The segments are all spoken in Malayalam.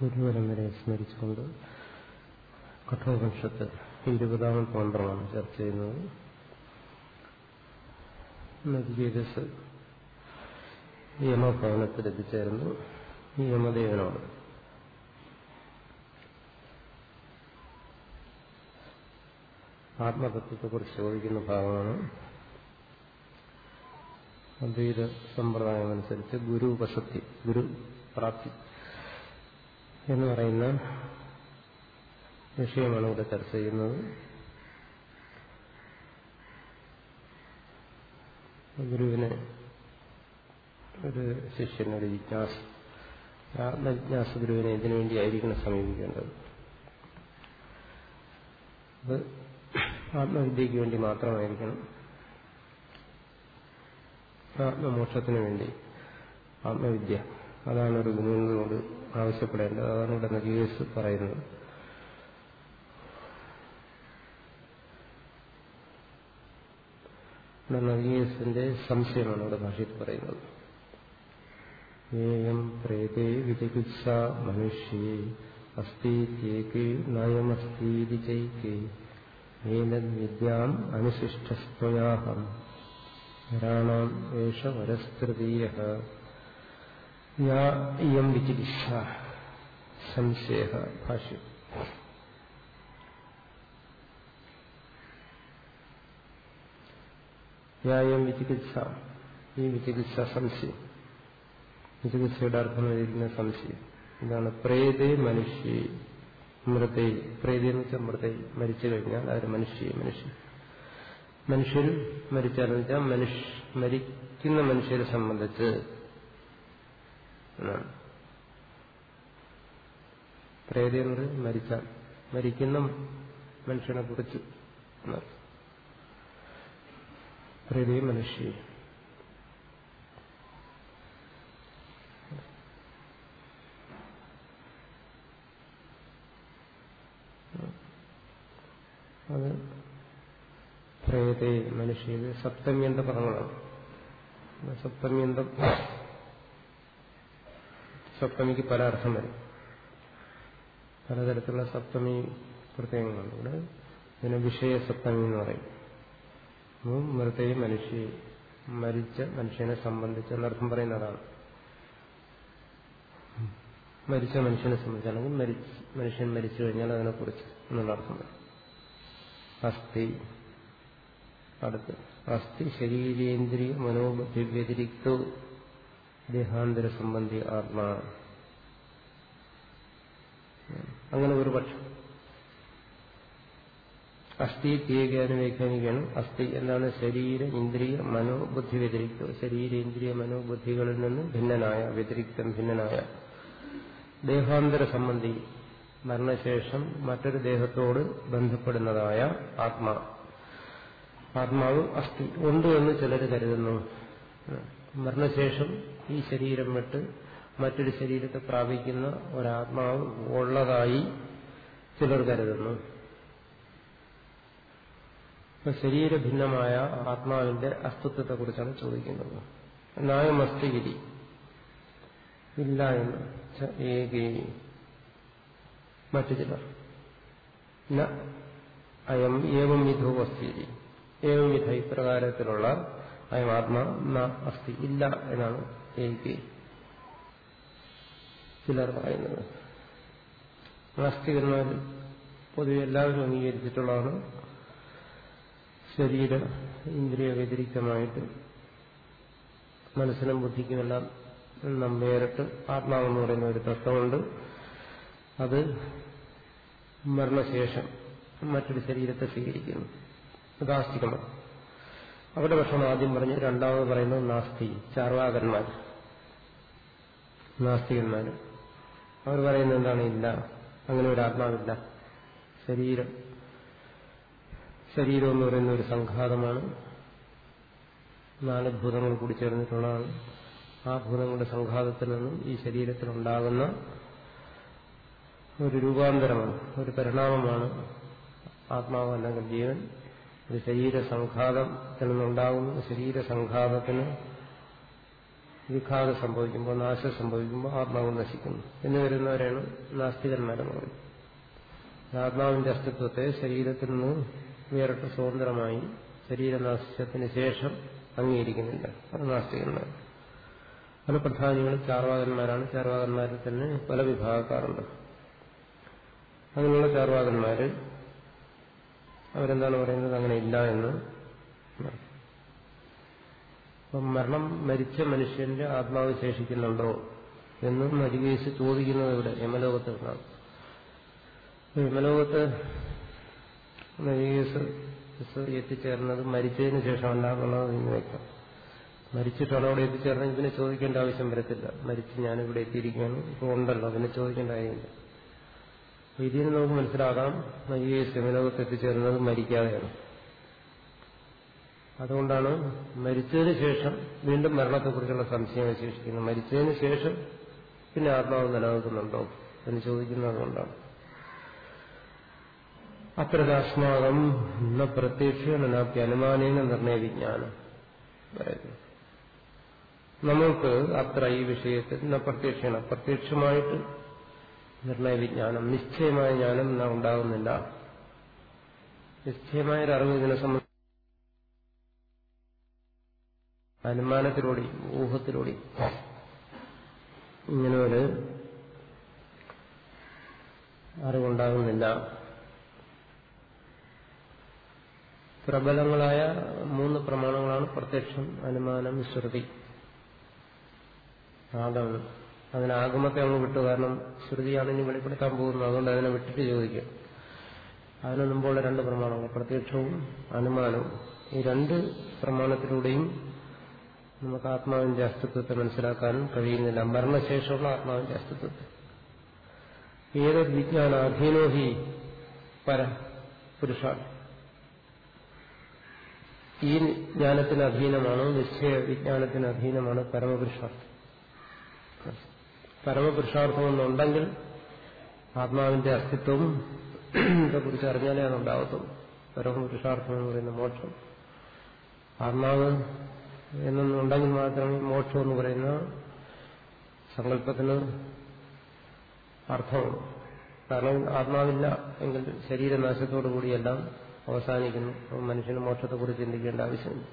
ഗുരുപരമ്പരയെ സ്മരിച്ചുകൊണ്ട് കഠോപനിഷത്ത് ഇരുപതാമത്തെ മന്ത്രമാണ് ചർച്ച ചെയ്യുന്നത് നദികേതസ് യമഭവനത്തിൽ എത്തിച്ചേർന്നു യമദേവനോട് ആത്മതത്വത്തെക്കുറിച്ച് ചോദിക്കുന്ന ഭാഗമാണ്. അദ്വൈത സമ്പ്രദായമനുസരിച്ച് ഗുരു ഉപസക്തി ഗുരു പ്രാപ്തി. എന്ന് പറയുന്ന വിഷയമാണ് ഇവിടെ ചർച്ച ചെയ്യുന്നത്. ഗുരുവിന് ഒരു ശിഷ്യൻ ഒരു ജിജ്ഞാസ ആത്മജിജ്ഞാസ ഗുരുവിനെ ഇതിനു വേണ്ടിയായിരിക്കണം സമീപിക്കേണ്ടത്. അത് ആത്മവിദ്യയ്ക്ക് വേണ്ടി മാത്രമായിരിക്കണം. ആത്മമോക്ഷത്തിന് വേണ്ടി ആത്മവിദ്യ. അതാണ് ഒരു ഗുണങ്ങളോട് ആവശ്യപ്പെടേണ്ടത്. അതാണ് ഇവിടെ നജീസ് പറയുന്നത്. ഇവിടെ നജീസിന്റെ സംശയമാണ് ഇവിടെ ഭാഷയിൽ പറയുന്നത്. ഏയം പ്രേതേ അനുശിഷ്ടസ്ത്വയാഹം ഏഷ വരസ്തൃതീയ യം വിചികിത്സ. സംശയ ഭാഷ്യം. യായം വിചികിത്സ. ഈ വിചികിത്സ സംശയം. വിചികിത്സയുടെ അർത്ഥം എഴുതിയിരിക്കുന്ന സംശയം. ഇതാണ് പ്രേതേ മനുഷ്യ മൃതേ. പ്രേതി എന്ന് വെച്ചാൽ മൃതേ. മരിച്ചു കഴിഞ്ഞാൽ അവർ മനുഷ്യ മനുഷ്യ. മനുഷ്യൻ മനുഷ്യർ വെച്ചാൽ മനുഷ്യ മരിക്കുന്ന മനുഷ്യരെ സംബന്ധിച്ച് എന്നാണ് പ്രേതി എന്നത് മരിച്ച മരിക്കുന്ന മനുഷ്യനെ കുറിച്ച് പ്രേതി മനുഷ്യ. അത് പ്രേതേ മനുഷ്യ. സപ്തമ്യന്ത പദങ്ങളാണ് സപ്തമ്യന്തം സപ്തമിക്ക് പല അർത്ഥം വരും. പലതരത്തിലുള്ള സപ്തമി പ്രത്യേകങ്ങളുണ്ട് ഇവിടെ ഇതിനെ വിഷയ സപ്തമി എന്ന് പറയും. മൃതയെ മനുഷ്യ മരിച്ച മനുഷ്യനെ സംബന്ധിച്ച് എന്നർത്ഥം പറയുന്നതാണ്. മരിച്ച മനുഷ്യനെ സംബന്ധിച്ച് അല്ലെങ്കിൽ മനുഷ്യൻ മരിച്ചു കഴിഞ്ഞാൽ അതിനെക്കുറിച്ച് എന്നുള്ള അർത്ഥം വരും. അസ്ഥി. അടുത്ത് അസ്ഥി ശരീരേന്ദ്രിയ മനോബുദ്ധി വ്യതിരിക്തോ ദേഹാന്തര സംബന്ധി ആത്മാ. അങ്ങനെ ഒരു പക്ഷം. അസ്ഥി തീയകാനും വ്യാഖ്യാനിക്കുകയാണ് അസ്ഥി എന്താണ്? ശരീര ഇന്ദ്രിയ മനോബുദ്ധി വ്യതിരിക്തം. ശരീര ഇന്ദ്രിയ മനോബുദ്ധികളിൽ നിന്ന് ഭിന്നനായ വ്യതിരിക്തം ഭിന്നനായ. ദേഹാന്തര സംബന്ധി മരണശേഷം മറ്റൊരു ദേഹത്തോട് ബന്ധപ്പെടുന്നതായ ആത്മാ. ആത്മാവ് അസ്ഥി. ഉണ്ട് എന്ന് ചിലർ കരുതുന്നു. മരണശേഷം ഈ ശരീരം വിട്ട് മറ്റൊരു ശരീരത്തെ പ്രാപിക്കുന്ന ഒരാത്മാവ് ഉള്ളതായി ചിലർ കരുതുന്നു. ശരീരഭിന്നമായ ആത്മാവിന്റെ അസ്തിത്വത്തെ കുറിച്ചാണ് ചോദിക്കുന്നത്. നായമസ്തിഗിരി ഇല്ല എന്ന് മറ്റു ചിലർ. അയം ഏവം വിധോ അസ്ഥിതി ഏവം വിധ ഇപ്രകാരത്തിലുള്ള അയം ആത്മാ അസ്ഥി ഇല്ല എന്നാണ് എനിക്ക് ചിലർ പറയുന്നത്. നാസ്തികന്മാർ പൊതുവെ എല്ലാവരും അംഗീകരിച്ചിട്ടുള്ളതാണ് ശരീര ഇന്ദ്രിയ വ്യതിരിക്തമായിട്ട് മനസ്സിനും ബുദ്ധിക്കുമെല്ലാം നാം നേരിട്ട് ആത്മാവെന്ന് പറയുന്ന ഒരു തത്വമുണ്ട്. അത് മരണശേഷം മറ്റൊരു ശരീരത്തെ സ്വീകരിക്കുന്നു. അത് ആസ്തികമാണ് അവരുടെ പക്ഷം ആദ്യം പറഞ്ഞ് രണ്ടാമത് പറയുന്നത് നാസ്തി ചാർവാകന്മാർ. നാസ്തികന്മാർ അവർ പറയുന്നത് എന്താണ്? ഇല്ല. അങ്ങനെ ഒരു ആത്മാവില്ല. ശരീരം. ശരീരം എന്ന് പറയുന്ന ഒരു സംഘാതമാണ്. നാല് ഭൂതങ്ങൾ കൂടി ചേർന്നിട്ടുള്ളതാണ് ആ ഭൂതങ്ങളുടെ സംഘാതത്തിൽ നിന്നും ഈ ശരീരത്തിലുണ്ടാകുന്ന ഒരു രൂപാന്തരമാണ് ഒരു പരിണാമമാണ് ആത്മാവ് അല്ലെങ്കിൽ ജീവൻ. ഒരു ശരീര സംഘാതത്തിൽ നിന്നുണ്ടാകുന്ന ശരീര സംഘാതത്തിന് വിഘാതം സംഭവിക്കുമ്പോൾ നാശം സംഭവിക്കുമ്പോൾ ആത്മാവ് നശിക്കുന്നു. എന്ന് വരുന്നവരാണ് നാസ്തികന്മാരെന്ന് പറയുന്നത്. ആത്മാവിന്റെ അസ്തിത്വത്തെ ശരീരത്തിൽ നിന്ന് വേറിട്ട് സ്വതന്ത്രമായി ശരീരനാശത്തിന് ശേഷം അംഗീകരിക്കുന്നില്ല. അത് നാസ്തികന്മാർ പല പ്രധാനികൾ ചാർവാകന്മാരാണ്. ചാർവാകന്മാരിൽ തന്നെ പല വിഭാഗക്കാരുണ്ട്. അങ്ങനെയുള്ള ചാർവാകന്മാര് അവരെന്താണ് പറയുന്നത്? അങ്ങനെ ഇല്ല എന്ന് അപ്പം മരണം മരിച്ച മനുഷ്യന്റെ ആത്മാവ് ശേഷിക്കുന്നുണ്ടോ എന്ന് നരികേശ് ചോദിക്കുന്നത് ഇവിടെ യമലോകത്ത് നിന്നാണ് യമലോകത്ത് നരികേസ് എത്തിച്ചേർന്നത് മരിച്ചതിന് ശേഷമല്ല എന്നുള്ളത് ഇന്ന് വെക്കാം. മരിച്ചിട്ടാണ് അവിടെ എത്തിച്ചേർന്നത്. പിന്നെ ചോദിക്കേണ്ട ആവശ്യം വരത്തില്ല. മരിച്ച് ഞാനിവിടെ എത്തിയിരിക്കുകയാണ്. ഇപ്പോൾ ഉണ്ടല്ലോ. പിന്നെ ചോദിക്കേണ്ട കാര്യമില്ല. ഇതിന് നമുക്ക് മനസ്സിലാക്കാം നരികേസ് യമലോകത്ത് എത്തിച്ചേർന്നത് മരിക്കാതെയാണ്. അതുകൊണ്ടാണ് മരിച്ചതിന് ശേഷം വീണ്ടും മരണത്തെക്കുറിച്ചുള്ള സംശയം അവശേഷിക്കുന്നത് മരിച്ചതിന് ശേഷം പിന്നെ ആത്മാവ് നിലനിൽക്കുന്നുണ്ടോ എന്ന് ചോദിക്കുന്നത് അതുകൊണ്ടാണ് അത്രദാസ്മാകം ന പ്രത്യക്ഷനാപ്തി അനുമാനേന നിർണയ വിജ്ഞാനം നമ്മൾക്ക് അത്ര ഈ വിഷയത്തിൽ ന പ്രത്യക്ഷമാണ് പ്രത്യക്ഷമായിട്ട് നിർണയ വിജ്ഞാനം നിശ്ചയമായ ജ്ഞാനം ഉണ്ടാകുന്നില്ല. നിശ്ചയമായ ഒരു അറിവ് ഇതിനെ സംബന്ധിച്ച് അനുമാനത്തിലൂടെ ഊഹത്തിലൂടെ ഇങ്ങനെ ഒരു അറിവുണ്ടാകുന്നില്ല. പ്രബലങ്ങളായ മൂന്ന് പ്രമാണങ്ങളാണ് പ്രത്യക്ഷം അനുമാനം ശ്രുതി. ആഗമനം അതിന് ആഗമത്തെ അങ്ങ് വിട്ടു. കാരണം ശ്രുതിയാണ് ഇനി വെളിപ്പെടുത്താൻ പോകുന്നത്. അതുകൊണ്ട് അതിനെ വിട്ടിട്ട് ചോദിക്കും. അതിനു മുമ്പുള്ള രണ്ട് പ്രമാണങ്ങൾ പ്രത്യക്ഷവും അനുമാനവും. ഈ രണ്ട് പ്രമാണത്തിലൂടെയും നമുക്ക് ആത്മാവിന്റെ അസ്തിത്വത്തെ മനസ്സിലാക്കാനും കഴിയുന്നില്ല. മരണശേഷമുള്ള ആത്മാവിന്റെ അസ്തിത്വത്തെ. ഏതൊരു വിജ്ഞാന അധീനോഹി പര പുരുഷാണ്? ഈ ജ്ഞാനത്തിന് അധീനമാണ്? നിശ്ചയ വിജ്ഞാനത്തിന് അധീനമാണ് പരമപുരുഷാർത്ഥം. പരമപുരുഷാർത്ഥം എന്നുണ്ടെങ്കിൽ ആത്മാവിന്റെ അസ്തിത്വം കുറിച്ച് അറിഞ്ഞാലേ അതുണ്ടാകത്തുള്ളൂ പരമപുരുഷാർത്ഥം എന്ന് പറയുന്ന മോക്ഷം. ആത്മാവ് എന്നൊന്നുണ്ടെങ്കിൽ മാത്രമേ മോക്ഷം എന്ന് പറയുന്ന സങ്കല്പത്തിന് അർത്ഥമുള്ളൂ. കാരണം ആത്മാവില്ല എങ്കിൽ ശരീരനാശത്തോടു കൂടിയെല്ലാം അവസാനിക്കുന്നു. മനുഷ്യന് മോക്ഷത്തെക്കുറിച്ച് ചിന്തിക്കേണ്ട ആവശ്യമില്ല.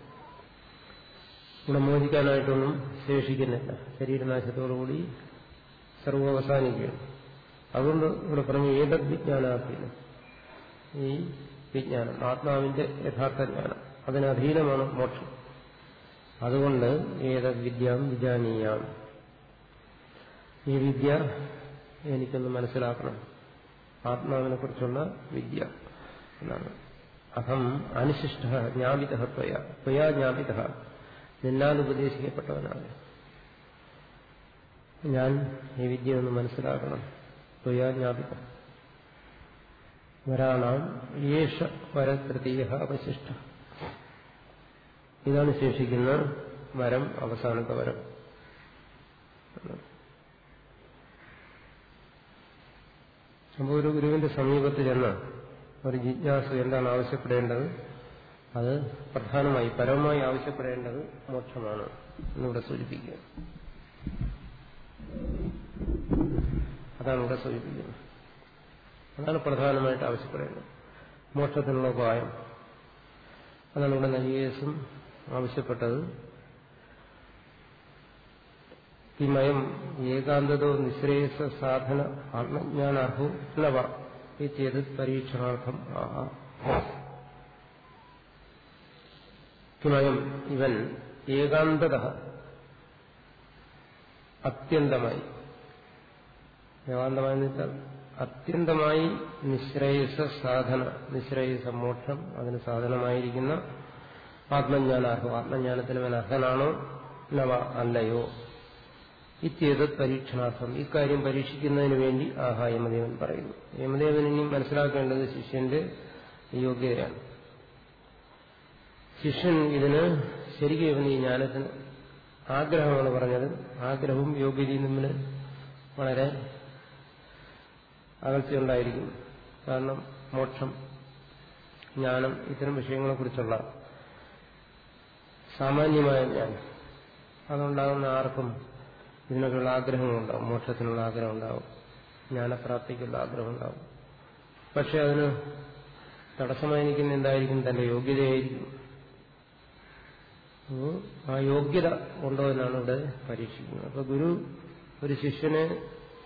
ഇവിടെ മോചിക്കാനായിട്ടൊന്നും ശേഷിക്കുന്നില്ല. ശരീരനാശത്തോടുകൂടി സർവം അവസാനിക്കുകയാണ് അതുകൊണ്ട് ഇവിടെ പറഞ്ഞു ഏതത് വിജ്ഞാനാധീനം? ഈ വിജ്ഞാനം ആത്മാവിന്റെ യഥാർത്ഥ ജ്ഞാനം. അതിനധീനമാണ് മോക്ഷം. അതുകൊണ്ട് ഏതത് വിദ്യാം വിജാനീയാം. ഈ വിദ്യ എനിക്കൊന്ന് മനസ്സിലാക്കണം. ആത്മാവിനെ കുറിച്ചുള്ള വിദ്യ എന്നാണ്. അഹം അനുശിഷ്ട ജ്ഞാപിത ത്വയ. ത്വയാ ജ്ഞാപിത. നിന്നാൽ ഉപദേശിക്കപ്പെട്ടവനാണ് ഞാൻ ഈ വിദ്യ ഒന്ന് മനസ്സിലാക്കണം. ത്വയാ ജ്ഞാപിത. വരാണാം. യേശ വരതൃതീയ അവശിഷ്ട. ഇതാണ് ശേഷിക്കുന്ന വരം അവസാനത്തെ വരം. അപ്പോൾ ഒരു ഗുരുവിന്റെ സമീപത്ത് ചെന്ന ഒരു ജിജ്ഞാസു എന്താണ് ആവശ്യപ്പെടേണ്ടത്? അത് പ്രധാനമായി പരമമായി ആവശ്യപ്പെടേണ്ടത് മോക്ഷമാണ് എന്നിവിടെ സൂചിപ്പിക്കുക. അതാണ് ഇവിടെ സൂചിപ്പിക്കുന്നത്. അതാണ് പ്രധാനമായിട്ട് ആവശ്യപ്പെടേണ്ടത്. മോക്ഷത്തിനുള്ള ഉപായം. അതാണ് ഇവിടെ നജിയേസും ആവശ്യപ്പെട്ടത്. ഹിമയം ഏകാന്തതോ നിശ്രേയസ സാധന ആത്മജ്ഞാനാർഹോ നവ ചെയ്ത് പരീക്ഷണാർത്ഥം ആഹ. കിമയം ഇവൻ ഏകാന്തത അത്യന്തമായി. ഏകാന്തമായി വെച്ചാൽ അത്യന്തമായി നിശ്രേയസ സാധന നിശ്രേയസ മോക്ഷം അതിന് സാധനമായിരിക്കുന്ന ആത്മജ്ഞാനാർഹോ ആത്മജ്ഞാനത്തിന് അവൻ അർഹനാണോ നവ അല്ലയോ? ഇത്യേത് പരീക്ഷണാർത്ഥം. ഇക്കാര്യം പരീക്ഷിക്കുന്നതിന് വേണ്ടി ആഹ യമദേവൻ പറയുന്നു. യമദേവൻ ഇനി മനസ്സിലാക്കേണ്ടത് ശിഷ്യന്റെ യോഗ്യതയാണ്. ശിഷ്യൻ ഇതിന് ശരിക്കും ഈ ജ്ഞാനത്തിന് ആഗ്രഹമാണ് പറഞ്ഞത്. ആഗ്രഹവും യോഗ്യതയും തമ്മിൽ വളരെ അകൽച്ചയുണ്ടായിരിക്കും കാരണം മോക്ഷം ജ്ഞാനം ഇത്തരം വിഷയങ്ങളെക്കുറിച്ചുള്ള സാമാന്യമായ ജ്ഞാനം. അതുണ്ടാകുന്ന ആർക്കും ഇതിനൊക്കെയുള്ള ആഗ്രഹങ്ങളുണ്ടാവും. മോക്ഷത്തിനുള്ള ആഗ്രഹം ഉണ്ടാവും ജ്ഞാനപ്രാപ്തിക്കുള്ള ആഗ്രഹം ഉണ്ടാവും പക്ഷെ അതിന് തടസ്സമായി നിൽക്കുന്ന എന്തായിരിക്കും? തന്റെ യോഗ്യതയായിരിക്കും. ആ യോഗ്യത ഉണ്ടോ എന്നാണ് ഇവിടെ പരീക്ഷിക്കുന്നത്. അപ്പൊ ഗുരു ഒരു ശിഷ്യനെ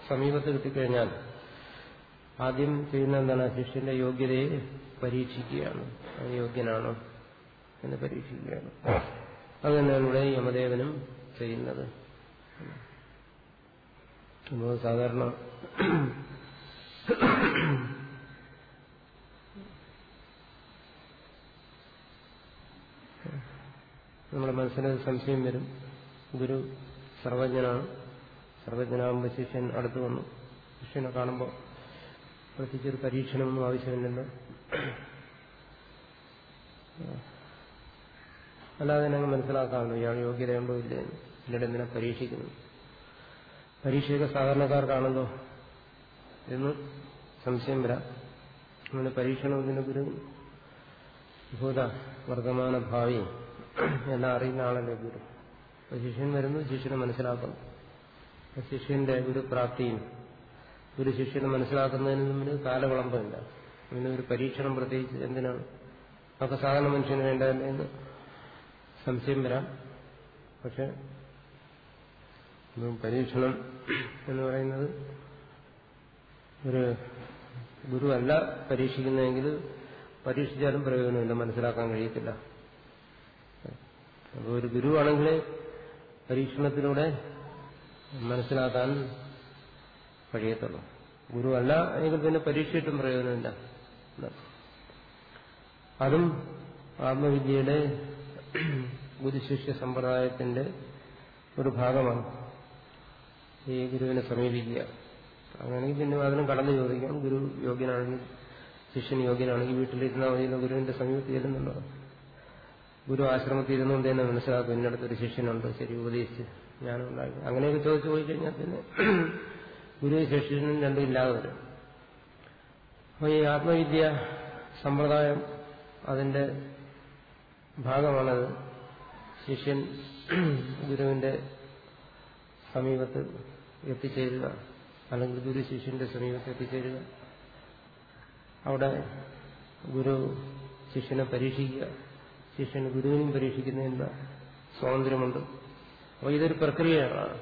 സമീപത്ത് കിട്ടിക്കഴിഞ്ഞാൽ ആദ്യം ചെയ്യുന്ന എന്താണ്? ശിഷ്യന്റെ യോഗ്യതയെ പരീക്ഷിക്കുകയാണ്. യോഗ്യനാണോ? എന്ന് പരീക്ഷിക്കുകയാണ്. അത് തന്നെയാണ് ഇവിടെ യമദേവനും ചെയ്യുന്നത്. നമ്മൾ സാധാരണ നമ്മുടെ മനസ്സിന് സംശയം വരും. ഗുരു സർവജ്ഞനാണ്. സർവജ്ഞനാകുമ്പോൾ ശിഷ്യൻ അടുത്ത് വന്നു. ശിഷ്യനെ കാണുമ്പോൾ പ്രത്യേകിച്ചൊരു പരീക്ഷണമൊന്നും ആവശ്യമില്ലല്ലോ. അല്ലാതെ ഞങ്ങൾ മനസ്സിലാക്കാമല്ലോ ഇയാൾ യോഗ്യതയുണ്ടോ ഇല്ലേ എന്നിട്ട് എന്തിനെ പരീക്ഷിക്കുന്നു പരീക്ഷയൊക്കെ സാധാരണക്കാർക്കാണല്ലോ എന്ന് സംശയം വരാം. അങ്ങനെ പരീക്ഷണം ഇതിനെ ഗുരു? ഭൂത വർത്തമാന ഭാവി. എല്ലാം അറിയുന്ന ആളല്ലേ ഗുരു? ശിഷ്യൻ വരുന്നു ശിഷ്യനെ മനസ്സിലാക്കുന്നു. ശിഷ്യന്റെ ഗുരുപ്രാപ്തിയും ഒരു ശിഷ്യനെ മനസ്സിലാക്കുന്നതിന് തമ്മിൽ കാലവിളമ്പമില്ല പിന്നെ ഒരു പരീക്ഷണം പ്രത്യേകിച്ച് എന്തിനാണ്? അതൊക്കെ സാധാരണ മനുഷ്യന് വേണ്ടതല്ലേ എന്ന് സംശയം വരാം. പക്ഷെ പരീക്ഷണം എന്ന് പറയുന്നത് ഒരു ഗുരുവല്ല പരീക്ഷിക്കുന്നതെങ്കിൽ പരീക്ഷിച്ചാലും പ്രയോജനമില്ല മനസ്സിലാക്കാൻ കഴിയത്തില്ല. അപ്പോൾ ഒരു ഗുരുവാണെങ്കിൽ പരീക്ഷണത്തിലൂടെ മനസ്സിലാക്കാൻ കഴിയത്തുള്ളൂ. ഗുരുവല്ല എങ്കിൽ പിന്നെ പരീക്ഷയിട്ടും പ്രയോജനമില്ല. അതും ആത്മവിദ്യയുടെ ഗുരുശിഷ്യ സമ്പ്രദായത്തിന്റെ ഒരു ഭാഗമാണ്. ഈ ഗുരുവിനെ സമീപിക്കുക. അങ്ങനെയെങ്കിൽ പിന്നെ അതിനും കടന്നു ചോദിക്കാം ഗുരു യോഗ്യനാണെങ്കിൽ ശിഷ്യൻ യോഗ്യനാണെങ്കിൽ വീട്ടിലിരുന്നാൽ മതിയെന്ന് ഗുരുവിന്റെ സമീപത്ത് ചെല്ലുന്നുണ്ടോ ഗുരു ആശ്രമത്തിൽ ഇരുന്നുകൊണ്ട് തന്നെ മനസ്സിലാക്കും ഇന്നടത്തൊരു ശിഷ്യനുണ്ട്. ശരി ഉപദേശിച്ച് ഞാനും ഉണ്ടാക്കി. അങ്ങനെയൊക്കെ ചോദിച്ചു പോയി കഴിഞ്ഞാൽ പിന്നെ ഗുരു ശിഷ്യനും രണ്ടും ഇല്ലാതെ വരും. അപ്പോൾ ഈ ആത്മവിദ്യ സമ്പ്രദായം അതിന്റെ ഭാഗമാണത്. ശിഷ്യൻ ഗുരുവിന്റെ സമീപത്ത് എത്തിച്ചേരുക. അല്ലെങ്കിൽ ഗുരു ശിഷ്യന്റെ സമീപത്ത് എത്തിച്ചേരുക. അവിടെ ഗുരു ശിഷ്യനെ പരീക്ഷിക്കുക. ശിഷ്യന് ഗുരുവിനും പരീക്ഷിക്കുന്നതിനുള്ള സ്വാതന്ത്ര്യമുണ്ട്. അപ്പോൾ ഇതൊരു പ്രക്രിയയാണ്.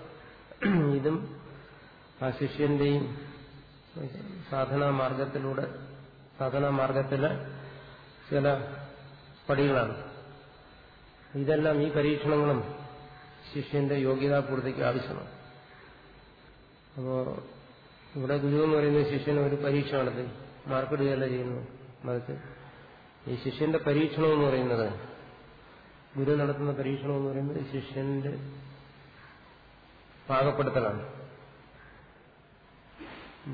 ഇതും ആ ശിഷ്യന്റെയും സാധനാ മാർഗത്തിലൂടെ സാധനാ മാർഗത്തിലെ ചില പടികളാണ്. ഇതെല്ലാം ഈ പരീക്ഷണങ്ങളും ശിഷ്യന്റെ യോഗ്യതാ പൂർത്തിക്ക് ആവശ്യമാണ്. അപ്പോ ഇവിടെ ഗുരു എന്ന് പറയുന്ന ശിഷ്യന് ഒരു പരീക്ഷ മാർക്കിടുകയല്ല ചെയ്യുന്നു മറിച്ച് ഈ ശിഷ്യന്റെ പരീക്ഷണം എന്ന് പറയുന്നത് ഗുരു നടത്തുന്ന പരീക്ഷണം എന്ന് പറയുന്നത് ശിഷ്യന്റെ പാകപ്പെടുത്തലാണ്.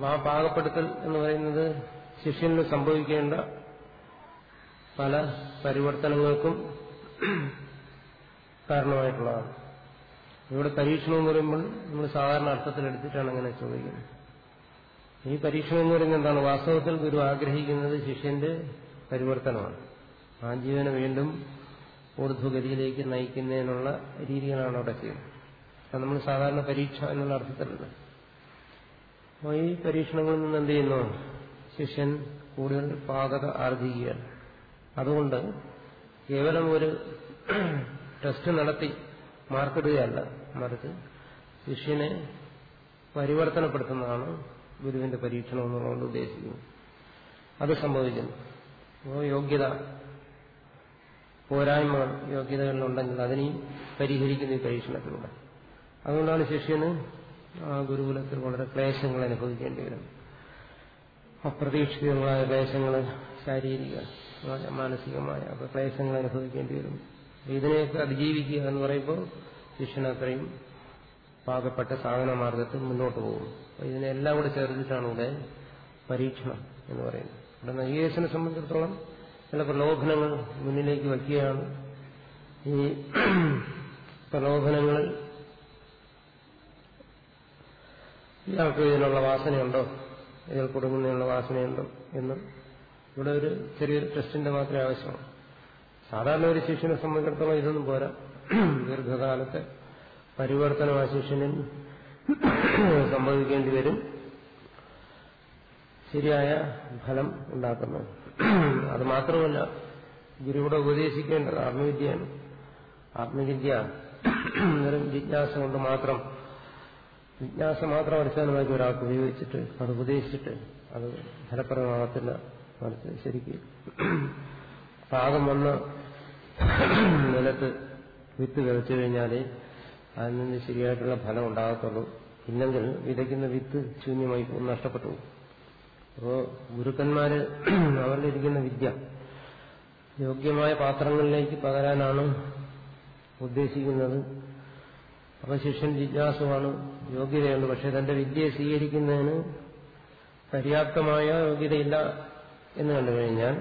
ആ പാകപ്പെടുത്തൽ എന്ന് പറയുന്നത് ശിഷ്യന് സംഭവിക്കേണ്ട പല പരിവർത്തനങ്ങൾക്കും കാരണമായിട്ടുള്ളതാണ്. ഇവിടെ പരീക്ഷണം എന്ന് പറയുമ്പോൾ നമ്മൾ സാധാരണ അർത്ഥത്തിൽ എടുത്തിട്ടാണ് അങ്ങനെ ചോദിക്കുന്നത്. ഈ പരീക്ഷണം എന്ന് പറയുന്നത് എന്താണ്? വാസ്തവത്തിൽ ഗുരു ആഗ്രഹിക്കുന്നത് ശിഷ്യന്റെ പരിവർത്തനമാണ്. ആ ജീവനെ വീണ്ടും ഊർധ്വഗതിയിലേക്ക് നയിക്കുന്നതിനുള്ള രീതികളാണ് അവിടെ ചെയ്യുന്നത്. അത് നമ്മൾ സാധാരണ പരീക്ഷ എന്നുള്ള അർത്ഥത്തിലല്ല അപ്പോൾ ഈ പരീക്ഷണങ്ങളിൽ നിന്ന് എന്ത് ചെയ്യുന്നു? ശിഷ്യൻ കൂടുതൽ പാകത ആർജിക്കുകയാണ്. അതുകൊണ്ട് കേവലം ഒരു ടെസ്റ്റ് നടത്തി മാർക്കിടുകയല്ല. മറിച്ച് ശിഷ്യനെ പരിവർത്തനപ്പെടുത്തുന്നതാണ് ഗുരുവിന്റെ പരീക്ഷണം എന്നുള്ളതുകൊണ്ട് ഉദ്ദേശിക്കുന്നത് അത് സംഭവിക്കുന്നു. അപ്പോൾ യോഗ്യത പോരായ്മകൾ യോഗ്യതകളിലുണ്ടെങ്കിൽ അതിനെയും പരിഹരിക്കുന്ന ഈ പരീക്ഷണത്തിലൂടെ. അതുകൊണ്ടാണ് ശിഷ്യന് ആ ഗുരുകുലത്തിൽ വളരെ ക്ലേശങ്ങൾ അനുഭവിക്കേണ്ടി വരുന്നത് അപ്രതീക്ഷിതങ്ങളായ ക്ലേശങ്ങൾ ശാരീരിക മാനസികമായ ക്ലേശങ്ങൾ അനുഭവിക്കേണ്ടി വരും. ഇതിനെയൊക്കെ അതിജീവിക്കുക എന്ന് പറയുമ്പോൾ ശിഷ്യൻ അത്രയും പാകപ്പെട്ട സാധന മാർഗത്തിൽ മുന്നോട്ട് പോകും. ഇതിനെല്ലാം കൂടെ ചേർന്നിട്ടാണ് ഇവിടെ പരീക്ഷണം എന്ന് പറയുന്നത്. ഇവിടെ നൈകേശനെ സംബന്ധിച്ചിടത്തോളം ചില പ്രലോഭനങ്ങൾ മുന്നിലേക്ക് വയ്ക്കുകയാണ്. ഈ പ്രലോഭനങ്ങളിൽ ഇയാൾക്ക് ഇതിനുള്ള വാസനയുണ്ടോ? ഇതിൽ കൊടുക്കുന്നതിനുള്ള വാസനയുണ്ടോ? എന്ന് ഇവിടെ ഒരു ചെറിയൊരു ടെസ്റ്റിന്റെ മാത്രമേ ആവശ്യമാണ് സാധാരണ ഒരു ശിഷ്യനെ സംബന്ധിച്ചിടത്തോളം ഇതൊന്നും പോരാ. ദീർഘകാലത്തെ പരിവർത്തനം ആ ശിഷ്യനിൽ സംഭവിക്കേണ്ടി വരും. ശരിയായ ഫലം ഉണ്ടാക്കുന്നു അത് മാത്രമല്ല ഗുരുവിടെ ഉപദേശിക്കേണ്ടത് ആത്മവിദ്യയാണ്. ആത്മവിദ്യ ജിജ്ഞാസ കൊണ്ട് മാത്രം ജിജ്ഞാസ മാത്രം അടിസ്ഥാനമാക്കി ഒരാൾക്ക് ഉപയോഗിച്ചിട്ട് അത് ഉപദേശിച്ചിട്ട് അത് ഫലപ്രദമാകത്തില്ല മനസ്സിൽ ശരിക്ക് പാകം വന്ന് നിലത്ത് വിത്ത് വിതച്ചു കഴിഞ്ഞാൽ അതിൽ നിന്ന് ശരിയായിട്ടുള്ള ഫലം ഉണ്ടാകത്തുള്ളൂ. ഇല്ലെങ്കിൽ വിതയ്ക്കുന്ന വിത്ത് ശൂന്യമായി പോകും നഷ്ടപ്പെട്ടു അപ്പോ അപ്പോൾ ഗുരുക്കന്മാര് അവരിലിരിക്കുന്ന വിദ്യ യോഗ്യമായ പാത്രങ്ങളിലേക്ക് പകരാനാണ് ഉദ്ദേശിക്കുന്നത്. അപ്പൊ ശിഷ്യൻ ജിജ്ഞാസുവാണ് യോഗ്യതയുണ്ട് പക്ഷെ തന്റെ വിദ്യയെ സ്വീകരിക്കുന്നതിന് പര്യാപ്തമായ യോഗ്യതയില്ല എന്ന് കണ്ടു കഴിഞ്ഞാൽ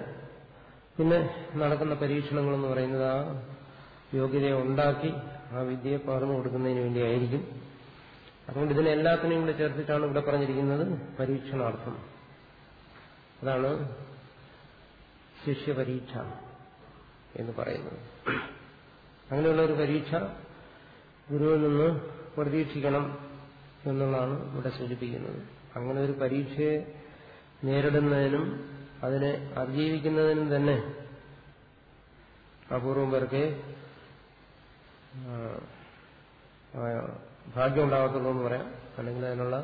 പിന്നെ നടക്കുന്ന പരീക്ഷണങ്ങളെന്ന് പറയുന്നത് ആ യോഗ്യതയെ ഉണ്ടാക്കി ആ വിദ്യയെ പകർന്നു കൊടുക്കുന്നതിന് വേണ്ടിയായിരിക്കും. അതുകൊണ്ട് ഇതിനെ എല്ലാത്തിനെയും കൂടെ ചേർത്തിട്ടാണ് ഇവിടെ പറഞ്ഞിരിക്കുന്നത് പരീക്ഷണാർത്ഥം. അതാണ് ശിഷ്യപരീക്ഷ എന്ന് പറയുന്നത്. അങ്ങനെയുള്ള ഒരു പരീക്ഷ ഗുരുവിൽ നിന്ന് പ്രതീക്ഷിക്കണം എന്നുള്ളതാണ് ഇവിടെ സൂചിപ്പിക്കുന്നത്. അങ്ങനെ ഒരു പരീക്ഷയെ നേരിടുന്നതിനും അതിനെ അതിജീവിക്കുന്നതിനും തന്നെ അപൂർവം പേർക്ക് ഭാഗ്യം ഉണ്ടാകത്തുള്ളൂ എന്ന് പറയാം. അല്ലെങ്കിൽ അതിനുള്ള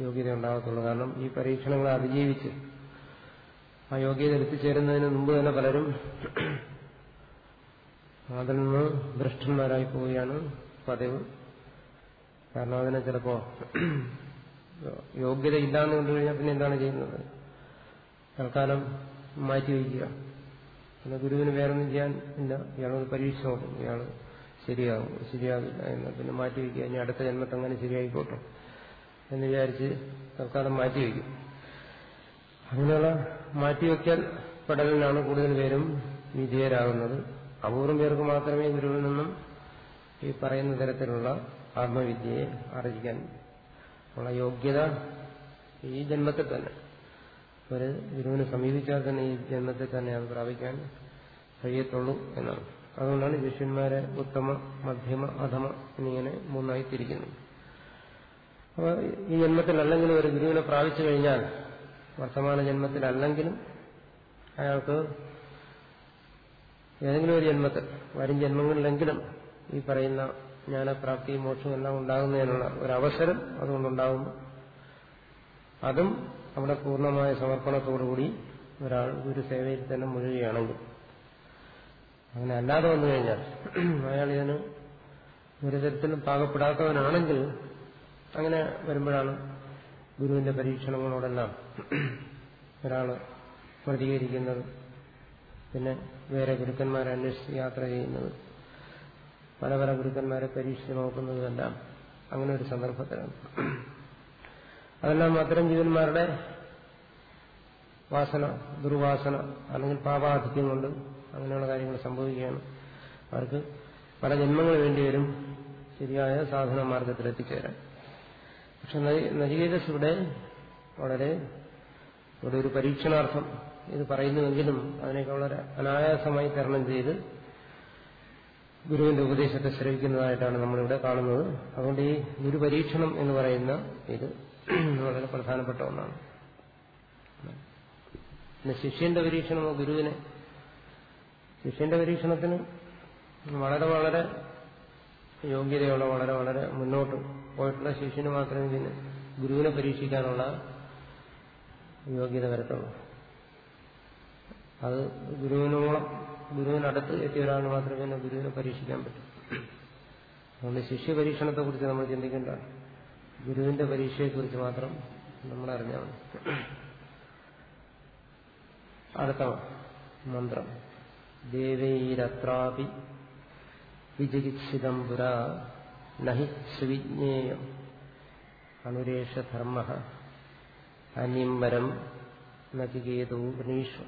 യോഗ്യത ഉണ്ടാകത്തുള്ളൂ. കാരണം ഈ പരീക്ഷണങ്ങളെ അതിജീവിച്ച് ആ യോഗ്യത എത്തിച്ചേരുന്നതിന് മുമ്പ് തന്നെ പലരും അതിൽ നിന്ന് ഭ്രഷ്ടന്മാരായി പോവുകയാണ് പതിവ്. കാരണം അതിനെ ചിലപ്പോ യോഗ്യത ഇല്ലാന്ന് കണ്ടുകഴിഞ്ഞാൽ പിന്നെ എന്താണ് ചെയ്യുന്നത്? തൽക്കാലം മാറ്റി വയ്ക്കുക. പിന്നെ ഗുരുവിന് വേറൊന്നും ചെയ്യാൻ ഇല്ല. ഇയാളൊന്ന് പരീക്ഷ നോക്കും ഇയാൾ ശരിയാകും ശരിയാകില്ല എന്ന് പിന്നെ മാറ്റി വയ്ക്കുക. ഇനി അടുത്ത ജന്മത്തെ അങ്ങനെ ശരിയായിക്കോട്ടെ എന്ന് വിചാരിച്ച് തൽക്കാലം മാറ്റി വയ്ക്കും. അങ്ങനെയുള്ള മാറ്റിവെക്കൽ പെടലിനാണ് കൂടുതൽ പേരും വിധേയരാകുന്നത്. അപൂർവം പേർക്ക് മാത്രമേ ഗുരുവിൽ നിന്നും ഈ പറയുന്ന തരത്തിലുള്ള ആത്മവിദ്യയെ ആർജിക്കാൻ ഉള്ള യോഗ്യത ഈ ജന്മത്തിൽ തന്നെ. ഒരു ഗുരുവിനെ സമീപിച്ചാൽ തന്നെ ഈ ജന്മത്തെ തന്നെ അത് പ്രാപിക്കാൻ കഴിയത്തുള്ളൂ എന്നാണ്. അതുകൊണ്ടാണ് ശിഷ്യന്മാരെ ഉത്തമ മധ്യമ അധമ എന്നിങ്ങനെ മൂന്നായി തിരിക്കുന്നത് അപ്പോൾ ഈ ജന്മത്തിൽ അല്ലെങ്കിലും ഒരു ഗുരുവിനെ പ്രാപിച്ചു കഴിഞ്ഞാൽ വർത്തമാന ജന്മത്തിൽ അല്ലെങ്കിലും അയാൾക്ക് ഏതെങ്കിലും ഒരു ജന്മത്തിൽ വരും ജന്മങ്ങളിലെങ്കിലും ഈ പറയുന്ന ജ്ഞാനപ്രാപ്തി മോക്ഷം എല്ലാം ഉണ്ടാകുന്നതിനുള്ള ഒരവസരം അതുകൊണ്ടുണ്ടാകുന്നു. അതും അവിടെ പൂർണമായ സമർപ്പണത്തോടുകൂടി ഒരാൾ സേവയിൽ തന്നെ മുഴുകയാണെങ്കിൽ. അങ്ങനെ അല്ലാതെ വന്നു കഴിഞ്ഞാൽ അയാൾ ഇതിന് ഒരു തരത്തിലും പാകപ്പെടാത്തവനാണെങ്കിൽ അങ്ങനെ വരുമ്പോഴാണ് ഗുരുവിന്റെ പരീക്ഷണങ്ങളോടെല്ലാം ഒരാൾ പ്രതികരിക്കുന്നത്. പിന്നെ വേറെ ഗുരുക്കന്മാരെ അന്വേഷിച്ച് യാത്ര ചെയ്യുന്നത്. പല പല ഗുരുക്കന്മാരെ പരീക്ഷിച്ച് നോക്കുന്നതെല്ലാം അങ്ങനെ ഒരു സന്ദർഭത്തിലാണ്. അതെല്ലാം അത്തരം ജീവന്മാരുടെ വാസന ദുർവാസന അല്ലെങ്കിൽ പാപാധിക്യം കൊണ്ട് അങ്ങനെയുള്ള കാര്യങ്ങൾ സംഭവിക്കുകയാണ്. അവർക്ക് പല ജന്മങ്ങൾ വേണ്ടിവരും ശരിയായ സാധന മാർഗത്തിൽ എത്തിച്ചേരാൻ. പക്ഷെ നചികേതസ് ഇവിടെ വളരെ ഇവിടെ ഒരു പരീക്ഷണാർത്ഥം ഇത് പറയുന്നുവെങ്കിലും അതിനൊക്കെ വളരെ അനായാസമായി തരണം ചെയ്ത് ഗുരുവിന്റെ ഉപദേശത്തെ ശ്രവിക്കുന്നതായിട്ടാണ് നമ്മളിവിടെ കാണുന്നത്. അതുകൊണ്ട് ഈ ഗുരുപരീക്ഷണം എന്ന് പറയുന്ന ഇത് വളരെ പ്രധാനപ്പെട്ട ഒന്നാണ്. പിന്നെ ശിഷ്യന്റെ പരീക്ഷണമോ ഗുരുവിനെ? ശിഷ്യന്റെ പരീക്ഷണത്തിന് വളരെ വളരെ യോഗ്യതയുള്ള വളരെ വളരെ മുന്നോട്ട് പോയിട്ടുള്ള ശിഷ്യന് മാത്രമേ പിന്നെ ഗുരുവിനെ പരീക്ഷിക്കാനുള്ള യോഗ്യത വരത്തുള്ളൂ. അത് ഗുരുവിനോളം ഗുരുവിനടുത്ത് എത്തിയ ഒരാളിന് മാത്രമേ പിന്നെ ഗുരുവിനെ പരീക്ഷിക്കാൻ പറ്റൂ. അതുകൊണ്ട് ശിഷ്യ പരീക്ഷണത്തെ കുറിച്ച് നമ്മൾ ചിന്തിക്കേണ്ട ഗുരുവിന്റെ പരീക്ഷയെക്കുറിച്ച് മാത്രം നമ്മൾ അറിഞ്ഞാൽ അടുത്ത മന്ത്രം. ദേവൈരത്രാപി വിചികിത്സിതം പുരാ നഹി സുവിജ്ഞേയം അനുരേഷധർമ്മ അനിംബരം നചികേതോ വനീഷു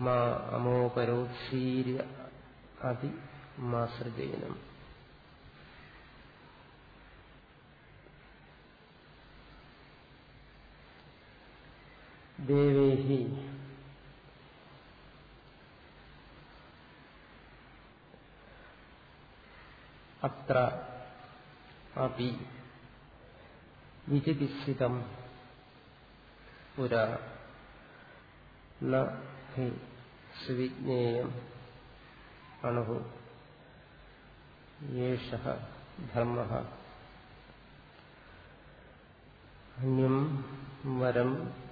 മാ അമോപരോത്സീര്യ അതി മാസൃജയനം ദേവേഹി. അത്ര അപി വിചികിത്സിതം പുരാ ഹി സുവിജ്ഞേയം അണുഹു. യേഷ ധർമ്മ. അന്യം വരം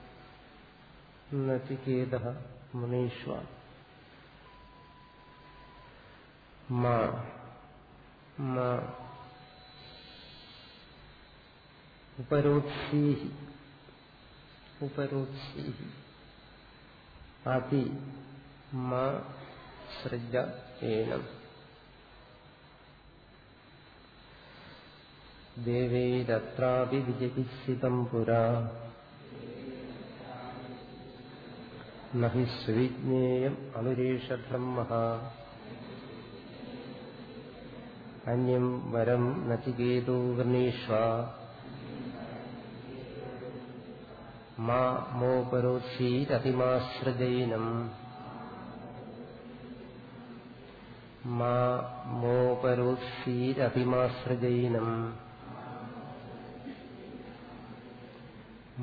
നചികേത മുനീഷ്വ മാ. മാ. ഉപരോത്സീഹി ഉപരോത്സീഹി അതി. മാ. സൃജ ഏനം. ദേവൈരത്രാപി വിജയിസിതം പുരാ. നഹി സുവിജ്ഞേയം അനുരേഷധർമ്മ അന്യം വരം നചികേതോ വൃണീഷ്വ മാ മോപരോത്സീരതിമാശ്രജൈനം മാ മോപരോത്സീരതിമാശ്രജൈനം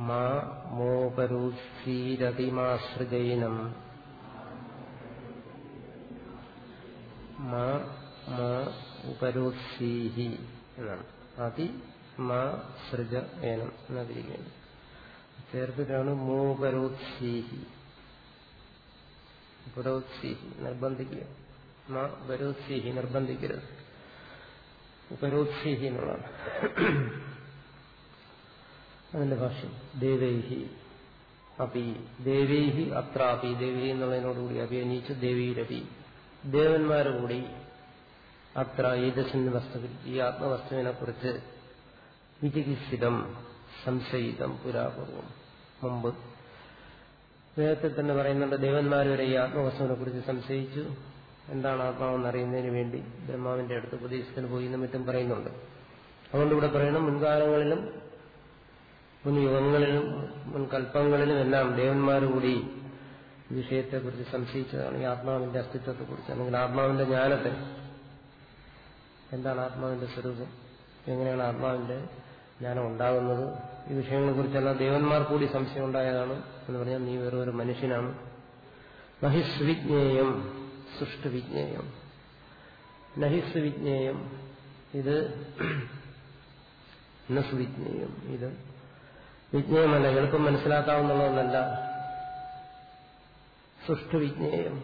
മാ മോപരോത്സീരതിമാശ്രജൈനം മാ മാ ഉപരോത്സീഹി എന്നാണ്. അതി മാ സൃജ ഏനം എന്നതിരിക്കുകയാണ് ചേർത്തിട്ടാണ് മോപരോത്സീഹി ഉപരോത്സീഹി നിർബന്ധിക്കുക. മാ ഉപരോത്സീഹി നിർബന്ധിക്കരുത്. ഉപരോത്സീഹി എന്നുള്ളതാണ്. അതിന്റെ ഭാഷ്യം. ദേവൈഹി അപി. ദേവൈഹി അത്രാപി. ദേവി എന്നുള്ളതിനോടുകൂടി അഭിനയിച്ച് ദേവീരപി. ദേവന്മാരുകൂടി അത്ര ഏതസ്മിൻ വസ്തുവിൽ ഈ ആത്മവസ്തുവിനെ കുറിച്ച് വിചികിത്സിതം സംശയിതം പുരാപൂർവം. മുമ്പ് വേദത്തിൽ തന്നെ പറയുന്നുണ്ട് ദേവന്മാർ വരെ ഈ ആത്മവസ്തുവിനെ കുറിച്ച് സംശയിച്ചു. എന്താണ് ആത്മാവെന്ന് അറിയുന്നതിന് വേണ്ടി ബ്രഹ്മാവിന്റെ അടുത്ത് ഉപദേശത്തിന് പോയി എന്നും മറ്റും പറയുന്നുണ്ട്. അതുകൊണ്ട് ഇവിടെ പറയണം മുൻകാലങ്ങളിലും മുൻ മുൻകൽപ്പങ്ങളിലും മുൻ എല്ലാം ദേവന്മാരുകൂടി ഈ വിഷയത്തെക്കുറിച്ച് സംശയിച്ചതാണ് ഈ ആത്മാവിന്റെ അസ്തിത്വത്തെക്കുറിച്ച് അല്ലെങ്കിൽ ആത്മാവിന്റെ ജ്ഞാനത്തെ എന്താണ് ആത്മാവിന്റെ സ്വരൂപം? എങ്ങനെയാണ് ആത്മാവിന്റെ ജ്ഞാനം ഉണ്ടാകുന്നത്? ഈ വിഷയങ്ങളെ കുറിച്ചെല്ലാം ദേവന്മാർ കൂടി സംശയം ഉണ്ടായതാണ് എന്ന് പറഞ്ഞാൽ നീ വേറെ ഒരു മനുഷ്യനാണ് നഹിസ്വിജ്ഞേയം സുഷ്ടുവിജ്ഞേയം. നഹിസ്വിജ്ഞേയം വിജ്ഞേയം നഹിസ് വിജ്ഞേയം ഇത് നസുവിജ്ഞേയം ഇത് വിജ്ഞേയമല്ല എളുപ്പം മനസ്സിലാക്കാവുന്നതൊന്നല്ല. സുഷ്ഠു വിജ്ഞേയം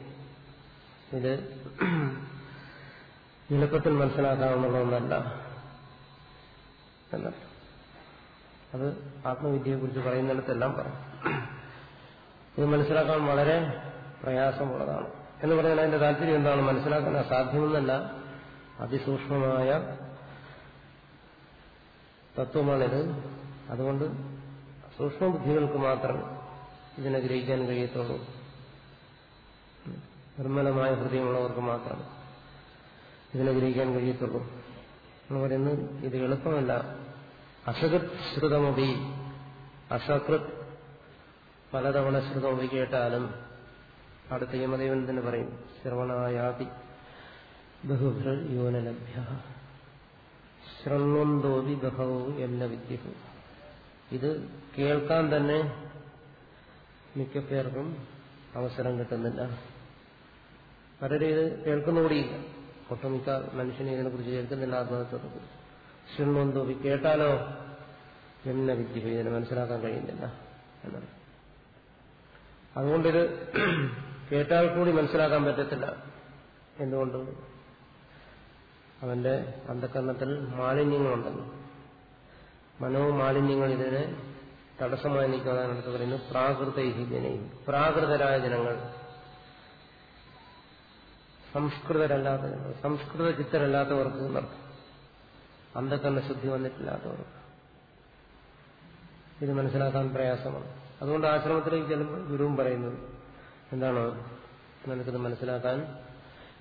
ഇത് എളുപ്പത്തിൽ മനസ്സിലാക്കാവുന്നതൊന്നല്ല. എന്നല്ല അത് ആത്മവിദ്യയെക്കുറിച്ച് പറയുന്നിടത്തെല്ലാം പറയും. ഇത് മനസ്സിലാക്കാൻ വളരെ പ്രയാസമുള്ളതാണ്. എന്ന് പറഞ്ഞാൽ അതിന്റെ താല്പര്യം എന്താണ്? മനസ്സിലാക്കാൻ അസാധ്യമെന്നല്ല അതിസൂക്ഷ്മമായ തത്വമാണിത്. അതുകൊണ്ട് സൂക്ഷ്മബുദ്ധികൾക്ക് മാത്രം ഇതിനെ ഗ്രഹിക്കാൻ കഴിയത്തുള്ളൂ. നിർമ്മലമായ ഹൃദയമുള്ളവർക്ക് മാത്രം ഇതിനെ ഗ്രഹിക്കാൻ കഴിയത്തുള്ളൂ. എന്ന് പറയുന്നത് ഇത് എളുപ്പമല്ല. അസകൃത് ശ്രുതമുപി അസകൃത് പലതവണ ശ്രുതമുപി കേട്ടാലും അടുത്ത യമദേവൻ തന്നെ പറയും ശ്രവണായാതി ബഹുഭ്ര യോനലഭ്യ ശൃണ്വന്തോതി ബഹവോ എല്ലാ വിദ്യഹു. ഇത് കേൾക്കാൻ തന്നെ മിക്ക പേർക്കും അവസരം കിട്ടുന്നില്ല. പലരും ഇത് കേൾക്കുന്നുകൂടിയില്ല ഒട്ടുമിക്ക മനുഷ്യനെ ഇതിനെക്കുറിച്ച് കേൾക്കുന്നില്ല ആത്മഹത്യത്തെക്കുറിച്ച് ശൃണ്വന്തോപി കേട്ടാലോ? എന്ന വിദ്യ ഇതിനെ മനസ്സിലാക്കാൻ കഴിയുന്നില്ല എന്നാണ് അതുകൊണ്ടിത് കേട്ടാൽ കൂടി മനസ്സിലാക്കാൻ പറ്റത്തില്ല. എന്തുകൊണ്ട്? അവന്റെ അന്ധകരണത്തിൽ മാലിന്യങ്ങളുണ്ടല്ലോ. മനോമാലിന്യങ്ങൾ ഇതിനെ തടസ്സമായി നിൽക്കുന്നതാണ് അടുത്ത് പറയുന്നത്. പ്രാകൃതൈഹി ജനയും പ്രാകൃതരായ ജനങ്ങൾ. സംസ്കൃതരല്ലാത്ത ജനങ്ങൾ. സംസ്കൃത ചിത്തരല്ലാത്തവർക്ക് നടക്കും. ശുദ്ധി വന്നിട്ടില്ലാത്തവർക്ക്. ഇത് മനസ്സിലാക്കാൻ പ്രയാസമാണ്. അതുകൊണ്ട് ആശ്രമത്തിലേക്ക് ചെല്ലുമ്പോൾ ഗുരുവും പറയുന്നത് എന്താണ്? നിനക്കിത് മനസ്സിലാക്കാൻ.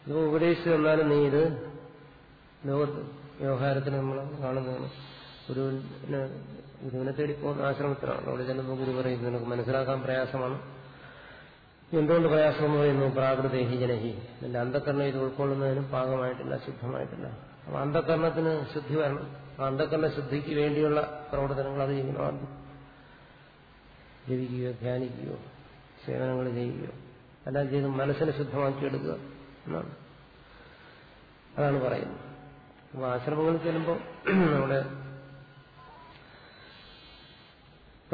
ഇത് ഉപദേശിച്ചു തന്നാലും നീ ഇത് ലോകത്ത് വ്യവഹാരത്തിന് നമ്മൾ കാണുന്നതാണ്. ഗുരുവിനെ ഗുരുവിനെ തേടി പോകുന്ന ആശ്രമത്തിലാണ് അവിടെ ചെല്ലുമ്പോൾ ഗുരു പറയുന്നത് നിനക്ക് മനസ്സിലാക്കാൻ പ്രയാസമാണ്. എന്തുകൊണ്ട് പ്രയാസം എന്ന് പറയുന്നു പ്രാകൃതേഹി ജനഹി. നിന്റെ അന്ധക്കരണം ഇത് ഉൾക്കൊള്ളുന്നതിനും പാകമായിട്ടില്ല ശുദ്ധമായിട്ടില്ല. അപ്പൊ അന്ധകരണത്തിന് ശുദ്ധി വരണം. അന്ധകരണ ശുദ്ധിക്ക് വേണ്ടിയുള്ള പ്രവർത്തനങ്ങൾ അത് ചെയ്യണം ജപിക്കുകയോ ധ്യാനിക്കുകയോ സേവനങ്ങൾ ചെയ്യുകയോ എല്ലാം ചെയ്ത് മനസ്സിനെ ശുദ്ധമാക്കിയെടുക്കുക എന്നാണ്. അതാണ് പറയുന്നത്. അപ്പൊ ആശ്രമങ്ങളിൽ ചെല്ലുമ്പോൾ നമ്മുടെ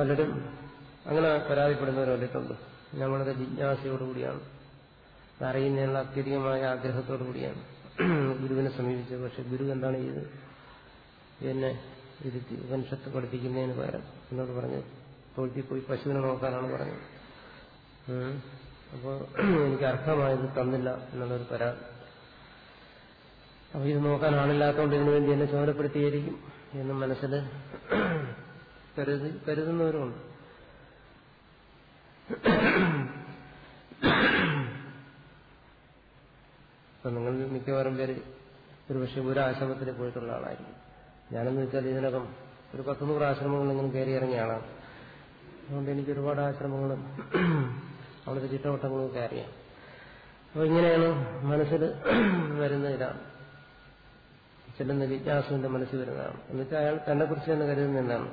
പലരും അങ്ങനെ പരാതിപ്പെടുന്നവർ കണ്ടിട്ടുണ്ട് ഞങ്ങളുടെ ജിജ്ഞാസയോടുകൂടിയാണ്. അറിയുന്നതിനുള്ള അത്യധികമായ ആഗ്രഹത്തോടു കൂടിയാണ് ഗുരുവിനെ സമീപിച്ചത്. പക്ഷെ ഗുരു എന്താണ് ചെയ്തത്? എന്നെ ഇരുത്തി ഉപനിഷത്ത് പഠിപ്പിക്കുന്നതിന് പകരം എന്നോട് പറഞ്ഞ് തൊഴുത്തിൽ പോയി പശുവിനെ നോക്കാനാണ് പറഞ്ഞത്. അപ്പോൾ എനിക്ക് അർഹമായത് തന്നില്ല എന്നുള്ളൊരു പരാതി. അപ്പൊ ഇത് നോക്കാൻ ആളില്ലാത്തതുകൊണ്ട് ഇതിനു വേണ്ടി എന്നെ ചുമതലപ്പെടുത്തിയിരിക്കും എന്ന് മനസ്സിൽ കരുതി കരുതുന്നവരുമുണ്ട്. അപ്പൊ നിങ്ങൾ മിക്കവാറും പേര് ഒരു പക്ഷെ ഒരു ആശ്രമത്തിൽ പോയിട്ടുള്ള ആളായിരിക്കും. ഞാനെന്ന് വെച്ചാൽ ഇതിനകം ഒരു പത്ത് നൂറ് ആശ്രമങ്ങൾ ഇങ്ങനെ കയറി ഇറങ്ങിയ ആളാണ്. അതുകൊണ്ട് എനിക്ക് ഒരുപാട് ആശ്രമങ്ങളും അവിടുത്തെ ചുറ്റവട്ടങ്ങളും ഒക്കെ അറിയാം. അപ്പൊ ഇങ്ങനെയാണ് മനസ്സിൽ വരുന്ന ഇതാണ്. ചെല്ലുന്ന ജിജ്ഞാസുവിന്റെ മനസ്സിൽ വരുന്നതാണ്. എന്നുവെച്ചാൽ അയാൾ തന്നെ കുറിച്ച് തന്നെ കരുതുന്ന എന്താണ്?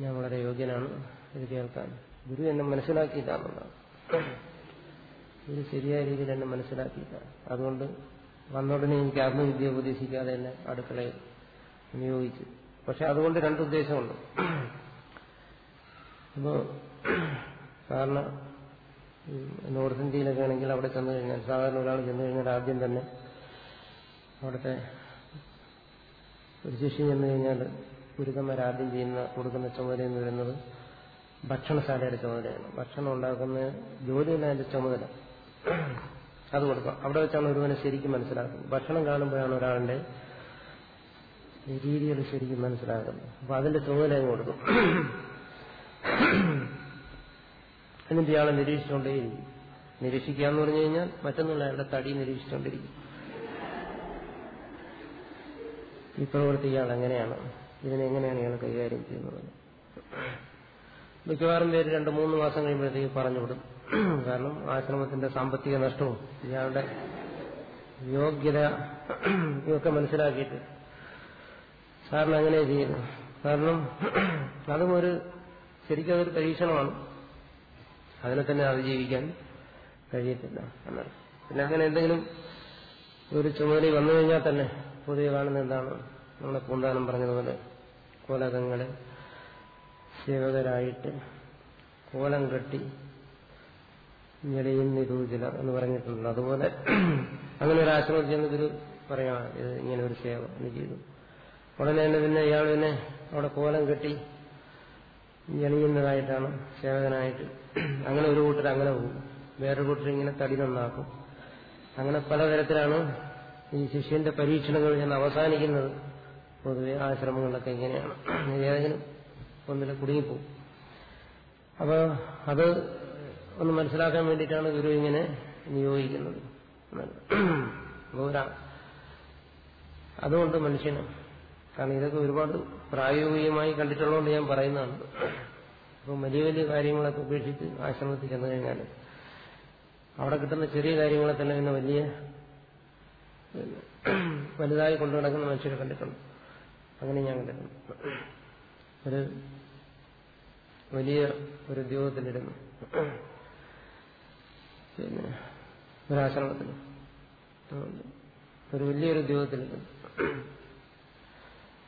ഞാൻ വളരെ യോഗ്യനാണ് ഇത് കേൾക്കാൻ. ഗുരു എന്നെ മനസ്സിലാക്കിയിട്ടാണെന്നാണ് ഗുരു ശരിയായ രീതിയിൽ എന്നെ മനസ്സിലാക്കിയിട്ടാണ് അതുകൊണ്ട് വന്നോടനെ എനിക്ക് ആത്മവിദ്യ ഉപദേശിക്കാതെ എന്നെ അടുക്കളയിൽ നിയോഗിച്ചു. പക്ഷെ അതുകൊണ്ട് രണ്ടുദ്ദേശമുണ്ട് അപ്പോ സാധാരണ നോർത്ത് ഇന്ത്യയിലൊക്കെ ആണെങ്കിൽ അവിടെ ചെന്നു കഴിഞ്ഞാൽ സാധാരണ ഒരാൾ ചെന്നു കഴിഞ്ഞാൽ ആദ്യം തന്നെ അവിടുത്തെ ഒരു ശിഷ്യം ചെന്നു കഴിഞ്ഞാൽ ഗുരുക്കന്മാർ ആദ്യം ചെയ്യുന്ന കൊടുക്കുന്ന ചുമതല എന്ന് പറയുന്നത് ഭക്ഷണശാലയുടെ ചുമതലയാണ്. ഭക്ഷണം ഉണ്ടാക്കുന്ന ജോലിയല്ല അതിന്റെ ചുമതല. അത് കൊടുക്കാം. അവിടെ വെച്ചാണ് ഒരുവനെ ശരിക്കും മനസ്സിലാക്കുന്നത്. ഭക്ഷണം കാണുമ്പോഴാണ് ഒരാളുടെ രീതികൾ ശരിക്കും മനസ്സിലാക്കുന്നത്. അപ്പൊ അതിന്റെ ചുമതല കൊടുക്കും. എന്നിട്ട് ഇയാളെ നിരീക്ഷിച്ചുകൊണ്ടേയിരിക്കും. നിരീക്ഷിക്കുക എന്ന് പറഞ്ഞു കഴിഞ്ഞാൽ മറ്റൊന്നുള്ള അയാളുടെ തടി നിരീക്ഷിച്ചുകൊണ്ടിരിക്കും. ഈ പ്രവൃത്തി ഇയാൾ എങ്ങനെയാണ് ഇതിനെങ്ങനെയാണ് ഇയാൾ കൈകാര്യം ചെയ്യുന്നത്? മിക്കവാറും പേര് രണ്ട് മൂന്ന് മാസം കഴിയുമ്പോഴത്തേക്ക് പറഞ്ഞുവിടും കാരണം ആശ്രമത്തിന്റെ സാമ്പത്തിക നഷ്ടവും ഇയാളുടെ യോഗ്യത ഇതൊക്കെ മനസ്സിലാക്കിയിട്ട് സാറിന് അങ്ങനെ ചെയ്യുന്നു. കാരണം അതും ഒരു ശരിക്കും അതൊരു പരീക്ഷണമാണ്. അതിനെ തന്നെ അതിജീവിക്കാൻ കഴിയത്തില്ല എന്നാണ്. പിന്നെ അങ്ങനെ എന്തെങ്കിലും ഒരു ചുമതല വന്നു കഴിഞ്ഞാൽ തന്നെ പൊതുവെ കാണുന്ന എന്താണ്? നമ്മളെ പൂന്താനം പറഞ്ഞതുപോലെ കോലകങ്ങളെ സേവകരായിട്ട് കോലം കെട്ടി ഞെളിയും നിരൂചില എന്ന് പറഞ്ഞിട്ടുണ്ട്. അതുപോലെ അങ്ങനെ ഒരു ആശ്രമത്തിൽ ചെന്നതിൽ ഗുരു പറയാം ഇത് ഇങ്ങനെ ഒരു സേവ എന്ന് ചെയ്തു. ഉടനെ തന്നെ പിന്നെ ഇയാൾ പിന്നെ അവിടെ കോലം കെട്ടി ഞെളിയുന്നതായിട്ടാണ് സേവകനായിട്ട് അങ്ങനെ ഒരു കൂട്ടർ അങ്ങനെ പോകും. വേറൊരു കൂട്ടർ ഇങ്ങനെ തടി നന്നാക്കും. അങ്ങനെ പലതരത്തിലാണ് ഈ ശിഷ്യന്റെ പരീക്ഷണങ്ങൾ ഞാൻ അവസാനിക്കുന്നത്. പൊതുവെ ആശ്രമങ്ങളിലൊക്കെ ഇങ്ങനെയാണ്. ഏതെങ്കിലും ഒന്നിൽ കുടുങ്ങിപ്പോവും. അപ്പോൾ അത് ഒന്ന് മനസ്സിലാക്കാൻ വേണ്ടിയിട്ടാണ് ഗുരു ഇങ്ങനെ നിയോഗിക്കുന്നത്. അതുകൊണ്ട് മനുഷ്യന് കാരണം ഇതൊക്കെ ഒരുപാട് പ്രായോഗികമായി കണ്ടിട്ടുള്ളതുകൊണ്ട് ഞാൻ പറയുന്നതാണ്. അപ്പം വലിയ വലിയ കാര്യങ്ങളൊക്കെ ഉപേക്ഷിച്ച് ആശ്രമത്തിൽ ചെന്നു കഴിഞ്ഞാൽ അവിടെ കിട്ടുന്ന ചെറിയ കാര്യങ്ങളെ തന്നെ പിന്നെ വലിയ വലുതായി കൊണ്ടു നടക്കുന്ന മനുഷ്യരെ കണ്ടിട്ടുണ്ട് അങ്ങനെ ഞാൻ കണ്ടിരുന്നു ഒരു വലിയ ഒരു ഉദ്യോഗത്തിലിരുന്നു. പിന്നെ ഒരാശ്രമത്തിൽ ഒരു വലിയൊരു ഉദ്യോഗത്തിലിരുന്നു.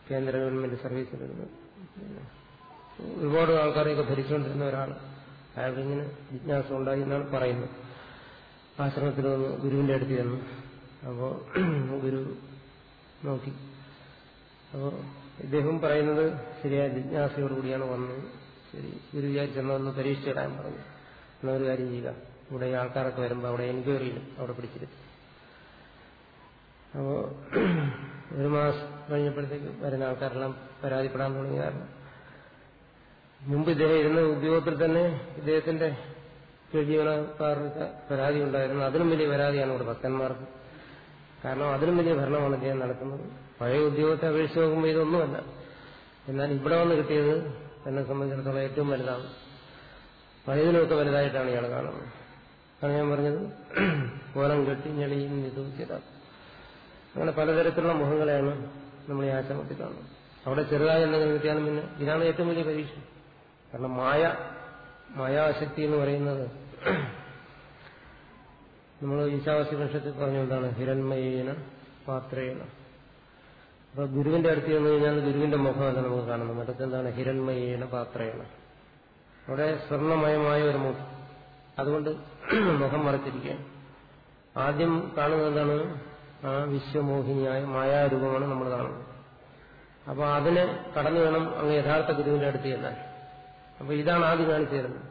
കേന്ദ്ര ഗവൺമെന്റ് സർവീസിലിരുന്നു. ഒരുപാട് ആൾക്കാരെയൊക്കെ ഭരിച്ചുകൊണ്ടിരുന്ന ഒരാൾ അയാൾക്ക് ഇങ്ങനെ ജിജ്ഞാസ ഉണ്ടായി എന്നാണ് പറയുന്നത്. ആശ്രമത്തിൽ വന്ന് ഗുരുവിന്റെ അടുത്ത് ചെന്നു. അപ്പോൾ ഗുരു നോക്കി. അപ്പോൾ ഇദ്ദേഹം പറയുന്നത് ശരിയായ ജിജ്ഞാസയോടുകൂടിയാണ് വന്നത് ശരി ഗുരു വിചാരിച്ചെന്നൊന്ന് പരീക്ഷിച്ചിടാൻ പറഞ്ഞു. എന്നാ ഒരു കാര്യം ചെയ്യുക. ഇവിടെ ആൾക്കാരൊക്കെ വരുമ്പോൾ അവിടെ എൻക്വയറിയിലും അവിടെ പിടിച്ചിരുത്തി അപ്പോൾ ഒരു മാസം കഴിഞ്ഞപ്പോഴത്തേക്ക് വരുന്ന ആൾക്കാരെല്ലാം പരാതിപ്പെടാൻ തുടങ്ങിയ കാരണം. മുമ്പ് ഇദ്ദേഹം ഇരുന്ന ഉദ്യോഗത്തിൽ തന്നെ ഇദ്ദേഹത്തിന്റെ ജീവനക്കാർക്ക് പരാതി ഉണ്ടായിരുന്നു. അതിനും വലിയ പരാതിയാണ് ഇവിടെ ഭക്തന്മാർക്ക്. കാരണം അതിനും വലിയ ഭരണമാണ് ഇദ്ദേഹം നടത്തുന്നത്. പഴയ ഉദ്യോഗത്തെ അപേക്ഷിച്ച് നോക്കുമ്പോൾ ഇതൊന്നുമല്ല. എന്നാൽ ഇവിടെ വന്ന് കിട്ടിയത് എന്നെ സംബന്ധിച്ചിടത്തോളം ഏറ്റവും വലുതാണ്. പഴയതിനൊക്കെ വലുതായിട്ടാണ് ഇയാൾ കാണുന്നത്. അതാണ് ഞാൻ പറഞ്ഞത്. ഓരം കെട്ടി ഞെളിയും ചില അങ്ങനെ പലതരത്തിലുള്ള മുഖങ്ങളെയാണ് നമ്മൾ ഈ ആശ്രമത്തിൽ കാണുന്നത് അവിടെ ചെറുതായി എന്തെങ്കിലും കിട്ടിയാലും പിന്നെ ഇതാണ് ഏറ്റവും വലിയ പരീക്ഷ. കാരണം മായ മായാശക്തി എന്ന് പറയുന്നത് നമ്മൾ ഈശാവാസി പക്ഷത്തിൽ പറഞ്ഞു എന്താണ്? ഹിരൺമയേന പാത്രേണ. അപ്പൊ ഗുരുവിന്റെ അടുത്ത് ചെന്ന് കഴിഞ്ഞാൽ ഗുരുവിന്റെ മുഖമല്ല നമുക്ക് കാണുന്നത്. മറ്റത്ത് എന്താണ് പാത്രേണ. അവിടെ സ്വർണമയമായ ഒരു മുഖം. അതുകൊണ്ട് മുഖം മറച്ചിരിക്കുകയാണ് ആദ്യം കാണുന്നത് എന്താണ്? ആ വിശ്വമോഹിനിയായ മായാരൂപമാണ് നമ്മൾ കാണുന്നത്. അപ്പൊ അതിനെ കടന്നു വേണം അങ്ങ് യഥാർത്ഥ ഗുരുവിന്റെ അടുത്ത് ചെന്നാൽ. അപ്പൊ ഇതാണ് ആദ്യം കാണിച്ചു തരുന്നത്.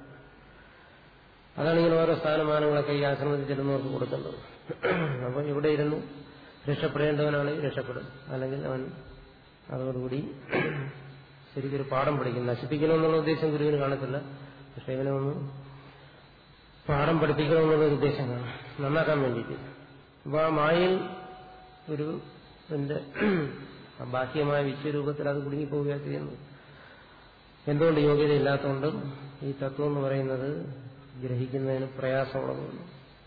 അതാണ് ഇങ്ങനെ ഓരോ സ്ഥാനമാനങ്ങളൊക്കെ ഈ ആശ്രമത്തിൽ ചെല്ലുന്നവർക്ക് കൊടുക്കുന്നത് അപ്പൊ ഇവിടെ ഇരുന്ന്. രക്ഷപ്പെടേണ്ടവനാണെങ്കിൽ രക്ഷപ്പെടും. അല്ലെങ്കിൽ അവൻ അതോടുകൂടി ശരിക്കൊരു പാഠം പഠിക്കും. നശിപ്പിക്കണമെന്നുള്ള ഉദ്ദേശം ഗുരുവിന് കാണത്തില്ല. പക്ഷെ ഇവനെ ഒന്ന് പാഠം പഠിപ്പിക്കണമെന്നുള്ള ഉദ്ദേശം കാണും. നന്നാക്കാൻ വേണ്ടിയിട്ട്. അപ്പൊ ആ മായയിൽ ഒരു ബാഹ്യമായ വിശ്വരൂപത്തിൽ അത് കുടുങ്ങിപ്പോവുകയാണ് ചെയ്യുന്നത്. എന്തുകൊണ്ട് യോഗ്യത ഇല്ലാത്തതുകൊണ്ടും ഈ തത്വം എന്ന് പറയുന്നത് ഗ്രഹിക്കുന്നതിന് പ്രയാസമുള്ളതുകൊണ്ട്.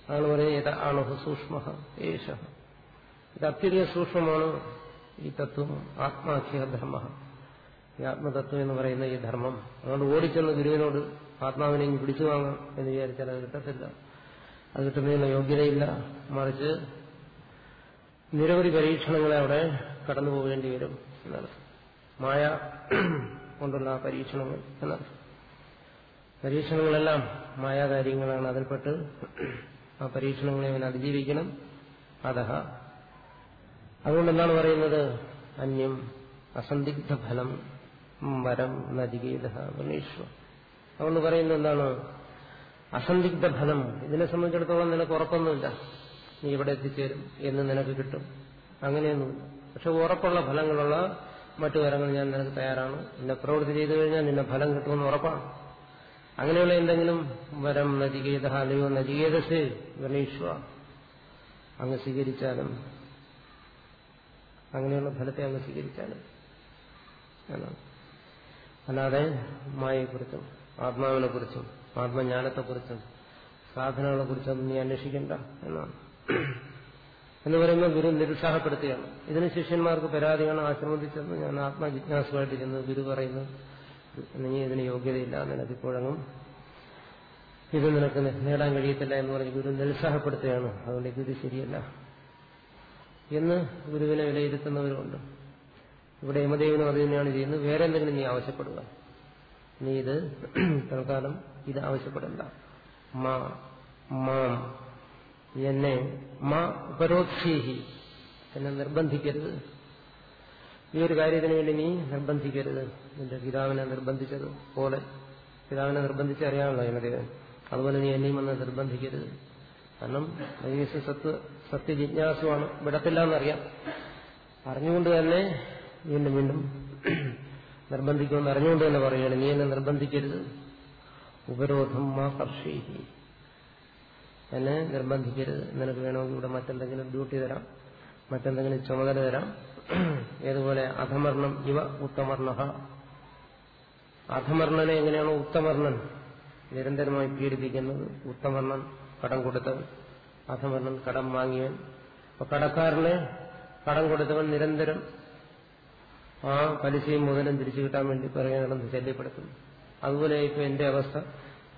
അതാണ് പറയുന്നത് സൂക്ഷ്മ ഏഷ ഇത് അത്യധികം സൂക്ഷ്മമാണ് ഈ തത്വം ആത്മാഖ്യ ധർമ്മ. ഈ ആത്മതത്വം എന്ന് പറയുന്ന ഈ ധർമ്മം. അതുകൊണ്ട് ഓടിച്ചെന്ന് ഗുരുവിനോട് ആത്മാവിനെ പിടിച്ചു വാങ്ങാം എന്ന് വിചാരിച്ചാൽ അത് കിട്ടത്തില്ല. അത് കിട്ടുന്നതിന് യോഗ്യതയില്ല. മറിച്ച് നിരവധി പരീക്ഷണങ്ങളെ അവിടെ കടന്നു പോകേണ്ടി വരും എന്നാണ്. മായ കൊണ്ടുള്ള പരീക്ഷണങ്ങൾ എന്നാണ്. പരീക്ഷണങ്ങളെല്ലാം മായാകാര്യങ്ങളാണ്. അതിൽപ്പെട്ട് ആ പരീക്ഷണങ്ങളെ അവൻ അതിജീവിക്കണം. അതഹ അതുകൊണ്ട് എന്താണ് പറയുന്നത്? അന്യം അസന്ദിഗ്ധ ഫലം വരം നദികേത ഗണേശ്വ അതുകൊണ്ട് പറയുന്നത് എന്താണ്? അസന്ദിഗ്ധ ഫലം ഇതിനെ സംബന്ധിച്ചിടത്തോളം നിനക്ക് ഉറപ്പൊന്നുമില്ല. നീ ഇവിടെ എത്തിച്ചേരും എന്ന് നിനക്ക് കിട്ടും. അങ്ങനെയൊന്നുമില്ല. പക്ഷെ ഉറപ്പുള്ള ഫലങ്ങളുള്ള മറ്റു വരങ്ങൾ ഞാൻ നിനക്ക് തയ്യാറാണ്. നിന്നെ പ്രവൃത്തി ചെയ്തു കഴിഞ്ഞാൽ നിന്നെ ഫലം കിട്ടുമെന്ന് ഉറപ്പാണ്. അങ്ങനെയുള്ള എന്തെങ്കിലും വരം നചികേത അല്ലയോ നചികേതസ് ഗണേശ്വ അങ്ങ് സ്വീകരിച്ചാലും അങ്ങനെയുള്ള ഫലത്തെ അങ്ങ് സ്വീകരിച്ചാലും എന്നാണ്. അല്ലാതെ മായയെക്കുറിച്ചും ആത്മാവിനെക്കുറിച്ചും ആത്മജ്ഞാനത്തെക്കുറിച്ചും സാധനങ്ങളെക്കുറിച്ചൊന്നും നീ അന്വേഷിക്കണ്ട എന്നാണ്. എന്ന് പറയുമ്പോൾ ഗുരു നിരുത്സാഹപ്പെടുത്തുകയാണ്. ഇതിന് ശിഷ്യന്മാർക്ക് പരാതിയാണ് ആശ്രമത്തിൽ ചെന്ന് ഞാൻ ആത്മജിജ്ഞാസുമായിട്ട് ചെന്ന് ഗുരു പറയുന്നു നീ ഇതിന് യോഗ്യതയില്ല നിനക്കിപ്പോഴങ്ങും ഇത് നിനക്ക് നേടാൻ കഴിയത്തില്ല എന്ന് പറഞ്ഞ് ഗുരു നിരുത്സാഹപ്പെടുത്തുകയാണ്. അതുകൊണ്ട് ഗുരു ശരിയല്ല. എന്ന് ഗുരുവിനെ വിലയിരുത്തുന്നവരുണ്ട് ഇവിടെ യമദേവനും അത് തന്നെയാണ് ചെയ്യുന്നത്. വേറെ എന്തെങ്കിലും നീ ആവശ്യപ്പെടുക. നീ ഇത് തൽക്കാലം ഇത് ആവശ്യപ്പെടണ്ട. മാ മാം. എന്നെ മാ ഉപരോക്ഷീഹി എന്നെ നിർബന്ധിക്കരുത്. ഈ ഒരു കാര്യത്തിന് വേണ്ടി നീ നിർബന്ധിക്കരുത്. നിന്റെ പിതാവിനെ നിർബന്ധിച്ചത് പോലെ. പിതാവിനെ നിർബന്ധിച്ച് അറിയാമല്ലോ യമദേവൻ. അതുപോലെ നീ എന്നെയും വന്ന് നിർബന്ധിക്കരുത്. കാരണം സത്ത് സത്യജിജ്ഞാസുവാണ്. വിടത്തില്ല എന്നറിയാം അറിഞ്ഞുകൊണ്ട് തന്നെ വീണ്ടും വീണ്ടും നിർബന്ധിക്കുമെന്ന് അറിഞ്ഞുകൊണ്ട് തന്നെ പറയുകയാണ്. നീ എന്നെ നിർബന്ധിക്കരുത്. ഉപരോധം മാ കർഷീഹി എന്നെ നിർബന്ധിക്കരുത്. നിനക്ക് വേണമെങ്കിൽ ഇവിടെ മറ്റെന്തെങ്കിലും ഡ്യൂട്ടി തരാം. മറ്റെന്തെങ്കിലും ചുമതല തരാം. ഏതുപോലെ അധമർണം ഇവ ഉത്തമർണ അധമർണനെ എങ്ങനെയാണോ ഉത്തമർണൻ നിരന്തരമായി പീഡിപ്പിക്കുന്നത്? ഉത്തമർണൻ കടം കൊടുത്തവൻ. അധമർണൻ കടം വാങ്ങിയവൻ. അപ്പൊ കടക്കാരനെ കടം കൊടുത്തവൻ നിരന്തരം ആ പലിശയും മുതലും തിരിച്ചു കിട്ടാൻ വേണ്ടി പറയാനുള്ളത് ശല്യപ്പെടുത്തുന്നു. അതുപോലെ ഇപ്പൊ എന്റെ അവസ്ഥ.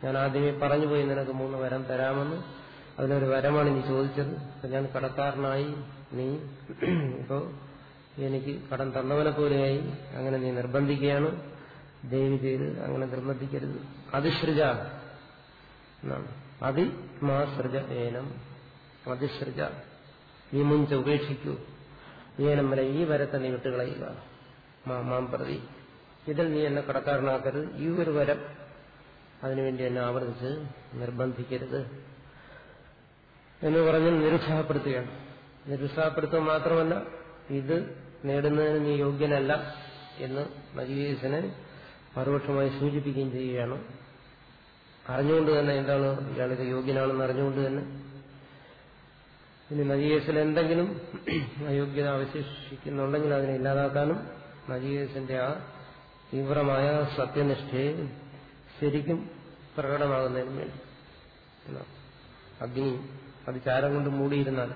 ഞാൻ ആദ്യമേ പറഞ്ഞു പോയി നിനക്ക് മൂന്ന് വരം തരാമെന്ന്. അതിനൊരു വരമാണ് നീ ചോദിച്ചത്. അപ്പൊ ഞാൻ കടക്കാരനായി നീ ഇപ്പോ എനിക്ക് കടം തന്നവനെ പോലെയായി അങ്ങനെ നീ നിർബന്ധിക്കുകയാണ്. ദയവ് ചെയ്ത് അങ്ങനെ നിർബന്ധിക്കരുത്. അതിസൃജ എന്നാണ്. അതി മാ സൃജ ഏനം. അതിസൃജ നീ മുഞ്ച ഉപേക്ഷിക്കൂ. നീനം വരെ ഈ വരത്തെ നീ വിട്ടുകളയുക. മാം പ്രതി. ഇതിൽ നീ എന്നെ കടക്കാരനാക്കരുത്. ഈ ഒരു വരം അതിനുവേണ്ടി എന്നെ ആവർത്തിച്ച് നിർബന്ധിക്കരുത്. എന്ന് പറഞ്ഞ് നിരുത്സാഹപ്പെടുത്തുകയാണ്. നിരുത്സാഹപ്പെടുത്തുക മാത്രമല്ല ഇത് നേടുന്നതിന് നീ യോഗ്യനല്ല എന്ന് നജീസിനെ പരോക്ഷമായി സൂചിപ്പിക്കുകയും ചെയ്യുകയാണ്. അറിഞ്ഞുകൊണ്ട് തന്നെ എന്താണ് ഇയാളിത് യോഗ്യനാണെന്ന് അറിഞ്ഞുകൊണ്ട് തന്നെ ഇനി നജീയസിൽ എന്തെങ്കിലും അയോഗ്യത അവശേഷിക്കുന്നുണ്ടെങ്കിൽ അതിനെ ഇല്ലാതാക്കാനും നജീയസിന്റെ ആ തീവ്രമായ സത്യനിഷ്ഠയെ ശരിക്കും പ്രകടമാകുന്നതിന് വേണ്ടി. അഗ്നി അത് ചാരം കൊണ്ട് മൂടിയിരുന്നാൽ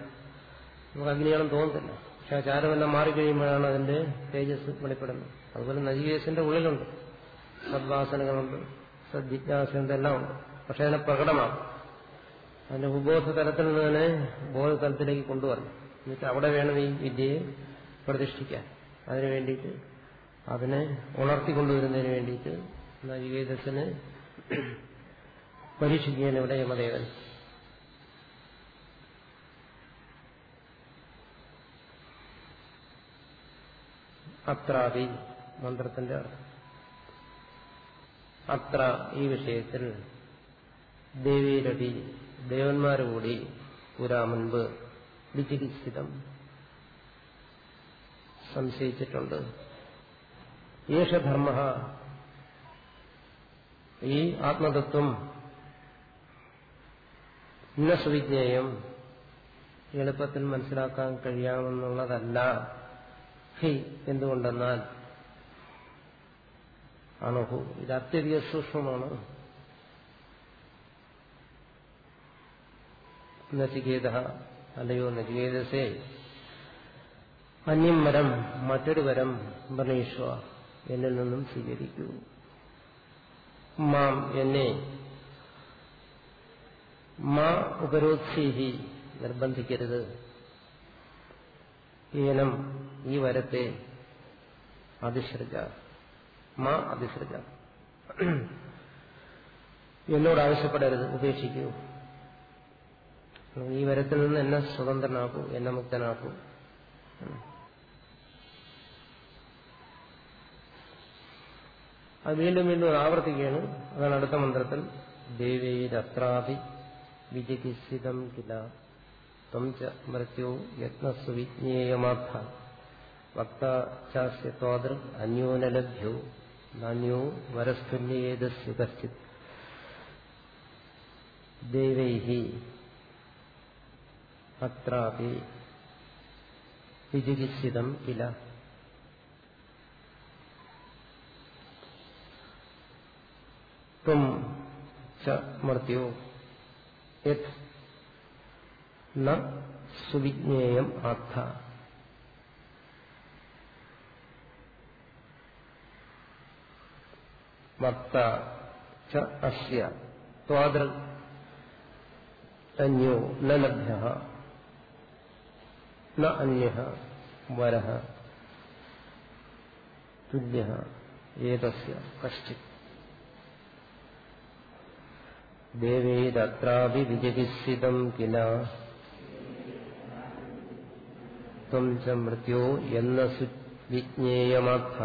നമുക്ക് അഗ്നിയാണെന്ന് തോന്നത്തില്ല. പക്ഷെ ആ ചാരമെല്ലാം മാറിക്കഴിയുമ്പോഴാണ് അതിന്റെ തേജസ് വെളിപ്പെടുന്നത്. അതുപോലെ നജീയസിന്റെ ഉള്ളിലുണ്ട്. സദ്വാസനകളുണ്ട് സദ്ജിജ്ഞാസുണ്ട് എല്ലാം ഉണ്ട്. പക്ഷെ അതിനെ പ്രകടമാകും. അതിന്റെ ഉപബോധ തലത്തിൽ നിന്ന് തന്നെ ബോധതലത്തിലേക്ക് കൊണ്ടുവരണം എന്നിട്ട് അവിടെ വേണം ഈ വിദ്യയെ പ്രതിഷ്ഠിക്കാൻ. അതിനു വേണ്ടിയിട്ട് അതിനെ ഉണർത്തിക്കൊണ്ടുവരുന്നതിന് വേണ്ടിയിട്ട് നജികേതസിന് പരീക്ഷിക്കുകയാണ് ഇവിടെ യമദേവൻ. അത്രാദി മന്ത്രത്തിന്റെ അർത്ഥം. അത്ര ഈ വിഷയത്തിൽ ദേവീരടി ദേവന്മാരുകൂടി പുരാ മുൻപ് വിചികിത്സിതം സംശയിച്ചിട്ടുണ്ട്. യേശധർമ്മ ഈ ആത്മതത്വം ഇന്ന സുവിജ്ഞേയം എളുപ്പത്തിൽ മനസ്സിലാക്കാൻ കഴിയാമെന്നുള്ളതല്ല. ഹി എന്തുകൊണ്ടെന്നാൽ അണുഹു. ഇത് അത്യധിക സൂക്ഷ്മമാണ്. നചികേത അല്ലയോ നചികേതസേ. അന്യം വരം മറ്റൊരു വരം വർണീശ്വ എന്നിൽ നിന്നും സ്വീകരിക്കൂ. മാം എന്നെ മാ ഉപരോത്സീഹി നിർബന്ധിക്കരുത്. ഏനം ഈ വരത്തെ അതിശ്രജ മാ അതിശ്രജ എന്നോട് ആവശ്യപ്പെടരുത് ഉപേക്ഷിക്കൂ. ഈ വരത്തിൽ നിന്ന് എന്നെ സ്വതന്ത്രനാക്കൂ എന്നെ മുക്തനാക്കൂ. അത് വീണ്ടും വീണ്ടും ആവർത്തിക്കുകയാണ്. അതാണ് അടുത്ത മന്ത്രത്തിൽ. ദേവേരത്രാഭി വിജകിസിതം കില. ത്വം ച മൃത്യു യത്നസ്വ വിജ്ഞേയമാർത്ഥ. വക്താചാസ്യത്വാദൃ അന്യോനലഭ്യോ നാന്യോ വരസ്തുല്യേതസ്യ കശ്ചിത്. ദേവൈഹി അത്രാപി വിജികിത്സിതം ഇല ത്വം ച മർത്യോ. യത് ന സുവിജ്ഞേയം ആർത്ഥ. വക്ത ച അസ്യ ത്വാദൃ. അന്യോ ലഭ്യ ന അന്യ വര തുല്യ ഏതസ്യ കശ്ചിത് ദേവൈരത്രാപി വിജകിത്സിതം കില. ത്വം ച മൃത്യോ എന്ന വിജ്ഞേയമാർത്ഥ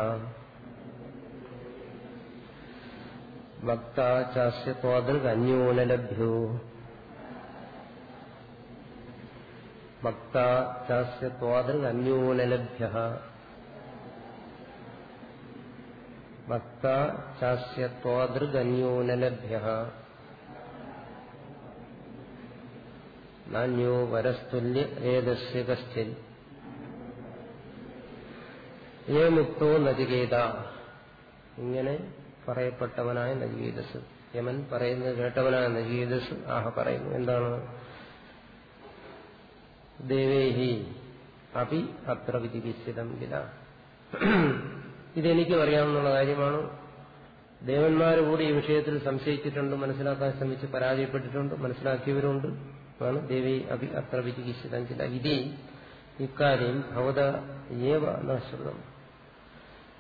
വക്താചാസ്യത്വാദൃഗന്യോനലഭ്യ വക്താചാസ്യത്വാദൃഗന്യോനലഭ്യ നാന്യോ വരസ്തുല്യ ഏതസ്യ കശ്ചിൻ. ഏ മുക്തോ നചികേത. ഇങ്ങനെ പറയപ്പെട്ടവനായ നചികേതസ്. യമൻ പറയുന്നത് കേട്ടവനായ നചികേതസ് ആഹ പറയുന്നു. എന്താണ്? ദേവേഹി അപി അത്ര വിധിവിസ്ഥിതം ഇല്ല ഇതെനിക്കും അറിയാവുന്ന കാര്യമാണ്. ദേവന്മാർ കൂടി ഈ വിഷയത്തിൽ സംശയിച്ചിട്ടുണ്ട് മനസ്സിലാക്കാൻ ശ്രമിച്ച് പരാജയപ്പെട്ടിട്ടുണ്ട് മനസ്സിലാക്കിയവരുണ്ട്. ആണ് ദേവി അഭി അത്ര വിചികിത്സിതം ചില ഇതി ഇക്കാര്യം ഭവത ഏവ നശ്രുതം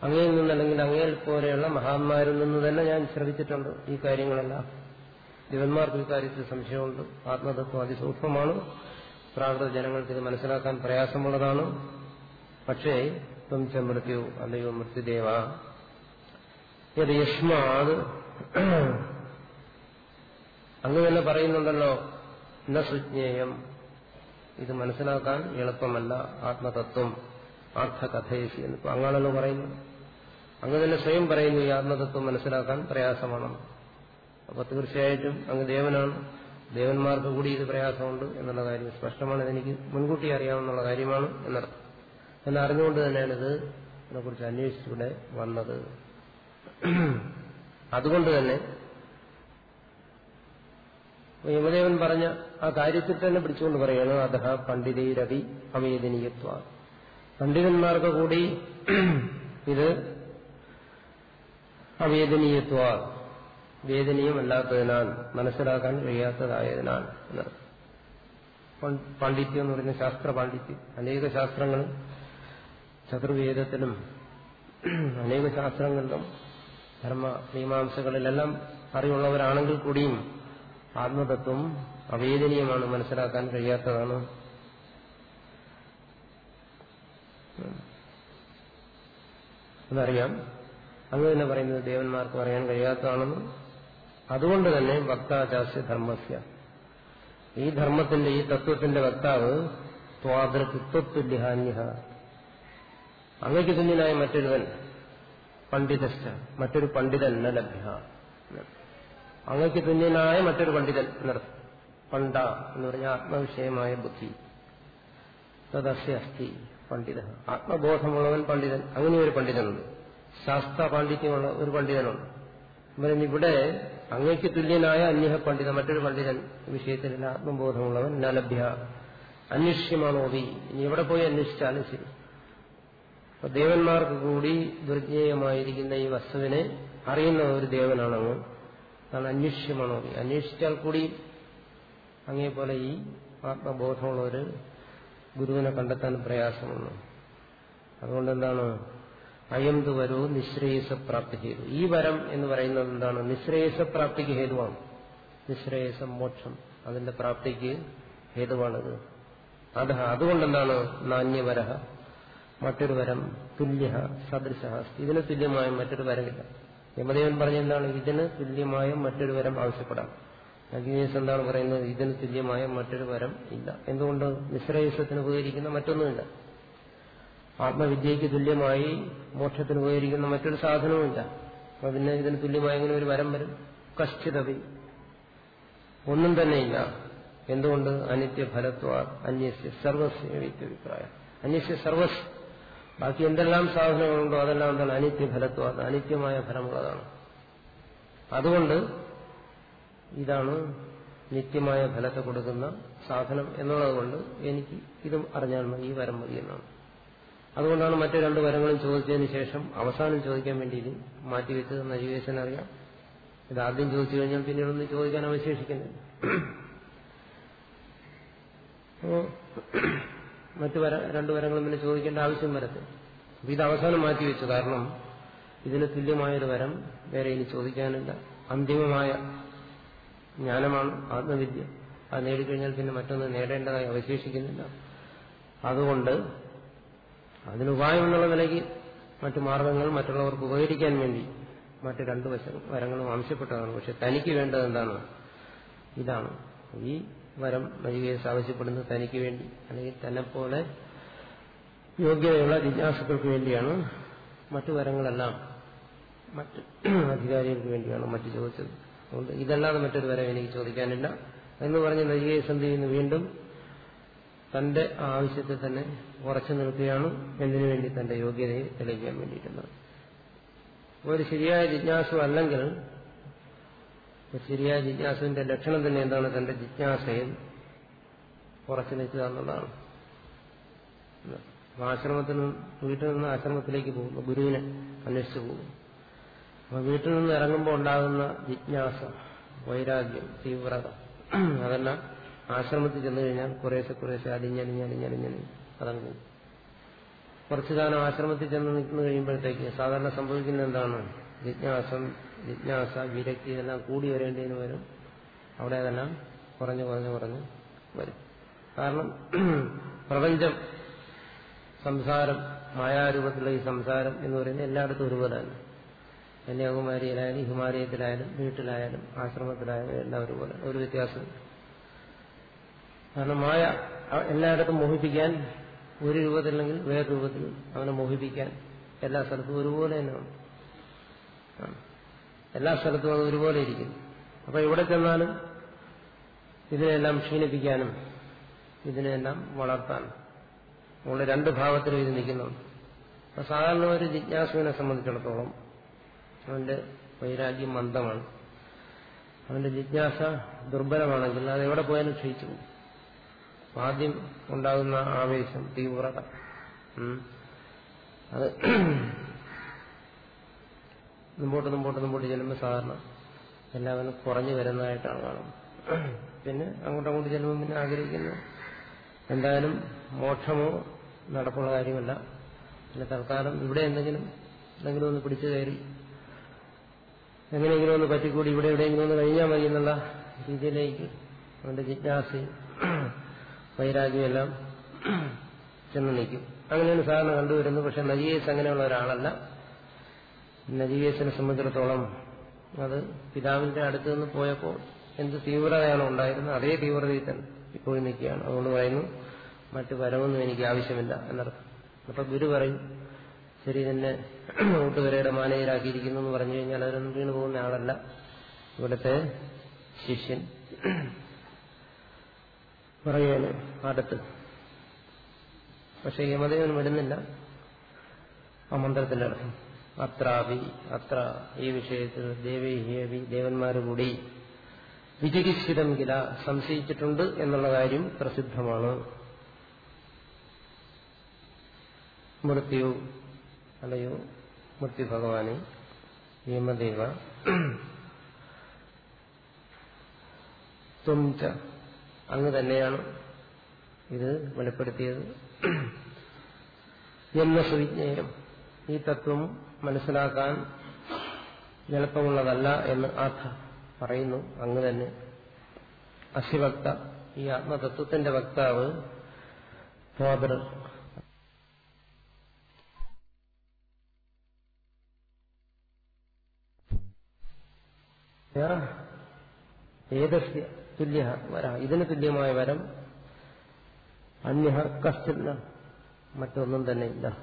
അങ്ങയിൽ നിന്നല്ലെങ്കിൽ അങ്ങയിൽ പോലെയുള്ള മഹാന്മാരിൽ നിന്ന് തന്നെ ഞാൻ ശ്രമിച്ചിട്ടുണ്ട് ഈ കാര്യങ്ങളെല്ലാം. ദേവന്മാർക്ക് ഈ കാര്യത്തിൽ സംശയമുണ്ട്. ആത്മതത്വം അതിസൂക്ഷ്മമാണ്. പ്രാകൃത ജനങ്ങൾക്ക് ഇത് മനസ്സിലാക്കാൻ പ്രയാസമുള്ളതാണ്. പക്ഷേ ത്വം ച മൃത്യു അല്ലയോ മൃത്യുദേവ. ഇത് യസ്മാത് അങ്ങ് തന്നെ പറയുന്നുണ്ടല്ലോ. ന സുജ്ഞേയം. ഇത് മനസ്സിലാക്കാൻ എളുപ്പമല്ല. ആത്മതത്വം. ആർത്ഥകഥേശി എന്ന് അങ്ങാണല്ലോ പറയുന്നു അങ്ങ് തന്നെ സ്വയം പറയുന്നു ഈ ആത്മതത്വം മനസ്സിലാക്കാൻ പ്രയാസമാണ്. അപ്പൊ തീർച്ചയായിട്ടും അങ്ങ് ദേവനാണ്. ദേവന്മാർക്ക് കൂടി ഇത് പ്രയാസമുണ്ട് എന്നുള്ള കാര്യം സ്പഷ്ടമാണ്. ഇതെനിക്ക് മുൻകൂട്ടി അറിയാവുന്ന കാര്യമാണ് എന്നർത്ഥം. എന്നറിഞ്ഞുകൊണ്ട് തന്നെയാണ് ഇത് ഇതിനെക്കുറിച്ച് അന്വേഷിച്ചിവിടെ വന്നത്. അതുകൊണ്ട് തന്നെ യമദേവൻ പറഞ്ഞ ആ കാര്യത്തിൽ തന്നെ പിടിച്ചുകൊണ്ട് പറയുകയാണ് അധ പണ്ഡിതൈരവി അവേദനീയത്വ. പണ്ഡിതന്മാർക്ക് കൂടി ഇത് അവേദനീയത്വ. വേദനീയമല്ലാത്തതിനാൽ മനസ്സിലാക്കാൻ കഴിയാത്തതായതിനാൽ പാണ്ഡിത്യം എന്ന് പറയുന്ന ശാസ്ത്ര പാണ്ഡിത്യം. അനേക ശാസ്ത്രങ്ങളും ചതുർവേദത്തിലും അനേക ശാസ്ത്രങ്ങളിലും ധർമ്മ മീമാംസകളിലെല്ലാം അറിവുള്ളവരാണെങ്കിൽ കൂടിയും ആത്മതത്വം അവേദനീയമാണ് മനസ്സിലാക്കാൻ കഴിയാത്തതാണ്. അതറിയാം അങ്ങനെ തന്നെ പറയുന്നത് ദേവന്മാർക്ക് പറയാൻ കഴിയാത്തതാണെന്നും അതുകൊണ്ട് തന്നെ വക്താചാസ്യ ധർമ്മസ്യ ഈ ധർമ്മത്തിന്റെ ഈ തത്വത്തിന്റെ വക്താവ് ത്വാതൃത്വത്തുല്യഹാന്യ അങ്ങയ്ക്ക് തുല്യനായ മറ്റൊരുവൻ പണ്ഡിത മറ്റൊരു പണ്ഡിതൻ ന ലഭ്യ തുല്യനായ മറ്റൊരു പണ്ഡിതൻ പണ്ട എന്ന് പറഞ്ഞ ആത്മവിഷയമായ ബുദ്ധി. തദസ്യ അസ്ഥി പണ്ഡിത ആത്മബോധമുള്ളവൻ പണ്ഡിതൻ. അങ്ങനെ ഒരു പണ്ഡിതനുണ്ട്. ശാസ്ത്ര പാണ്ഡിത്യമുള്ള ഒരു പണ്ഡിതനുണ്ട്. ഇവിടെ അങ്ങയ്ക്ക് തുല്യനായ അന്യഹ പണ്ഡിത മറ്റൊരു പണ്ഡിതൻ വിഷയത്തിൽ ആത്മബോധമുള്ളവൻ നലഭ്യ അന്വേഷ്യമാണോതി ഇനി എവിടെ പോയി അന്വേഷിച്ചാലും ശരി. അപ്പൊ ദേവന്മാർക്ക് കൂടി ദുർജ്ഞേയമായിരിക്കുന്ന ഈ വസ്തുവിനെ അറിയുന്ന ഒരു ദേവനാണ് അങ്ങ് അതാണ് അന്വേഷ്യമാണോതി അന്വേഷിച്ചാൽ കൂടി അങ്ങേപോലെ ഈ ആത്മബോധമുള്ള ഒരു ഗുരുവിനെ കണ്ടെത്താൻ പ്രയാസമുള്ളൂ അതുകൊണ്ട് എന്താണ് അയന്തു വരോ നിശ്രേയസപ്രാപ്തി ഹേതു ഈ വരം എന്ന് പറയുന്നത് എന്താണ്? നിശ്രേയസപ്രാപ്തിക്ക് ഹേതുവാണ്. നിശ്രേയസം മോക്ഷം അതിന്റെ പ്രാപ്തിക്ക് ഹേതുവാണിത്. അത് അതുകൊണ്ടെന്താണ്? നാണ്യവര മറ്റൊരു വരം തുല്യ സദൃശ ഇതിന് തുല്യമായ മറ്റൊരു വരമില്ല. യമദേവൻ പറഞ്ഞെന്താണ് ഇതിന് തുല്യമായ മറ്റൊരു വരം ആവശ്യപ്പെടാം. അഗ്നേസ് എന്താണ് പറയുന്നത്? ഇതിന് തുല്യമായ മറ്റൊരു വരം ഇല്ല. എന്തുകൊണ്ട്? നിശ്രേയസത്തിന് ഉപകരിക്കുന്ന മറ്റൊന്നുമില്ല. ആത്മവിദ്യയ്ക്ക് തുല്യമായി മോക്ഷത്തിന് ഉപകരിക്കുന്ന മറ്റൊരു സാധനവുമില്ല. അപ്പൊ പിന്നെ ഇതിന് തുല്യമായ ഇങ്ങനെ ഒരു വരം വരും. കശ്ചിതവി. ഒന്നും തന്നെയില്ല. എന്തുകൊണ്ട്? അനിത്യ ഫലത്വാ അന്യസ്യ സർവസ് അഭിപ്രായം അന്യസ്യ സർവസ്. ബാക്കി എന്തെല്ലാം സാധനങ്ങളുണ്ടോ അതെല്ലാം എന്താണ്? അനിത്യ ഫലത്വാ. അത് അനിത്യമായ ഫലമുള്ളതാണ്. അതുകൊണ്ട് ഇതാണ് നിത്യമായ ഫലത്തെ കൊടുക്കുന്ന സാധനം എന്നുള്ളതുകൊണ്ട് എനിക്ക് ഇതും അറിഞ്ഞാൽ മതി. ഈ വരം മതി എന്നാണ്. അതുകൊണ്ടാണ് മറ്റു രണ്ട് വരങ്ങളും ചോദിച്ചതിന് ശേഷം അവസാനം ചോദിക്കാൻ വേണ്ടി മാറ്റിവെച്ചത് നജീവേശൻ അറിയാം. ഇത് ആദ്യം ചോദിച്ചു കഴിഞ്ഞാൽ പിന്നീടൊന്നും ചോദിക്കാൻ അവശേഷിക്കുന്നില്ല. മറ്റു വര രണ്ടു വരങ്ങളും പിന്നെ ചോദിക്കേണ്ട ആവശ്യം വരത്തില്ല. ഇത് അവസാനം മാറ്റിവെച്ചു. കാരണം ഇതിന് തുല്യമായൊരു വരം വേറെ ഇനി ചോദിക്കാനില്ല. അന്തിമമായ ജ്ഞാനമാണ് ആത്മവിദ്യ. അത് നേടിക്കഴിഞ്ഞാൽ പിന്നെ മറ്റൊന്ന് നേടേണ്ടതായി അവശേഷിക്കുന്നില്ല. അതുകൊണ്ട് അതിനുപായം എന്നുള്ള നിലയ്ക്ക് മറ്റു മാർഗങ്ങൾ മറ്റുള്ളവർക്ക് ഉപകരിക്കാൻ വേണ്ടി മറ്റു രണ്ട് വശം വരങ്ങളും ആവശ്യപ്പെട്ടതാണ്. പക്ഷെ തനിക്ക് വേണ്ടത് എന്താണ്? ഇതാണ്. ഈ വരം മരികേസ് ആവശ്യപ്പെടുന്നത് തനിക്ക് വേണ്ടി അല്ലെങ്കിൽ തന്നെ പോലെ യോഗ്യതയുള്ള ജിജ്ഞാസുക്കൾക്ക് വേണ്ടിയാണ്. മറ്റു വരങ്ങളെല്ലാം മറ്റ് അധികാരികൾക്ക് വേണ്ടിയാണ് മറ്റു ചോദിച്ചത്. അതുകൊണ്ട് ഇതല്ലാതെ മറ്റൊരു വരം എനിക്ക് ചോദിക്കാനില്ല. എന്ന് പറഞ്ഞ് നരികേസ് എന്ത് ചെയ്യുന്നു? വീണ്ടും തന്റെ ആവശ്യത്തെ തന്നെ ഉറച്ചു നിർത്തുകയാണ് എന്തിനു വേണ്ടി തന്റെ യോഗ്യതയെ തെളിയിക്കാൻ വേണ്ടിയിട്ടുള്ളത് ഒരു ശരിയായ ജിജ്ഞാസു അല്ലെങ്കിൽ ശരിയായ ജിജ്ഞാസുവിന്റെ ലക്ഷണം തന്നെ എന്താണ്? തന്റെ ജിജ്ഞാസയിൽ ഉറച്ചു നിൽക്കുക എന്നുള്ളതാണ്. ആശ്രമത്തിൽ നിന്ന് വീട്ടിൽ നിന്ന് ആശ്രമത്തിലേക്ക് പോകുന്നു. ഗുരുവിനെ അന്വേഷിച്ചു പോകും അപ്പൊ വീട്ടിൽ നിന്ന് ഇറങ്ങുമ്പോൾ ഉണ്ടാകുന്ന ജിജ്ഞാസ വൈരാഗ്യം തീവ്രത അതെല്ലാം ആശ്രമത്തിൽ ചെന്നു കഴിഞ്ഞാൽ കുറേശ്ശെ കുറേശ്ശെ അലിഞ്ഞലിഞ്ഞലിഞ്ഞലിഞ്ഞലി അതങ്ങ് കുറച്ചു കാലം ആശ്രമത്തിൽ ചെന്ന് നിൽക്കുന്നു കഴിയുമ്പോഴത്തേക്ക് സാധാരണ സംഭവിക്കുന്നത് എന്താണ്? ജിജ്ഞാസം ജിജ്ഞാസ വിരക്തി ഇതെല്ലാം കൂടി വരേണ്ടതിന് വരും. അവിടെ അതെല്ലാം കുറഞ്ഞു കുറഞ്ഞു കുറഞ്ഞു വരും. കാരണം പ്രപഞ്ചം സംസാരം മായാരൂപത്തിലുള്ള ഈ സംസാരം എന്ന് പറയുന്നത് എല്ലായിടത്തും ഒരുപോലെയാണ്. കന്യാകുമാരിയിലായാലും ഹിമാലയത്തിലായാലും വീട്ടിലായാലും ആശ്രമത്തിലായാലും എല്ലാം ഒരുപോലെ ഒരു വ്യത്യാസം കാരണം മായ എല്ലായിടത്തും മോഹിപ്പിക്കാൻ ഒരു രൂപത്തിലെങ്കിൽ വേറെ രൂപത്തിൽ അവനെ മോഹിപ്പിക്കാൻ എല്ലാ സ്ഥലത്തും ഒരുപോലെ തന്നെയാണ് എല്ലാ സ്ഥലത്തും അത് ഒരുപോലെ ഇരിക്കുന്നു. അപ്പൊ ഇവിടെ ചെന്നാലും ഇതിനെല്ലാം ക്ഷീണിപ്പിക്കാനും ഇതിനെല്ലാം വളർത്താനും നമ്മൾ രണ്ട് ഭാവത്തിലും ഇത് നിൽക്കുന്നുണ്ട്. അപ്പൊ സാധാരണ ഒരു ജിജ്ഞാസുവിനെ സംബന്ധിച്ചിടത്തോളം അവന്റെ വൈരാഗ്യം മന്ദമാണ്. അവന്റെ ജിജ്ഞാസ ദുർബലമാണെങ്കിൽ അത് എവിടെ പോയാലും ക്ഷയിച്ചു പോകും. ആദ്യം ഉണ്ടാകുന്ന ആവേശം തീവ്രത. അത് മുമ്പോട്ട് മുമ്പോട്ട് മുമ്പോട്ട് ചെല്ലുമ്പോൾ സാധാരണ എല്ലാവരും കുറഞ്ഞു വരുന്നതായിട്ടാണ് കാണുന്നത്. പിന്നെ അങ്ങോട്ടും അങ്ങോട്ട് ചെല്ലുമ്പോൾ പിന്നെ ആഗ്രഹിക്കുന്നു. എന്തായാലും മോക്ഷമോ നടപ്പുള്ള കാര്യമല്ല. പിന്നെ തൽക്കാലം ഇവിടെ എന്തെങ്കിലും എന്തെങ്കിലും ഒന്ന് പിടിച്ചു കയറി എങ്ങനെയെങ്കിലും ഒന്ന് പറ്റിക്കൂടി ഇവിടെ എവിടെയെങ്കിലും ഒന്ന് കഴിഞ്ഞാൽ മതി എന്നുള്ള രീതിയിലേക്ക് അവന്റെ ജിജ്ഞാസയും വൈരാഗ്യം എല്ലാം ചെന്ന് നിൽക്കും. അങ്ങനെയാണ് സാധാരണ കണ്ടുവരുന്നത് പക്ഷെ നജീവേസ് അങ്ങനെയുള്ള ഒരാളല്ല. നജീവേസിനെ സംബന്ധിച്ചിടത്തോളം അത് പിതാവിന്റെ അടുത്ത് നിന്ന് പോയപ്പോൾ എന്ത് തീവ്രതയാണ് ഉണ്ടായിരുന്നത് അതേ തീവ്രതയിൽ തന്നെ ഇപ്പോഴും നിൽക്കുകയാണ്. അതുകൊണ്ട് പറയുന്നു മറ്റു വരവൊന്നും എനിക്ക് ആവശ്യമില്ല എന്നർത്ഥം. അപ്പൊ ഗുരു പറയും ശരി തന്നെ കൂട്ടുകരയുടെ മാനേജരാക്കിയിരിക്കുന്നു എന്ന് പറഞ്ഞു കഴിഞ്ഞാൽ അവരൊന്നും വീണ് പോകുന്ന ആളല്ല. ഇവിടുത്തെ ശിഷ്യൻ പറയുകയാണ് അടുത്ത് പക്ഷെ യമദേവൻ വിടുന്നില്ല. ആ മന്ത്രത്തിന്റെ അർത്ഥം അത്രാവി അത്ര ഈ വിഷയത്തിൽ ദേവീഹേവി ദേവന്മാർ കൂടി വിചികിത്സിതം കില സംശയിച്ചിട്ടുണ്ട് എന്നുള്ള കാര്യം പ്രസിദ്ധമാണ്. മൃത്യു അല്ലയോ മൃത്യു ഭഗവാനെ യമദേവ അങ്ങ് തന്നെയാണ് ഇത് വെളിപ്പെടുത്തിയത്. ജന്മസുവിജ്ഞേയം ഈ തത്വം മനസ്സിലാക്കാൻ എളുപ്പമുള്ളതല്ല എന്ന് ആഥ പറയുന്നു. അങ്ങ് തന്നെ. അശിവക്ത ഈ ആത്മതത്വത്തിന്റെ വക്താവ് ഫാദർ. ഏതസ്യ? തുല്യ വര. ഇതിന് തുല്യമായ വരം അന്യ കസ്റ്റില്ല മറ്റൊന്നും തന്നെ ഇല്ല.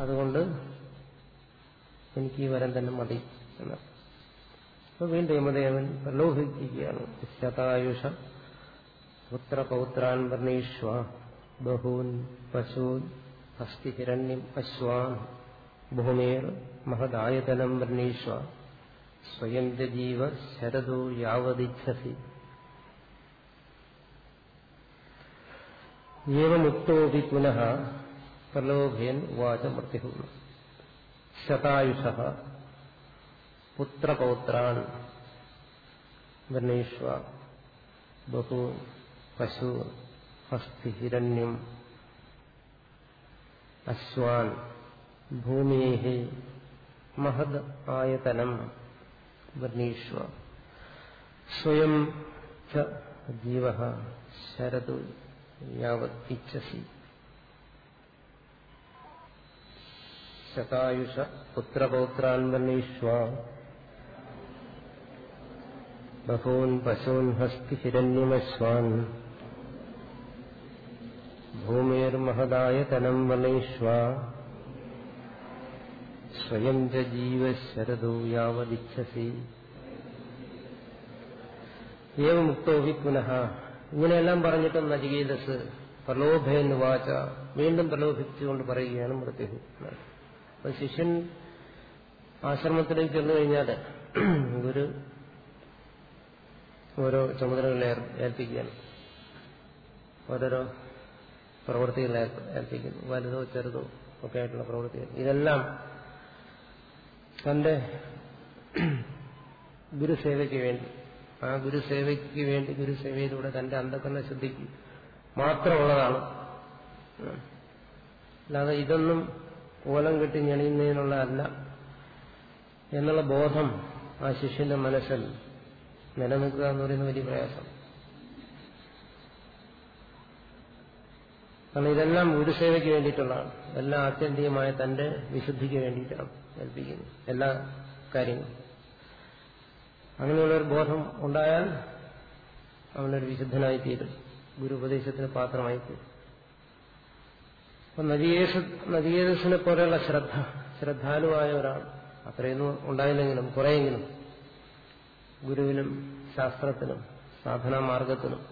അതുകൊണ്ട് എനിക്ക് ഈ വരം തന്നെ മതി എന്ന്. അപ്പൊ വീണ്ടും യമദേവൻ പ്രലോഭിക്കുകയാണ് ശതായുഷ പുത്ര പൗത്രാൻ വർണീഷ്വ ബഹൂൻ പശൂൻ ഹസ്തിഹിരണ്യം അശ്വാൻ. ഭൂമേർ മഹദായതനം വർണീഷ്വ സ്വയം ജീവ ശരതു യാവതിച്ഛസി ഏവമുക്തോപി പുനഃ പ്രലോഭയൻ വാച മൃത്യു ശതായുഷ പുത്രപൗത്രാൻ വർണീഷ്വ ബഹു പശു ഹസ്തി ഹിരണ്യം അശ്വാൻ ഭൂമേ മഹദ് ആയതനം. വർണീഷ്വ സ്വയം ജീവ ശരതു യാവത് ഇച്ഛസി ശതായുഷ പുത്രപൗത്രാൻ വർണീഷ്വ ബഹൂൻ പശൂൻ ഹസ്തി ഹിരണ്യമശ്വാൻ ഭൂമിർമഹദായ തനം വർണീഷ്വ സ്വയം ജീവശരദോ യാവതിച്ഛസി ഏവമുക്തോവി പുനഃ. ഇങ്ങനെയെല്ലാം പറഞ്ഞിട്ടും നചികേതസ് പ്രലോഭയെന്ന് വാച വീണ്ടും പ്രലോഭിച്ചുകൊണ്ട് പറയുകയാണ് മൃത്യു. അപ്പൊ ശിഷ്യൻ ആശ്രമത്തിലേക്ക് ചെന്നു കഴിഞ്ഞാൽ ഗുരു ഓരോ ചുമതലകൾ ഏൽപ്പിക്കുകയാണ്. ഓരോരോ പ്രവൃത്തികൾ ഏൽപ്പിക്കുന്നു. വലുതോ ചെറുതോ ഒക്കെ ആയിട്ടുള്ള പ്രവൃത്തികൾ. ഇതെല്ലാം തന്റെ ഗുരുസേവയ്ക്ക് വേണ്ടി ആ ഗുരുസേവയ്ക്ക് വേണ്ടി ഗുരുസേവയിലൂടെ തന്റെ അന്ധക്കരണ ശുദ്ധിക്ക് മാത്രമുള്ളതാണ്. അല്ലാതെ ഇതൊന്നും കോലം കെട്ടി ഞെളിയുന്നതിനുള്ളതല്ല എന്നുള്ള ബോധം ആ ശിഷ്യന്റെ മനസ്സിൽ നിലനിൽക്കുക എന്ന് പറയുന്ന വലിയ പ്രയാസം. കാരണം ഇതെല്ലാം ഗുരുസേവയ്ക്ക് വേണ്ടിയിട്ടുള്ളതാണ്. എല്ലാം ആത്യന്തികമായ തന്റെ വിശുദ്ധിക്ക് വേണ്ടിയിട്ടാണ്. ഏൽപ്പിക്കുന്നത് എല്ലാ കാര്യങ്ങളും. അങ്ങനെയുള്ളൊരു ബോധം ഉണ്ടായാൽ അവനൊരു വിശുദ്ധനായി വിശുദ്ധനായിത്തീരും ഗുരു ഉപദേശത്തിന് പാത്രമായിത്തീരും അപ്പൊ നജികേഷ നജികേതസിനെ പോലെയുള്ള ശ്രദ്ധ ശ്രദ്ധാലുവായ ഒരാൾ അത്രയൊന്നും ഉണ്ടായില്ലെങ്കിലും കുറെയെങ്കിലും ഗുരുവിനും ശാസ്ത്രത്തിനും സാധനാ മാർഗത്തിനും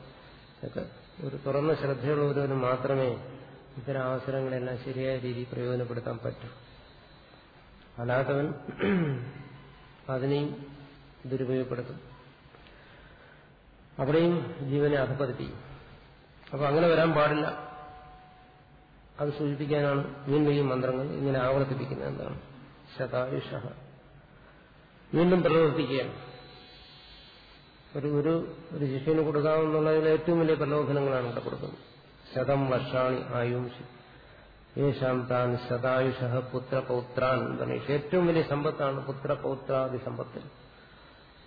ഒക്കെ ഒരു തുറന്ന ശ്രദ്ധയുള്ള ഒരുവിനും മാത്രമേ ഇത്തരം അവസരങ്ങളെല്ലാം ശരിയായ രീതിയിൽ പ്രയോജനപ്പെടുത്താൻ പറ്റൂ. അല്ലാത്തവൻ അതിനെയും ദുരുപയോഗപ്പെടുത്തും. അവിടെയും ജീവനെ അധപ്പതിപ്പിക്കും അപ്പൊ അങ്ങനെ വരാൻ പാടില്ല. അത് സൂചിപ്പിക്കാനാണ് വീണ്ടും ഈ മന്ത്രങ്ങൾ ഇങ്ങനെ ആവർത്തിപ്പിക്കുന്നത് എന്താണ്? ശതായുഷ. വീണ്ടും പ്രലോഭിപ്പിക്കുകയാണ്. ഒരു ഒരു ഒരു ശിഷ്യന് കൊടുക്കാമെന്നുള്ളതിൽ ഏറ്റവും വലിയ പ്രലോഭനങ്ങളാണ് ഇവിടെ കൊടുക്കുന്നത്. ശതം വർഷാണി ആയുംഷി യേശാം താൻ ശതായുഷ പുത്രപൗത്രാൻ ഗണേഷ് ഏറ്റവും വലിയ സമ്പത്താണ് പുത്രപൗത്രാദി സമ്പത്ത്.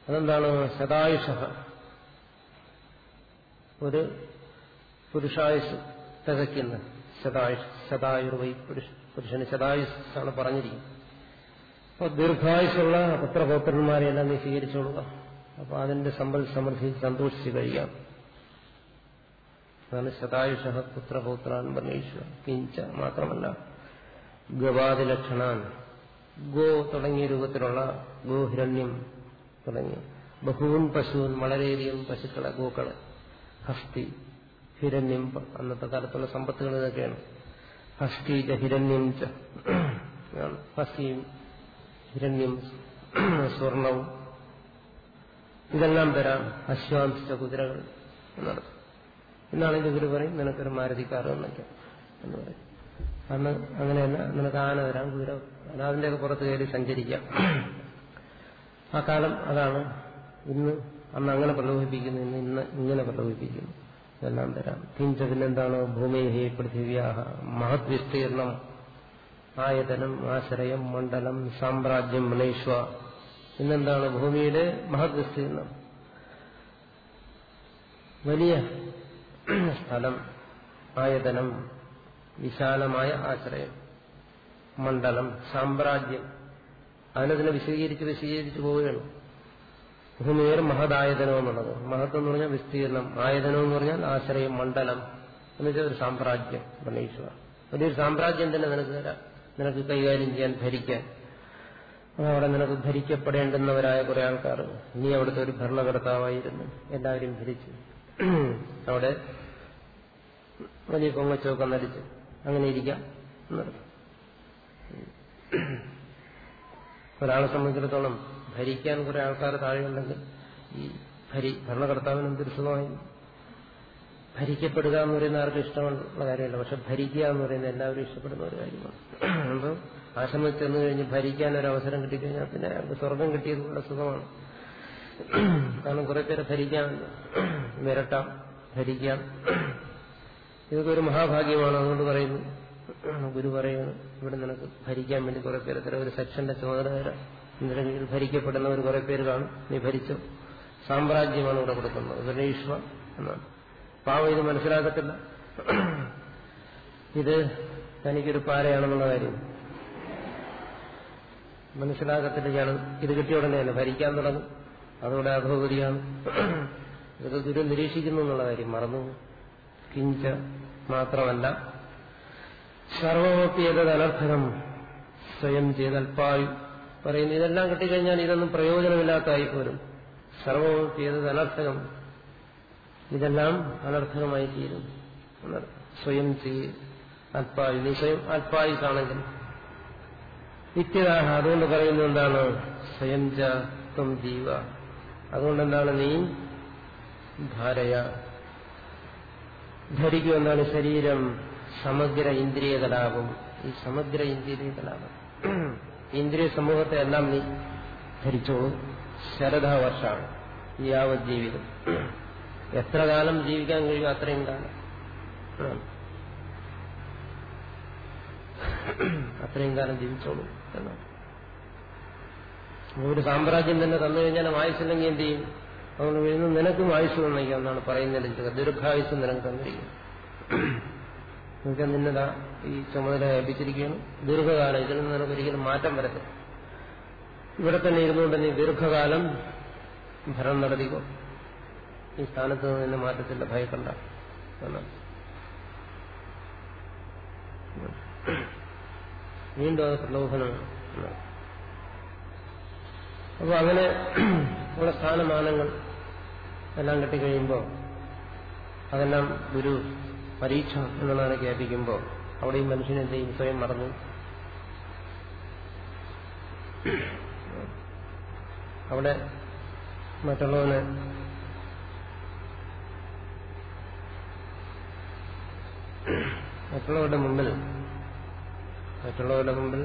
അതെന്താണ്? ശതായുഷ ഒരു പുരുഷായുസ് തികയ്ക്കുന്ന. ശതായുഷ് ശതായുർവൈ പുരുഷന് ശതായുസാണ് പറഞ്ഞിരിക്കുന്നത്. അപ്പോൾ ദീർഘായുഷുള്ള പുത്രപൗത്രന്മാരെല്ലാം നീ സ്വീകരിച്ചോളുക. അപ്പൊ അതിന്റെ സമ്പൽ സമൃദ്ധി സന്തോഷിച്ച് കഴിയാം അതാണ് ശതായുഷ പുത്രപൗത്രാൻ പറഞ്ഞു കിഞ്ച മാത്രമല്ല ഗവാദി ലക്ഷണാൻ ഗോ തുടങ്ങിയ രൂപത്തിലുള്ള ഗോഹിരണ്യം തുടങ്ങി. ബഹൂൻ പശുവിൻ വളരെയധികം പശുക്കളെ ഗോക്കളെ ഹസ്തി ഹിരണ്യം അന്നത്തെ കാലത്തുള്ള സമ്പത്തുകൾ ഇതൊക്കെയാണ്. ഹസ്തി ച ഹിരണ്യം ച ഹസ്തിയും ഹിരണ്യം സ്വർണവും ഇതെല്ലാം തരാം. അശ്വാംശ കുതിരകൾ എന്നർത്ഥം എന്നാണെങ്കിൽ ഗുരു പറയും. നിനക്കൊരു മാരുതിക്കാർ എന്നൊക്കെ എന്ന് പറയും. അന്ന് അങ്ങനെയല്ല നിനക്ക് ആന തരാം കുതിര അതിന്റെയൊക്കെ പുറത്ത് കയറി സഞ്ചരിക്കാം. ആ കാലം അതാണ്. ഇന്ന് അന്ന് അങ്ങനെ പ്രലോഭിപ്പിക്കുന്നു. ഇന്ന് ഇന്ന് ഇങ്ങനെ പ്രലോഭിപ്പിക്കുന്നു. ഇതെല്ലാം തരാം. കിഞ്ച പിന്നെന്താണ് ഭൂമേഹി പൃഥിവ്യാഹ മഹത് വിസ്തീർണം ആയതനം ആശ്രയം മണ്ഡലം സാമ്രാജ്യം മലേശ്വ ഇന്നെന്താണ് ഭൂമിയുടെ മഹത് വിസ്തീർണം വലിയ സ്ഥലം ആയതനം വിശാലമായ ആശ്രയം മണ്ഡലം സാമ്രാജ്യം. അതിനതിനെ വിശദീകരിച്ച് വിശദീകരിച്ച് പോവുകയാണ്. ഭൂമിയേർ മഹദായതനം എന്നുള്ളത്. മഹത്വം എന്ന് പറഞ്ഞാൽ വിസ്തീർണം. ആയതനം എന്ന് പറഞ്ഞാൽ ആശ്രയം മണ്ഡലം എന്ന് വെച്ചാൽ ഒരു സാമ്രാജ്യം ഗണേശ്വര വലിയൊരു സാമ്രാജ്യം തന്നെ നിനക്ക് തരാം. നിനക്ക് കൈകാര്യം ചെയ്യാൻ ഭരിക്കാൻ. അവിടെ നിനക്ക് ഭരിക്കപ്പെടേണ്ടുന്നവരായ കുറെ ആൾക്കാർ. നീ അവിടുത്തെ ഒരു ഭരണകർത്താവായിരുന്നു. എല്ലാവരും ഭരിച്ചു. അവിടെ വലിയ കൊങ്ങച്ചൊക്കെ നടിച്ച് അങ്ങനെ ഇരിക്കാം ഒരാളെ സംബന്ധിച്ചിടത്തോളം ഭരിക്കാൻ കുറെ ആൾക്കാർ താഴെയുണ്ടെങ്കിൽ ഈ ഭരി ഭരണകർത്താവിന് എന്തൊരു സുഖമായി? ഭരിക്കപ്പെടുക എന്ന് പറയുന്ന ആർക്കും ഇഷ്ടമുള്ള കാര്യമല്ല. പക്ഷെ ഭരിക്കുക എന്ന് പറയുന്നത് എല്ലാവരും ഇഷ്ടപ്പെടുന്ന ഒരു കാര്യമാണ്. അപ്പം ആ സമയത്ത് ചെന്ന് കഴിഞ്ഞ് ഭരിക്കാൻ ഒരു അവസരം കിട്ടിക്കഴിഞ്ഞാൽ പിന്നെ അയാൾക്ക് സ്വർഗം കിട്ടിയതുപോലെ സുഖമാണ്. കാരണം കുറെ പേരെ ഭരിക്കാൻ വിരട്ടാം ഭരിക്കാം. ഇതൊക്കെ ഒരു മഹാഭാഗ്യമാണ്. അതുകൊണ്ട് പറയുന്നു. ഗുരു പറയുന്നു ഇവിടെ നിനക്ക് ഭരിക്കാൻ വേണ്ടി കുറെ പേര് ഇത്തരം ഒരു സെക്ഷന്റെ ചുമതല തരാം കീഴിൽ ഭരിക്കപ്പെടുന്നവർ കുറെ പേര് കാണും. നീ ഭരിച്ചു? സാമ്രാജ്യമാണ് ഇവിടെ കൊടുക്കുന്നത്. ഗണേശ്വ എന്നാണ്. പാവം ഇത് മനസ്സിലാക്കത്തില്ല. ഇത് തനിക്കൊരു പാരയാണെന്നുള്ള കാര്യം മനസ്സിലാക്കത്തില്ല. ഇയാൾ ഇത് കിട്ടിയ ഉടനെ തന്നെ ഭരിക്കാൻ തുടങ്ങും. അതോടെ അധോഗതിയാണ്. ഇതൊക്കെ ഗുരു നിരീക്ഷിക്കുന്നു എന്നുള്ള കാര്യം മറന്നു. കിഞ്ച മാത്രമല്ല അനർത്ഥകം സ്വയം ചെയ്തൽപ്പായു പറയുന്നു. ഇതെല്ലാം കിട്ടിക്കഴിഞ്ഞാൽ ഇതൊന്നും പ്രയോജനമില്ലാത്തതായി പോരും. ഏതത് അനർത്ഥകം ഇതെല്ലാം അനർത്ഥകമായി തീരും. സ്വയം ചെയ്യ അൽപ്പായു നീ സ്വയം അൽപ്പായുസാണെങ്കിൽ നിത്യതാഹ അതുകൊണ്ട് പറയുന്നത് എന്താണ്? സ്വയം ജീവ. അതുകൊണ്ടെന്താണ് നീ? ധാരയ. ധരിക്കും എന്താണ് ശരീരം സമഗ്ര ഇന്ദ്രിയ കലാപം ഈ സമഗ്ര ഇന്ദ്രിയ കലാപം ഇന്ദ്രിയ സമൂഹത്തെ എല്ലാം നീ ധരിച്ചോളൂ. ഈ യാവത് ജീവിതം. എത്ര കാലം ജീവിക്കാൻ കഴിയും അത്രയും കാലം. അത്രയും കാലം ജീവിച്ചോളൂ എന്നാണ്. ഒരു സാമ്രാജ്യം തന്നെ തന്നു കഴിഞ്ഞാൽ ആയുസില്ലെങ്കിൽ എന്ത് ചെയ്യും? അതുകൊണ്ട് വീഴുന്നു നിനക്കും ആയുസ് തന്നിരിക്കുക എന്നാണ് പറയുന്നത് ദീർഘായുസ് നിനക്ക് തന്നിരിക്കും എന്നുവെച്ചാൽ നിന്നതാ ഈ ചുമതല ഏൽപ്പിച്ചിരിക്കുകയാണ് ദീർഘകാലം ഇതിൽ നിന്ന് നിനക്ക് ഒരിക്കലും മാറ്റം വരത്തില്ല. ഇവിടെ തന്നെ ഇരുന്നുകൊണ്ട് നീ ദീർഘകാലം ഭരണം നടത്തിക്കോ. ഈ സ്ഥാനത്ത് നിന്ന് നിന്നെ മാറ്റത്തില്ല ഭയക്കണ്ട. എന്നാണ്. വീണ്ടും അത് പ്രലോഭനമാണ്. അപ്പോൾ അങ്ങനെ ഉള്ള സ്ഥാനമാനങ്ങൾ എല്ലാം കിട്ടിക്കഴിയുമ്പോൾ അതെല്ലാം ഒരു പരീക്ഷ എന്നുള്ളതിനെ കേൾപ്പിക്കുമ്പോൾ അവിടെ ഈ ചെയ്യും? സ്വയം മറന്നു. അവിടെ മറ്റുള്ളവന് മറ്റുള്ളവരുടെ മുമ്പിൽ മറ്റുള്ളവരുടെ മുമ്പിൽ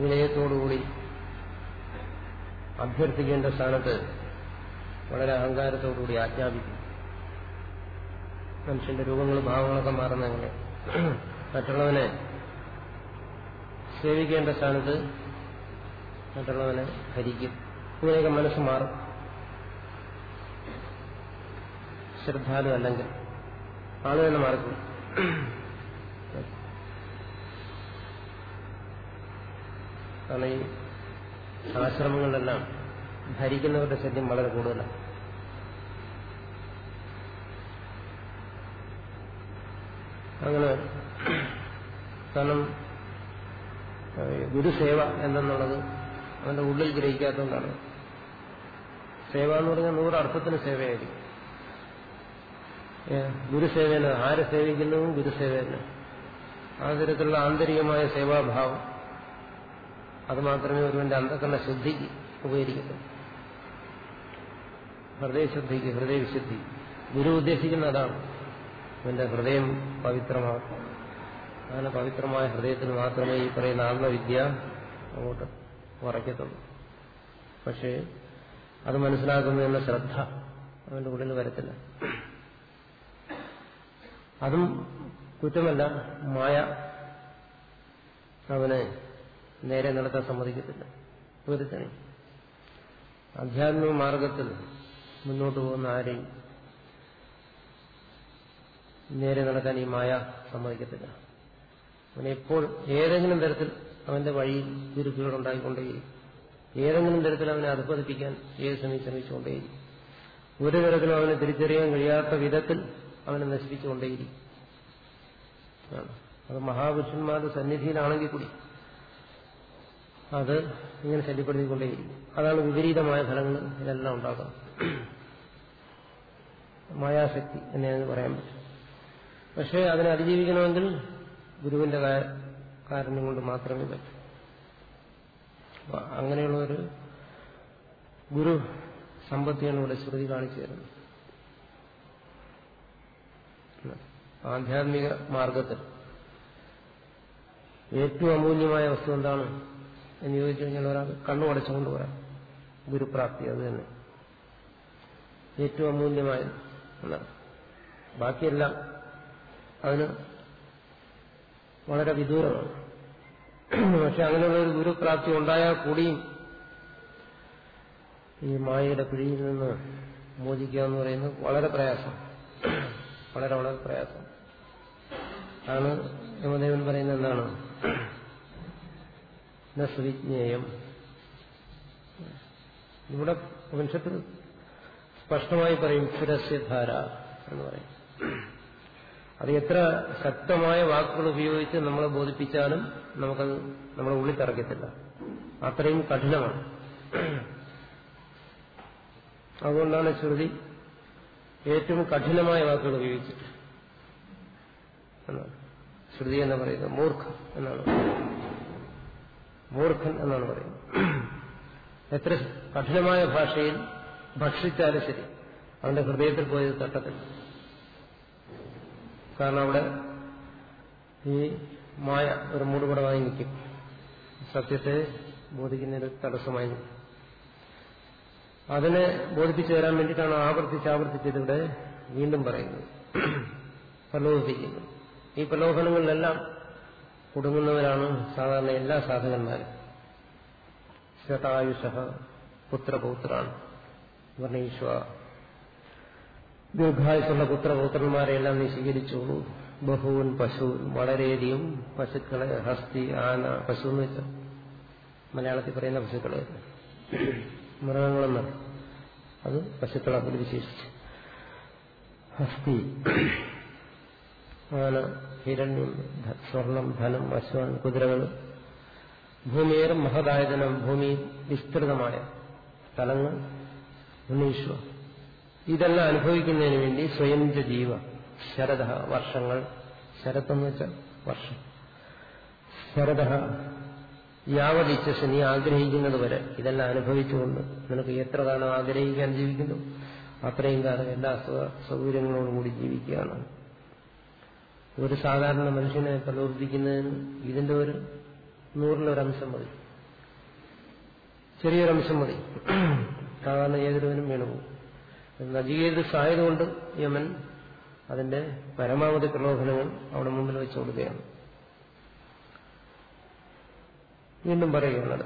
വിനയത്തോടുകൂടി അഭ്യർത്ഥിക്കേണ്ട സ്ഥാനത്ത് വളരെ അഹങ്കാരത്തോടുകൂടി ആജ്ഞാപിക്കും. മനുഷ്യന്റെ രൂപങ്ങളും ഭാവങ്ങളൊക്കെ മാറുന്നെങ്കിൽ മറ്റുള്ളവനെ സേവിക്കേണ്ട സ്ഥാനത്ത് മറ്റുള്ളവനെ ഭരിക്കും. ഇങ്ങനെയൊക്കെ മനസ്സ് മാറും. ശ്രദ്ധാലു അല്ലെങ്കിൽ ആളുകൾ മാറിക്കും കാരണം ഈ ആശ്രമങ്ങളിലെല്ലാം ഭരിക്കുന്നവരുടെ ശല്യം വളരെ കൂടുതലാണ്. അങ്ങനെ കാരണം ഗുരുസേവ എന്തെന്നുള്ളത് അവന്റെ ഉള്ളിൽ ഗ്രഹിക്കാത്തതുകൊണ്ടാണ്. സേവ എന്ന് പറഞ്ഞാൽ നൂറ് അർത്ഥത്തിന് സേവയായിരിക്കും. ഗുരുസേവന ആരെ സേവിക്കുന്നതും ഗുരുസേവന ആ തരത്തിലുള്ള ആന്തരികമായ സേവാഭാവം. അത് മാത്രമേ ഒരുവന്റെ അന്ധകരണ ശുദ്ധിക്ക് ഉപകരിക്കത്തുള്ളൂ. ഹൃദയശുദ്ധിക്ക് ഹൃദയവിശുദ്ധി ഗുരു ഉദ്ദേശിക്കുന്ന അതാണ് അവന്റെ ഹൃദയം പവിത്രമാകും അങ്ങനെ പവിത്രമായ ഹൃദയത്തിന് മാത്രമേ ഈ പറയുന്ന ആത്മവിദ്യ അങ്ങോട്ട് ഉറയ്ക്കത്തുള്ളൂ പക്ഷേ അത് മനസ്സിലാക്കുന്നതിനുള്ള ശ്രദ്ധ അവന്റെ ഉള്ളിൽ വരത്തില്ല. അതും കുറ്റമല്ല മായ അവനെ നേരെ നടത്താൻ സമ്മതിക്കത്തില്ല. ഒരുത്തനെ ആധ്യാത്മിക മാർഗത്തിൽ മുന്നോട്ട് പോകുന്ന ആരെയും നേരെ നടക്കാൻ ഈ മായ സമ്മതിക്കത്തില്ല. അവനെപ്പോൾ ഏതെങ്കിലും തരത്തിൽ അവന്റെ വഴിയിൽ ഗുരുക്കുകളുണ്ടായിക്കൊണ്ടേയിരിക്കും ഏതെങ്കിലും തരത്തിൽ അവനെ അധപ്പതിപ്പിക്കാൻ ഏത് സമയം ശ്രമിച്ചുകൊണ്ടേയിരിക്കും. ഒരു തരത്തിലും അവനെ തിരിച്ചറിയാൻ കഴിയാത്ത വിധത്തിൽ അവനെ നശിപ്പിച്ചുകൊണ്ടേയിരിക്കും. അത് മഹാപുരുഷന്മാരുടെ സന്നിധിയിലാണെങ്കിൽ കൂടി അത് ഇങ്ങനെ ശല്യപ്പെടുത്തിക്കൊണ്ടേയിരിക്കും. അതാണ് വിപരീതമായ ഫലങ്ങൾ ഇതെല്ലാം ഉണ്ടാക്കുന്നത്. മായാശക്തി എന്നെ പറയാൻ പറ്റും. പക്ഷേ അതിനെ അതിജീവിക്കണമെങ്കിൽ ഗുരുവിന്റെ കാരണം കൊണ്ട് മാത്രമേ പറ്റൂ. അങ്ങനെയുള്ള ഒരു ഗുരു സമ്പത്തിയാണ് ഇവിടെ ശ്രുതി കാണിച്ചു തരുന്നത് ആധ്യാത്മിക മാർഗത്തിൽ ഏറ്റവും അമൂല്യമായ വസ്തു എന്താണ്? എന്ന് ചോദിച്ചു കഴിഞ്ഞാൽ ഒരാൾ കണ്ണു അടച്ചുകൊണ്ട് പറയാം ഗുരുപ്രാപ്തി അത് തന്നെ. ഏറ്റവും അമൂല്യമായത് ബാക്കിയെല്ലാം അതിന് വളരെ വിദൂരമാണ്. പക്ഷെ അങ്ങനെയുള്ള ഒരു ഗുരുപ്രാപ്തി ഉണ്ടായാൽ കൂടിയും ഈ മായയുടെ പിഴിയിൽ നിന്ന് മോചിക്കുക എന്ന് പറയുന്നത് വളരെ പ്രയാസം. വളരെ വളരെ പ്രയാസം. അതാണ് യമദേവൻ പറയുന്നത് എന്താണ്? സുവിജ്ഞേയം ഇവിടെ ഉപനിഷത്തിൽ സ്പഷ്ടമായി പറയും സ്ഥിരസ്യധാര എന്ന് പറയും. അത് എത്ര ശക്തമായ വാക്കുകൾ ഉപയോഗിച്ച് നമ്മളെ ബോധിപ്പിച്ചാലും നമുക്കത് നമ്മളെ ഉള്ളിൽ തറക്കത്തില്ല അത്രയും കഠിനമാണ്. അതുകൊണ്ടാണ് ശ്രുതി ഏറ്റവും കഠിനമായ വാക്കുകൾ ഉപയോഗിച്ചിട്ട് എന്നാണ്. ശ്രുതി എന്ന് പറയുന്നത് മൂർഖം എന്നാണ്. മൂർഖൻ എന്നാണ് പറയുന്നത്. എത്ര കഠിനമായ ഭാഷയിൽ ഭക്ഷിച്ചാലും ശരി. അവന്റെ ഹൃദയത്തിൽ പോയത് തട്ടത്തില്ല കാരണം അവിടെ ഈ മായ ഒരു മൂടുപടമായി നിൽക്കും. സത്യത്തെ ബോധിക്കുന്നതിന് തടസ്സമായി അതിനെ ബോധിപ്പിച്ചു തരാൻ വേണ്ടിയിട്ടാണ് ആവർത്തിച്ച് ആവർത്തിച്ചതിവിടെ വീണ്ടും പറയുന്നത്. പ്രലോഭിപ്പിക്കുന്നത് ഈ പ്രലോഭനങ്ങളിലെല്ലാം കുടുങ്ങുന്നവരാണ് സാധാരണ എല്ലാ സാധകന്മാരും ശതായുഷ പുത്രപൗത്രാണ്. വർണീശ്വ. ദീർഘായുസുള്ള പുത്രപൗത്രന്മാരെല്ലാം നീ സ്വീകരിച്ചോളൂ. ബഹുവൻ പശു വളരെയധികം പശുക്കളെ ഹസ്തി ആന പശു എന്ന് വെച്ചാൽ മലയാളത്തിൽ പറയുന്ന പശുക്കളെ. മൃഗങ്ങളെന്ന് അത് പശുക്കളെ വിശേഷിച്ച് ഹസ്തി. ആന ഹിരണ്യം സ്വർണം ധനം അശ്വാൻ കുതിരകൾ. ഭൂമിയേറെ മഹദായതനം ഭൂമി വിസ്തൃതമായ സ്ഥലങ്ങൾ ഉണ്ണീശ്വ ഇതെല്ലാം അനുഭവിക്കുന്നതിന് വേണ്ടി സ്വയം ജീവ ശരദ വർഷങ്ങൾ ശരത്തെന്ന് വെച്ചാൽ വർഷം. ശരദ യാവതിച്ഛസ് നീ ആഗ്രഹിക്കുന്നത് വരെ ഇതെല്ലാം അനുഭവിച്ചുകൊണ്ട് നിനക്ക് എത്ര കാലം ആഗ്രഹിക്കാൻ ജീവിക്കുന്നു? അത്രയും കാലം എല്ലാ സൗകര്യങ്ങളോടുകൂടി ജീവിക്കുകയാണ്. ഒരു സാധാരണ മനുഷ്യനെ പ്രലോഭിപ്പിക്കുന്നതിന് ഇതിന്റെ ഒരു നൂറിലൊരംശം മതി. ചെറിയൊരംശം മതി. സാധാരണ ഏതൊരുവനും വീണുപോകും നജികേതസ് ആയതുകൊണ്ട് യമൻ അതിന്റെ പരമാവധി പ്രലോഭനങ്ങൾ അവിടെ മുമ്പിൽ വെച്ചു കൊടുക്കുകയാണ്. വീണ്ടും പറയുകയാണ്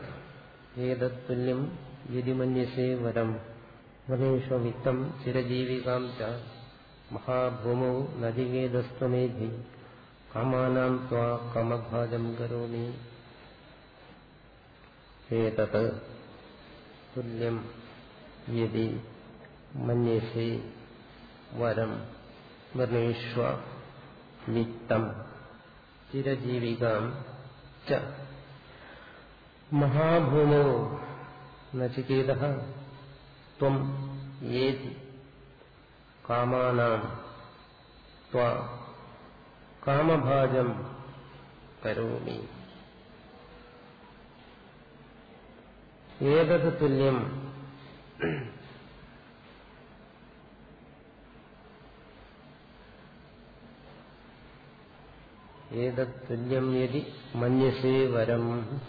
ഏതത്തുല്യം യതിമന്യസേ വരം. വനേഷവിത്തം ചിരജീവികാം ച. മഹാഭൂമൗ നജികേതസ്ത്വമേധി കാമാനാം ത്വാ കമഭാജം കരോമി ഏതത് തുല്യം യതി മന്യസേ വരം വർണേഷ്വ വിത്തം ചിരജീവികാം ച മഹാഭൂമോ നചികേത ത്വം ഏതി കാമാനാം. ത്വാ കാമഭാജം കരോമി. ഏതത് തുല്യം? ഏതത് തുല്യം യതി മന്യസേ വരം?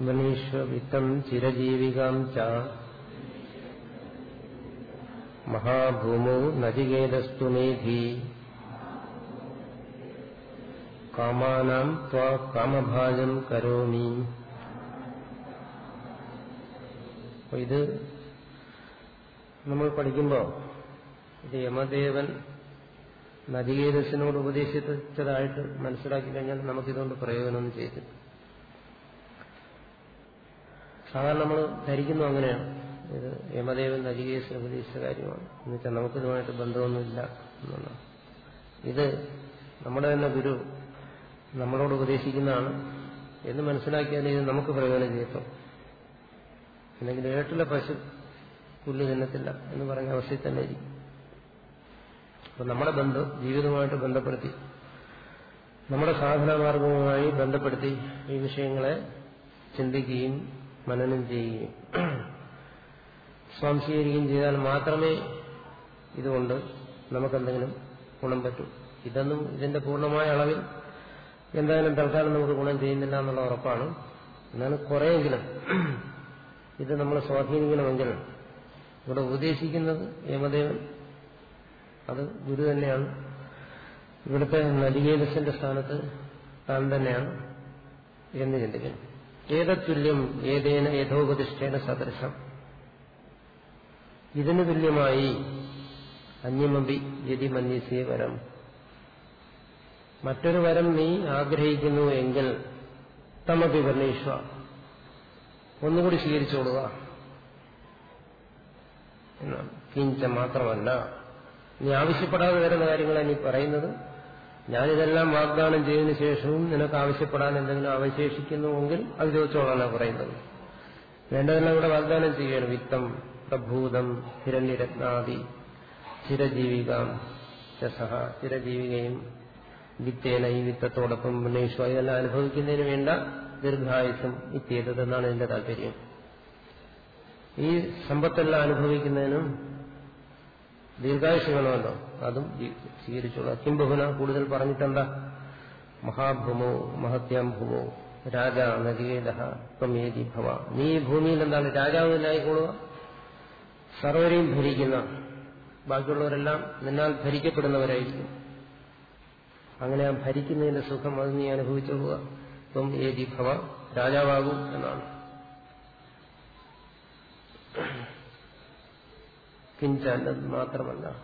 മനീഷ്വവിത്തം ചിരജീവികാം ച മഹാഭൂമോ നജികേതസ്തു മേധി. കാമാനാം ത്വാ കാമഭാജം കരോമി. ഇത് നമ്മൾ പഠിക്കുമ്പോൾ ഇത് യമദേവൻ നദികേതസിനോട് ഉപദേശിച്ചതായിട്ട് മനസ്സിലാക്കി കഴിഞ്ഞാൽ നമുക്കിതുകൊണ്ട് പ്രയോജനം ചെയ്തിട്ടുണ്ട് സാധാരണ നമ്മൾ ധരിക്കുന്നു അങ്ങനെയാണ്. ഇത് യമദേവൻ നജികേസിന് ഉപദേശിച്ച കാര്യമാണ്. എന്നുവെച്ചാൽ നമുക്കിതുമായിട്ട് ബന്ധമൊന്നുമില്ല എന്നാണ് ഇത് നമ്മുടെ തന്നെ ഗുരു നമ്മളോട് ഉപദേശിക്കുന്നതാണ് എന്ന് മനസ്സിലാക്കിയാൽ ഇത് നമുക്ക് പ്രയോജനം ചെയ്യത്തും അല്ലെങ്കിൽ ഏട്ടിലെ പശു പുല്ല് തിന്നത്തില്ല എന്ന് പറഞ്ഞ അവസ്ഥയിൽ തന്നെ ഇരിക്കും. അപ്പൊ നമ്മുടെ ബന്ധം ജീവിതവുമായിട്ട് ബന്ധപ്പെടുത്തി നമ്മുടെ സാധനമാർഗവുമായി ബന്ധപ്പെടുത്തി ഈ വിഷയങ്ങളെ ചിന്തിക്കുകയും മനനം ചെയ്യുകയും സ്വാംശീകരിക്കുകയും ചെയ്താൽ മാത്രമേ ഇതുകൊണ്ട് നമുക്കെന്തെങ്കിലും ഗുണം പറ്റൂ. ഇതൊന്നും ഇതിന്റെ പൂർണമായ അളവിൽ എന്തായാലും തൽക്കാലം നമുക്ക് ഗുണം ചെയ്യുന്നില്ല എന്നുള്ള ഉറപ്പാണ്. എന്നാലും കുറെയെങ്കിലും ഇത് നമ്മൾ സ്വാധീനിക്കണമെങ്കിൽ ഇവിടെ ഉപദേശിക്കുന്നത് യമദേവൻ. അത് ഗുരു തന്നെയാണ്. ഇവിടുത്തെ നദികേതസിന്റെ സ്ഥാനത്ത് താൻ തന്നെയാണ് എന്ന് ചിന്തിക്കണം. ഏതത്തുല്യം ഏതേന ഏതോപതിഷ്ഠേന സദൃശം. ഇതിന് തുല്യമായി അന്യമപി യതി മന്യസിയ വരം. മറ്റൊരു വരം നീ ആഗ്രഹിക്കുന്നു എങ്കിൽ തമപി വർണീഷ ഒന്നുകൂടി സ്വീകരിച്ചോളുക എന്നാണ് കിഞ്ച മാത്രമല്ല നീ ആവശ്യപ്പെടാതെ വരുന്ന കാര്യങ്ങളാണ് നീ പറയുന്നത്. ഞാനിതെല്ലാം വാഗ്ദാനം ചെയ്തതിനു ശേഷവും നിനക്ക് ആവശ്യപ്പെടാൻ എന്തെങ്കിലും അവശേഷിക്കുന്നുവെങ്കിൽ അത് ചോദിച്ചോളാണ് പറയുന്നത്. വേണ്ടതെല്ലാം ഇവിടെ വാഗ്ദാനം ചെയ്യുകയാണ് വിത്തം. പ്രഭൂതം ഹിരണ്യരത്നാദി ചിരജീവികാം ചസഹ ചിരജീവികയും വിത്തേന ഈ വിത്തത്തോടൊപ്പം ഉന്നയിച്ചു. ഇതെല്ലാം അനുഭവിക്കുന്നതിന് വേണ്ട ദീർഘായുസം ഇത്യേതത് എന്നാണ് എന്റെ താല്പര്യം. ഈ സമ്പത്തെല്ലാം അനുഭവിക്കുന്നതിനും വേണമല്ലോ അതും സ്വീകരിച്ചോളാം. കിംബഹുന കൂടുതൽ പറഞ്ഞിട്ടെന്താ? മഹാഭൂമോ മഹത്യാം ഭൂമോ രാജ ത്വമേതി ഭവ. നീ ഭൂമിയിൽ എന്താണ്? രാജാവ് തന്നെയായിക്കൊള്ളുക സർവരെയും ഭരിക്കുന്ന ബാക്കിയുള്ളവരെല്ലാം നിന്നാൽ ഭരിക്കപ്പെടുന്നവരായിരിക്കും. അങ്ങനെ ആ ഭരിക്കുന്നതിന്റെ സുഖം അത് നീ അനുഭവിച്ചു പോവുക. ഇപ്പം ഏതി ഭവ രാജാവാകും എന്നാണ്. കിഞ്ചാൻ മാത്രമല്ല.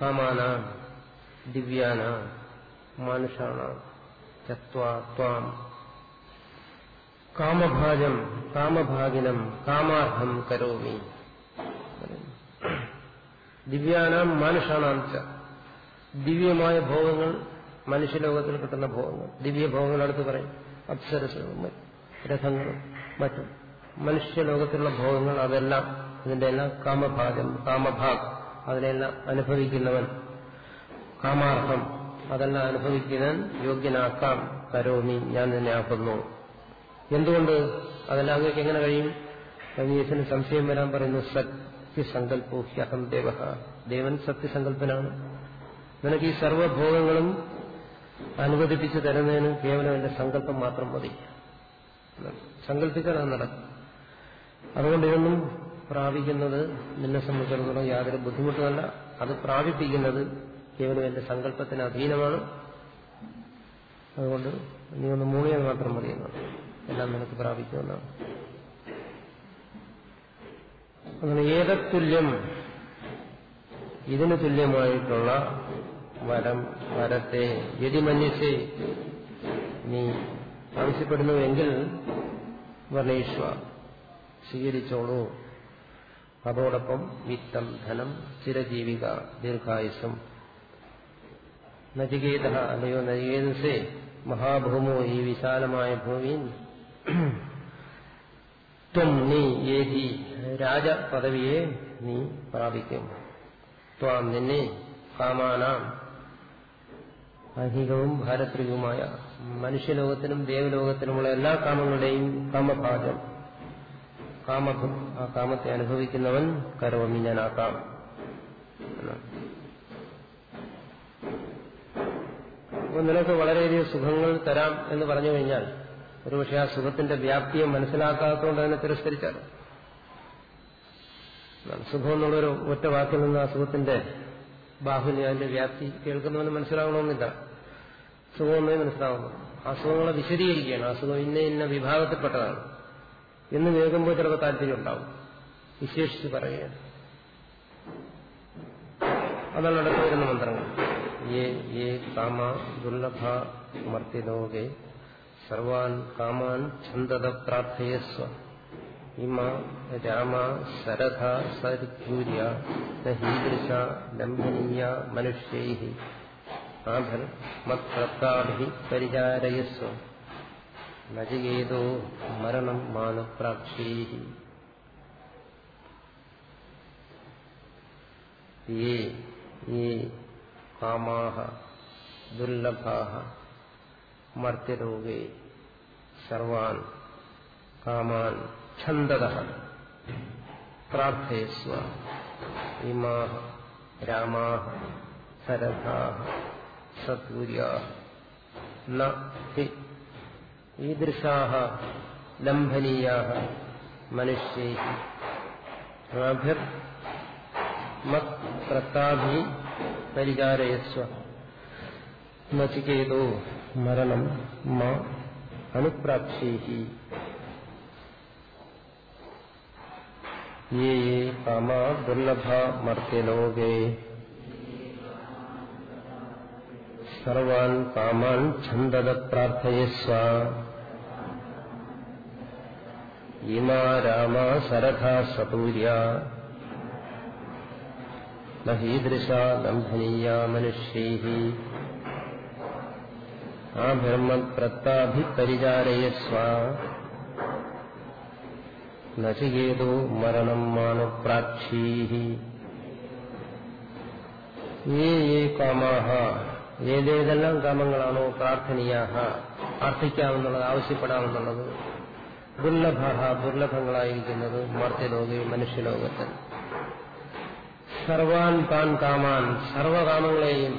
കാമാന ദിവ്യാന മാനുഷാണ ചത്വാം കാമഭാജം കാമഭാഗിനം കാമാർഹം കരോമി. ദിവ്യാനാം മാനുഷാണാം ച. ദിവ്യമായ ഭോഗങ്ങൾ മനുഷ്യലോകത്തിൽ കിട്ടുന്ന ഭോഗങ്ങൾ. ദിവ്യഭോഗങ്ങൾ അടുത്ത് പറയും. അപ്സരസുകളും രഥങ്ങളും മറ്റും. മനുഷ്യലോകത്തിലുള്ള ഭോഗങ്ങൾ അതെല്ലാം ഇതിന്റെ എല്ലാം കാമഭാഗം കാമഭാഗ്. അതിനെല്ലാം അനുഭവിക്കുന്നവൻ കാമാർത്ഥം. അതെല്ലാം അനുഭവിക്കുന്നവൻ യോഗ്യനാക്കാം. കരോമി ഞാൻ നിന്നെ ആക്കുന്നു. എന്തുകൊണ്ട്? അതെല്ലാം അങ്ങേക്ക് എങ്ങനെ കഴിയും? സംശയം വരാൻ പറയുന്നു സത്യസങ്കല്പോ ഹ്യഹം ദേവ ദേവൻ സത്യസങ്കല്പനാണ് നിനക്ക് ഈ സർവഭോഗങ്ങളും അനുവദിപ്പിച്ചു തരുന്നതിന് കേവലം എന്റെ സങ്കല്പം മാത്രം മതി. സങ്കല്പിക്കാൻ നടക്കും. അതുകൊണ്ട് ഇതൊന്നും പ്രാപിക്കുന്നത് നിന്നെ സംബന്ധിച്ചിടത്തോളം യാതൊരു ബുദ്ധിമുട്ടുമല്ല. അത് പ്രാപിപ്പിക്കുന്നത് കേവലം എന്റെ സങ്കല്പത്തിന് അധീനമാണ്. അതുകൊണ്ട് നീ ഒന്ന് മൂളിയാൽ മാത്രം മതിയെന്നാണ് എല്ലാം നിനക്ക് പ്രാപിക്കുമെന്നാണ്. അങ്ങനെ ഏതത്തുല്യം ഇതിന് തുല്യമായിട്ടുള്ള വരം വരത്തെ യതി മന്യസെ നീ ആവശ്യപ്പെടുന്നുവെങ്കിൽ വർണീശ്വ സ്വീകരിച്ചോളൂ. അതോടൊപ്പം വിത്തം ധനം ചിരജീവിക ദീർഘായുസം നചികേത അല്ലയോ നചികേതസേ മഹാഭൂമോ ഈ വിശാലമായ ഭൂമിയിൽ. ത്വം നീ രാജപദവിയെ നീ പ്രാപിക്കും. ത്വാം നിന്നെ കാമാനാം. ഐഹികവും ഭാരത്രികവുമായ മനുഷ്യലോകത്തിനും ദേവലോകത്തിനുമുള്ള എല്ലാ കാമങ്ങളുടെയും കാമഭാജം കാമഭം ആ കാമത്തെ അനുഭവിക്കുന്നവൻ കരോമി ഞാനാക്കാം നിനക്ക് വളരെയധികം സുഖങ്ങൾ തരാം എന്ന് പറഞ്ഞു കഴിഞ്ഞാൽ ഒരുപക്ഷെ ആ സുഖത്തിന്റെ വ്യാപ്തിയെ മനസ്സിലാക്കാത്തതുകൊണ്ട് അതിനെ തിരസ്കരിച്ചാൽ സുഖം എന്നുള്ളൊരു ഒറ്റ വാക്കിൽ നിന്ന് ആ സുഖത്തിന്റെ ബാഹുല്യം അതിന്റെ വ്യാപ്തി കേൾക്കുന്നവന് മനസ്സിലാവണമെന്നില്ല. സുഖമെന്നേ മനസ്സിലാവുന്നു. അസുഖങ്ങളെ വിശദീകരിക്കുകയാണ്. അസുഖം ഇന്ന ഇന്ന വിഭാഗത്തിൽപ്പെട്ടതാണ്. എന്ന് കേൾക്കുമ്പോൾ ചിലപ്പോൾ താല്പര്യം ഉണ്ടാവും. വിശേഷിച്ച് പറയുകയാണ്. അതാണ് അടുത്ത് വരുന്ന മന്ത്രങ്ങൾ. യേ സർവാൻ കാമാൻ ഛന്ദത പ്രാർത്ഥയസ്വ ഇമ രാമ ശരഥ സരിഭൂര്യ ഹീദൃശ ലംഘനീയ മനുഷ്യൈ ആഭർ മത്പ്രത്താഭി പരിചാരയസ്വ നചികേതോ മരണം മാനപ്രാക്ഷീ ये യേ കാമാഹ ദുർലഭാഹ മർത്യരോഗേ സർവാൻ കാമാൻ ഛന്ദത. പ്രാർത്ഥയസ്വ ഇമാ രാമാ സരഥാ സൂര്യ ഈദൃശാ ലംഘനീയാ മനുഷ്യൈ ആഭിർ മത് പ്രത്താഭി പരിചാരയസ്വ നചികേതോ മരണം മാ അനുപ്രാക്ഷേഹി ये ये कामा दुर्लभा मर्त्यलोके सर्वान् कामान् छन्दद प्रार्थयस्व इमा रामा सरथा सतूर्या न हीदृशा लम्भनीया मनुष्यैः आभिर्मत्प्रत्ताभिपरिचारयस्व നചികേതോ മരണം മാനപ്രാക്ഷീ ഏ ഏ കാമാഹ ഏതേതെല്ലാം കാമങ്ങളാണോ പ്രാർത്ഥനീയാഹ പ്രാർത്ഥിക്കാമെന്നുള്ളത് ആവശ്യപ്പെടാമെന്നുള്ളത് ദുർലഭ ദുർലഭങ്ങളായിരിക്കുന്നത് മർത്യലോകെ മനുഷ്യലോകത്തിൽ സർവാൻ താൻ കാമാൻ സർവകാമങ്ങളെയും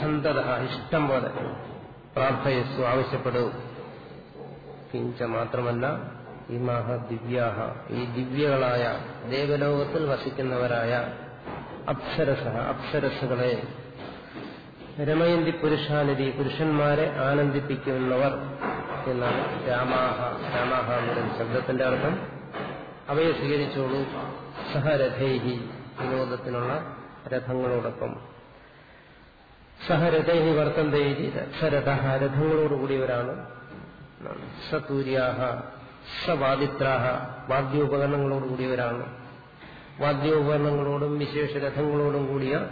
ഛന്തത ഇഷ്ടം പോലെ പ്രാർത്ഥയസ്സു ആവശ്യപ്പെടൂ. കിഞ്ച മാത്രമല്ല ഇമാഹ ദിവ്യാഹ. ഈ ദിവ്യകളായ ദേവലോകത്തിൽ വസിക്കുന്നവരായ അപ്സരസ അപ്സരസുകളെ രമയന്തി പുരുഷാനിധി പുരുഷന്മാരെ ആനന്ദിപ്പിക്കുന്നവർ എന്നാണ് രാമാഹ. രാമാഹ എന്ന ശബ്ദത്തിന്റെ അർത്ഥം. അവയെ സ്വീകരിച്ചോളൂ. സഹരഥൈഹി വിനോദത്തിനുള്ള രഥങ്ങളോടൊപ്പം. സഹരഥൈഹി വർത്തന്തേഹി സരഥ രഥങ്ങളോടുകൂടിയവരാണ്. സതൂര്യാഹ സവാദിത്രാഹ വാദ്യോപകരണങ്ങളോടുകൂടിയവരാണ് വാദ്യോപകരണങ്ങളോടും വിശേഷ രഥങ്ങളോടും കൂടിയ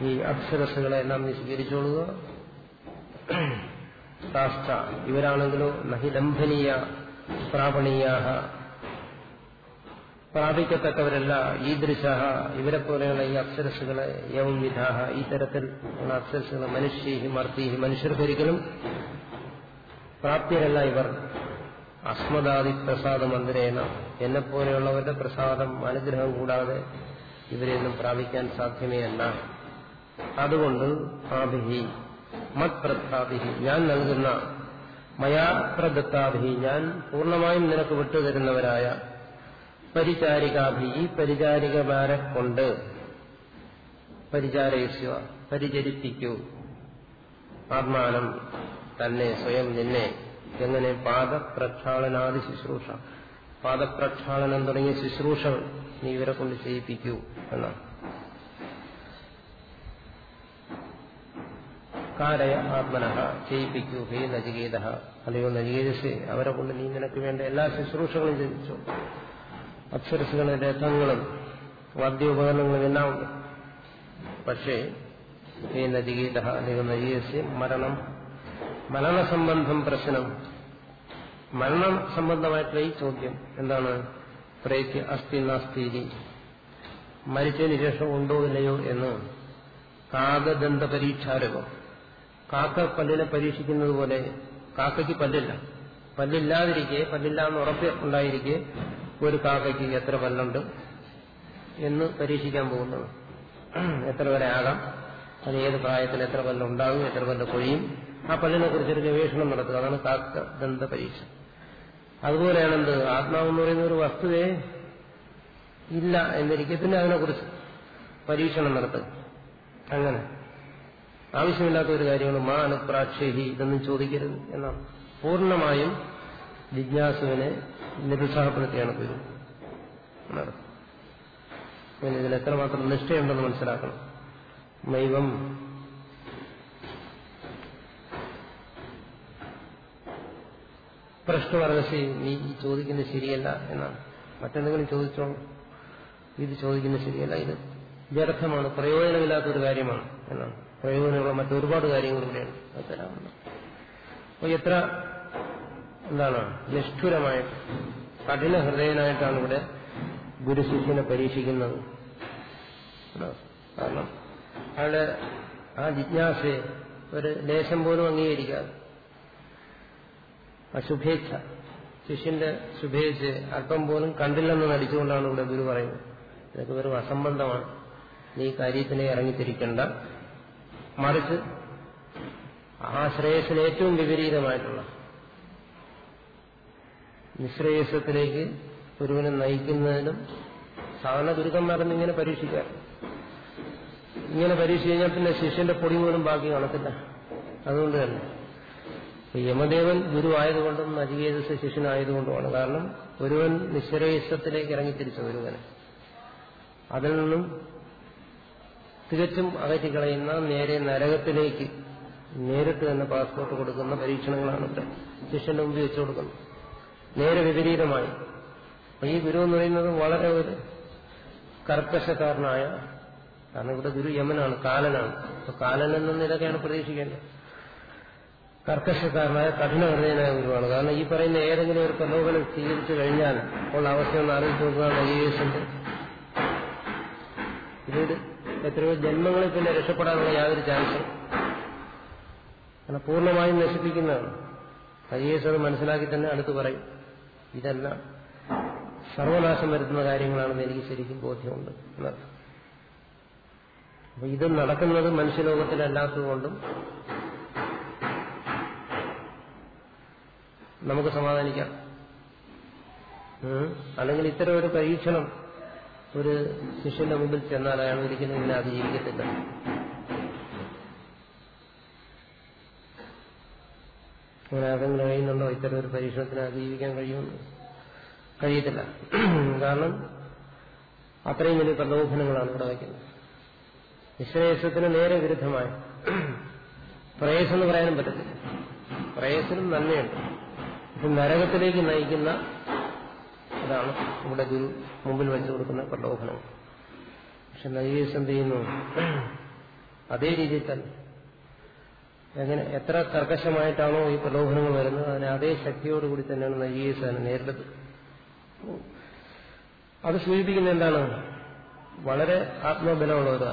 ഈ അപ്സരസുകളെ നാം സ്വീകരിച്ചോളുക. ഇവരാണെങ്കിലോ നഹിലംഘനീയ പ്രാപണീയാഹ. പ്രാപിക്കത്തക്കവരല്ല ഈദൃശ ഇവരെ പോലെയുള്ള ഈ അപ്സരസുകളെ യവും വിധാഹ ഈ തരത്തിൽ ഉള്ള അപ്സരസുകളെ മനുഷ്യഹി മർത്തീഹി മനുഷ്യർക്കൊരിക്കലും പ്രാപ്തിയരല്ല ഇവർ. അസ്മദാദി പ്രസാദ മന്ദിരേന എന്നെ പോലെയുള്ളവരുടെ പ്രസാദം അനുഗ്രഹം കൂടാതെ ഇവരെയൊന്നും പ്രാപിക്കാൻ സാധ്യമേ അല്ല അതുകൊണ്ട് ആഭിഹി മത് പ്രദത്താഭിഹി ഞാൻ നൽകുന്ന മയാ പ്രദത്താഭിഹി ഞാൻ പൂർണമായും നിനക്ക് വിട്ടുതരുന്നവരായ പരിചാരികാഭി ഈ പരിചാരികമാരെ കൊണ്ട് പരിചാരയിസ്വ പരിചരിപ്പിക്കൂ. ആത്മാനം തന്നെ സ്വയം നിന്നെ. എങ്ങനെ പാദപ്രക്ഷാളനാദി ശുശ്രൂഷ. പാദപ്രക്ഷാളനം തുടങ്ങിയ ശുശ്രൂഷകൾ നീ ഇവരെ കൊണ്ട് ചെയ്യിപ്പിക്കൂ എന്നാണ് കാരയ ആത്മനഹ ചെയ്യിപ്പിക്കൂ. ഹേ നചികേത അല്ലയോ നചികേതസ് അവരെ കൊണ്ട് നീ നിനക്ക് വേണ്ട എല്ലാ ശുശ്രൂഷകളും ചെയ്യിച്ചു അപ്സരസുകളും രഥങ്ങളും വാദ്യോപകരണങ്ങളും എല്ലാം ഉണ്ട്. പക്ഷേ ഹേ നചികേത അല്ലയോ നചികേതസ് മരണം മരണസംബന്ധം പ്രശ്നം. മരണ സംബന്ധമായിട്ടുള്ള ഈ ചോദ്യം എന്താണ്? പ്രേത്യ അസ്ഥി നാസ്തി മരിച്ചതിന് ശേഷം ഉണ്ടോ ഇല്ലയോ എന്ന്. കാകദന്ത പരീക്ഷാരകം കാക്ക പല്ലിനെ പരീക്ഷിക്കുന്നത് പോലെ കാക്കയ്ക്ക് പല്ലില്ല. പല്ലില്ലാതിരിക്കെ പല്ലില്ല എന്ന് ഉറപ്പ് ഉണ്ടായിരിക്കെ ഒരു കാക്കയ്ക്ക് എത്ര പല്ലുണ്ട് എന്ന് പരീക്ഷിക്കാൻ പോകുന്നത്. എത്ര വരെ ആകാം? അത് ഏത് പ്രായത്തിൽ എത്ര പല്ലുണ്ടാകും എത്ര പല്ല് കൊഴിയും? ആ പല്ലിനെ കുറിച്ചൊരു ഗവേഷണം നടത്തുക. അതാണ് കാക്കദന്ത പരീക്ഷ അതുപോലെയാണ് എന്ത് ആത്മാവെന്ന് പറയുന്ന ഒരു വസ്തുവേ ഇല്ല എന്നിരിക്കെ പിന്നെ അതിനെക്കുറിച്ച് പരീക്ഷണം നടത്തുക. അങ്ങനെ. ആവശ്യമില്ലാത്ത ഒരു കാര്യമാണ് മാ അനുപ്രാക്ഷേഹി ഇതൊന്നും ചോദിക്കരുത് എന്നാണ്. പൂർണമായും ജിജ്ഞാസുവിനെ നിരുത്സാഹപ്പെടുത്തിയാണ് ഗുരു ഇതിൽ എത്രമാത്രം നിഷ്ഠയുണ്ടെന്ന് മനസ്സിലാക്കണം. മൈവം ശരി നീ ചോദിക്കുന്നത് ശരിയല്ല എന്നാണ്. മറ്റെന്തെങ്കിലും ചോദിച്ചോ? ഇത് ചോദിക്കുന്നത് ശരിയല്ല. ഇത് വ്യർത്ഥമാണ്. പ്രയോജനമില്ലാത്ത ഒരു കാര്യമാണ് എന്നാണ്. പ്രയോജനമുള്ള മറ്റൊരുപാട് കാര്യങ്ങൾ ഇവിടെയാണ് അത് തരാമെന്ന് അപ്പോൾ എത്ര എന്താണ്? നിഷ്ഠുരമായിട്ട് കഠിന ഹൃദയനായിട്ടാണ് ഇവിടെ ഗുരുശിഷ്യനെ പരീക്ഷിക്കുന്നത്. കാരണം. അയാളുടെ ആ ജിജ്ഞാസയെ ഒരു ലേശം പോലും അംഗീകരിക്കാതെ ശുഭേച്ഛ ശിഷ്യന്റെ ശുഭേച്ഛ അല്പം പോലും കണ്ടില്ലെന്ന് നടിച്ചുകൊണ്ടാണ് ഇവിടെ ഗുരു പറയുന്നത്. ഇതൊക്കെ വെറും അസംബന്ധമാണ്. നീ കാര്യത്തിനെ ഇറങ്ങിത്തിരിക്കേണ്ട. മറിച്ച് ആ ശ്രേയസിന് ഏറ്റവും വിപരീതമായിട്ടുള്ള നിശ്രേയസത്തിലേക്ക് ഗുരുവിനെ നയിക്കുന്നതിനും സാധാരണ ഗുരുക്കന്മാരെന്ന് ഇങ്ങനെ പരീക്ഷിക്കാറ് ഇങ്ങനെ പരീക്ഷ കഴിഞ്ഞാൽ പിന്നെ ശിഷ്യന്റെ പൊടി പോലും ബാക്കി കാണത്തില്ല. അതുകൊണ്ട് തന്നെ യമദേവൻ ഗുരു ആയതുകൊണ്ടും നചികേതസ് ശിഷ്യനായതുകൊണ്ടുമാണ്. കാരണം ഒരുവൻ നിശ്ചരയിസത്തിലേക്ക് ഇറങ്ങിത്തിരിച്ച ഒരുവന്. അതിൽ നിന്നും തികച്ചും അകറ്റിക്കളയുന്ന നേരെ നരകത്തിലേക്ക് നേരിട്ട് തന്നെ പാസ്പോർട്ട് കൊടുക്കുന്ന പരീക്ഷണങ്ങളാണ് ഇവിടെ ശിഷ്യന്റെ മുമ്പിൽ വെച്ചു കൊടുക്കുന്നത് നേരെ വിപരീതമായി. അപ്പൊ ഈ ഗുരു എന്ന് പറയുന്നത് വളരെ ഒരു കർക്കശക്കാരനായ കാരണം ഇവിടെ ഗുരു യമനാണ് കാലനാണ്. അപ്പൊ കാലൻ എന്ന നിലക്കാണ് പ്രതീക്ഷിക്കേണ്ടത്. കർക്കശക്കാരനായ കഠിന ഹൃദയനായ ഗുരുവാണ്. കാരണം ഈ പറയുന്ന ഏതെങ്കിലും ഒരു പ്രലോഭനം സ്വീകരിച്ചു കഴിഞ്ഞാൽ ഉള്ള അവസ്ഥയൊന്ന് ആലോചിച്ച് നോക്കുക നൈവേശന്റെ ഇത് എത്രയോ ജന്മങ്ങളിൽ പിന്നെ രക്ഷപ്പെടാനുള്ള യാതൊരു ചാൻസും കാരണം പൂർണമായും നശിപ്പിക്കുന്നതാണ്. ഐ അത് മനസ്സിലാക്കി തന്നെ അടുത്ത് പറയും. ഇതല്ല സർവനാശം വരുത്തുന്ന കാര്യങ്ങളാണെന്ന് എനിക്ക് ശരിക്കും ബോധ്യമുണ്ട് എന്നർത്ഥം. അപ്പൊ ഇത് നടക്കുന്നത് മനുഷ്യലോകത്തിലല്ലാത്തതുകൊണ്ടും നമുക്ക് സമാധാനിക്കാം. അല്ലെങ്കിൽ ഇത്തരം ഒരു പരീക്ഷണം ഒരു ശിഷ്യന്റെ മുമ്പിൽ ചെന്നാൽ അയാൾ ഒരിക്കലും ഇതിനെ അതിജീവിക്കത്തില്ല. അങ്ങനെ ആരെങ്കിലും കഴിയുന്നുണ്ടോ ഇത്തരം ഒരു പരീക്ഷണത്തിന് അതിജീവിക്കാൻ കഴിയുമെന്ന്? കഴിയത്തില്ല. കാരണം അത്രയും വലിയ പ്രലോഭനങ്ങളാണ് ഇവിടെ വയ്ക്കുന്നത്. നിശ്രേയസത്തിന് നേരെ വിരുദ്ധമായി പ്രേയസം എന്ന് പറയാനും പറ്റത്തില്ല. പ്രയസനും നന്മയുണ്ട്. പക്ഷെ നരകത്തിലേക്ക് നയിക്കുന്ന അതാണ് ഇവിടെ ഗുരു മുമ്പിൽ വെച്ചു കൊടുക്കുന്ന പ്രലോഭനം പക്ഷെ നൈവേസ് എന്ത് ചെയ്യുന്നു? അതേ രീതിയിൽ തന്നെ. എങ്ങനെ എത്ര കർക്കശമായിട്ടാണോ ഈ പ്രലോഭനങ്ങൾ വരുന്നത് അതിനെ അതേ ശക്തിയോടുകൂടി തന്നെയാണ് നൈവേസ് അതിനെ നേരിട്ടത് അത് സൂചിപ്പിക്കുന്ന എന്താണ്? വളരെ ആത്മബലമുള്ള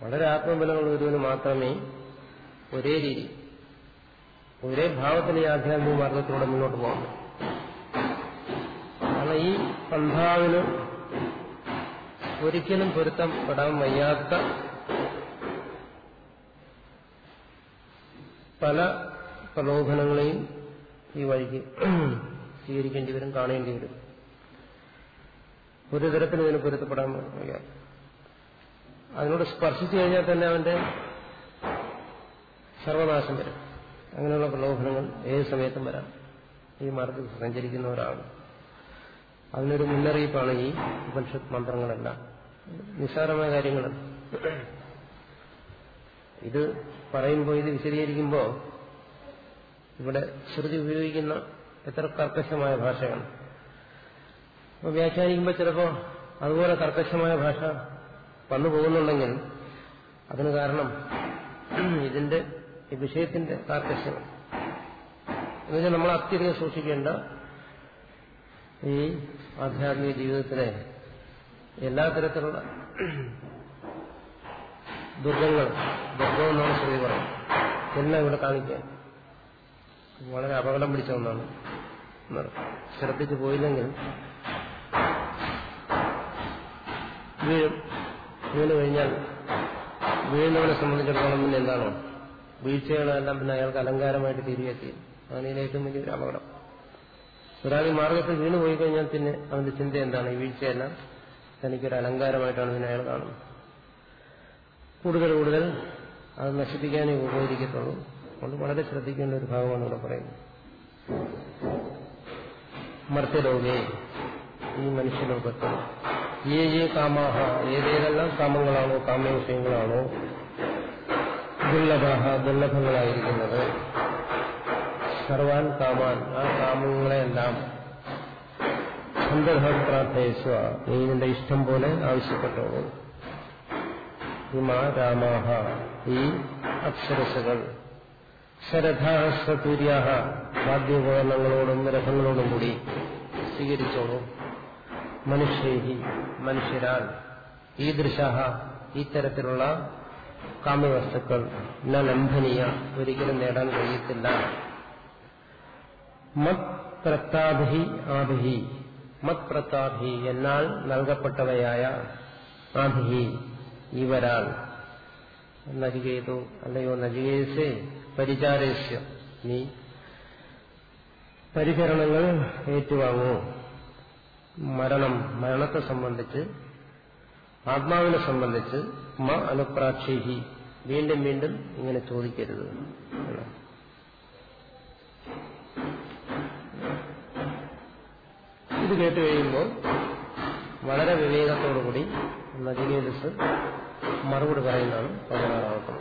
വളരെ ആത്മബലമുള്ള ഒരുവന് മാത്രമേ ഒരേ രീതി ഒരേ ഭാവത്തിന് ഈ ആധ്യാത്മിക മാർഗത്തിലൂടെ മുന്നോട്ട് പോകുന്നു കാരണം ഈ പന്ഥാവിന് ഒരിക്കലും പൊരുത്തപ്പെടാൻ വയ്യാത്ത പല പ്രലോഭനങ്ങളെയും ഈ വഴിക്ക് സ്വീകരിക്കേണ്ടി വരും കാണേണ്ടി വരും. ഒരു തരത്തിലും ഇതിന് പൊരുത്തപ്പെടാൻ വയ്യ. അതിനോട് സ്പർശിച്ചു കഴിഞ്ഞാൽ തന്നെ അവന്റെ സർവനാശം വരും. അങ്ങനെയുള്ള പ്രലോഭനങ്ങൾ ഏത് സമയത്തും വരാം. ഈ മാർഗത്തിൽ സഞ്ചരിക്കുന്ന ഒരാൾ അതിനൊരു മുന്നറിയിപ്പാണ് ഈ ഉപനിഷത്ത് മന്ത്രങ്ങളെല്ലാം. നിസ്സാരമായ കാര്യങ്ങൾ ഇത് പറയുമ്പോൾ ഇത് വിശദീകരിക്കുമ്പോൾ ഇവിടെ ശ്രുതി ഉപയോഗിക്കുന്ന എത്ര കർക്കശമായ ഭാഷയാണ്. അപ്പോൾ വ്യാഖ്യാനിക്കുമ്പോൾ ചിലപ്പോൾ അതുപോലെ കർക്കശമായ ഭാഷ വന്നു പോകുന്നുണ്ടെങ്കിൽ അതിന് കാരണം ഇതിന്റെ ഈ വിഷയത്തിന്റെ കാർക്കശ്യം. എന്നുവെച്ചാൽ നമ്മൾ അത്യധികം സൂക്ഷിക്കേണ്ട ഈ ആധ്യാത്മിക ജീവിതത്തിലെ എല്ലാ തരത്തിലുള്ള ദുർഗങ്ങൾ ദുർഗം എന്നാണ് ശ്രീ പറയും എല്ലാം ഇവിടെ കാണിക്കാൻ വളരെ അപകടം പിടിച്ച ഒന്നാണ്. ശ്രദ്ധിച്ചു പോയില്ലെങ്കിൽ വീഴും. വീണ് കഴിഞ്ഞാൽ വീഴുന്നവനെ സംബന്ധിച്ചിടത്തോളം എന്താണോ? വീഴ്ചകളെല്ലാം പിന്നെ അയാൾക്ക് അലങ്കാരമായിട്ട് തിരികെത്തി ഇതിന് ഏറ്റവും വലിയൊരു അപകടം. ഒരാൾ ഈ മാർഗത്തിൽ വീണ് പോയി കഴിഞ്ഞാൽ പിന്നെ അവന്റെ ചിന്ത എന്താണ്? ഈ വീഴ്ചയെല്ലാം തനിക്കൊരു അലങ്കാരമായിട്ടാണ് പിന്നെ അയാൾ കാണുന്നത്. കൂടുതൽ കൂടുതൽ അത് നശിപ്പിക്കാനേ ഉപകരിക്കത്തുള്ളൂ. അതുകൊണ്ട് വളരെ ശ്രദ്ധിക്കേണ്ട ഒരു ഭാഗമാണ് ഇവിടെ പറയുന്നത്. മർത്യലോകേ ഈ മനുഷ്യലോകത്ത് ഏ ഏ കാമാഹ ഏതേതെല്ലാം കാമങ്ങളാണോ കാമ്യ വിഷയങ്ങളാണോ ദുർലഭാഹ ദുർലഭങ്ങളായിരിക്കുന്നത്. സർവാൻ കാമാൻ ആ കാമങ്ങളെല്ലാം സന്ദർഭ പ്രാർത്ഥയസ്വ നീ നിന്റെ ഇഷ്ടം പോലെ ആവശ്യപ്പെട്ടോളൂ ഇമ രാമാഹ. ഈ അക്ഷരസകൾ ശരഥാസ്വതൂര്യാഹ വാദ്യോപകരണങ്ങളോടും രഥങ്ങളോടും കൂടി സ്വീകരിച്ചോളൂ. മനുഷ്യേഹി മനുഷ്യരാൽ. ഈ ഈ തരത്തിലുള്ള കാമ്യവസ്തുക്കൾ ന ലംഘനീയ ഒരിക്കലും നേടാൻ കഴിയത്തില്ല. മത് പ്രത്താഭി ആഭിഹി മത് പ്രത്താഭി എന്നാൽ നൽകപ്പെട്ടവയായ ആഭി ഇവരാൾ നജികേതു അല്ലയോ നജികേസേ പരിചാരേശ്യ നീ പരിചരണങ്ങൾ ഏറ്റുവാങ്ങൂ. മരണം മരണത്തെ സംബന്ധിച്ച് ആത്മാവിനെ സംബന്ധിച്ച് മ അനുപ്രാക്ഷേഹി വീണ്ടും വീണ്ടും ഇങ്ങനെ ചോദിക്കരുത്. ഇത് കേട്ട് കഴിയുമ്പോൾ വളരെ വിവേകത്തോടുകൂടി നജികേതസ് മറുപടി പറയുന്നതാണ് പതിനാറാമത്തെ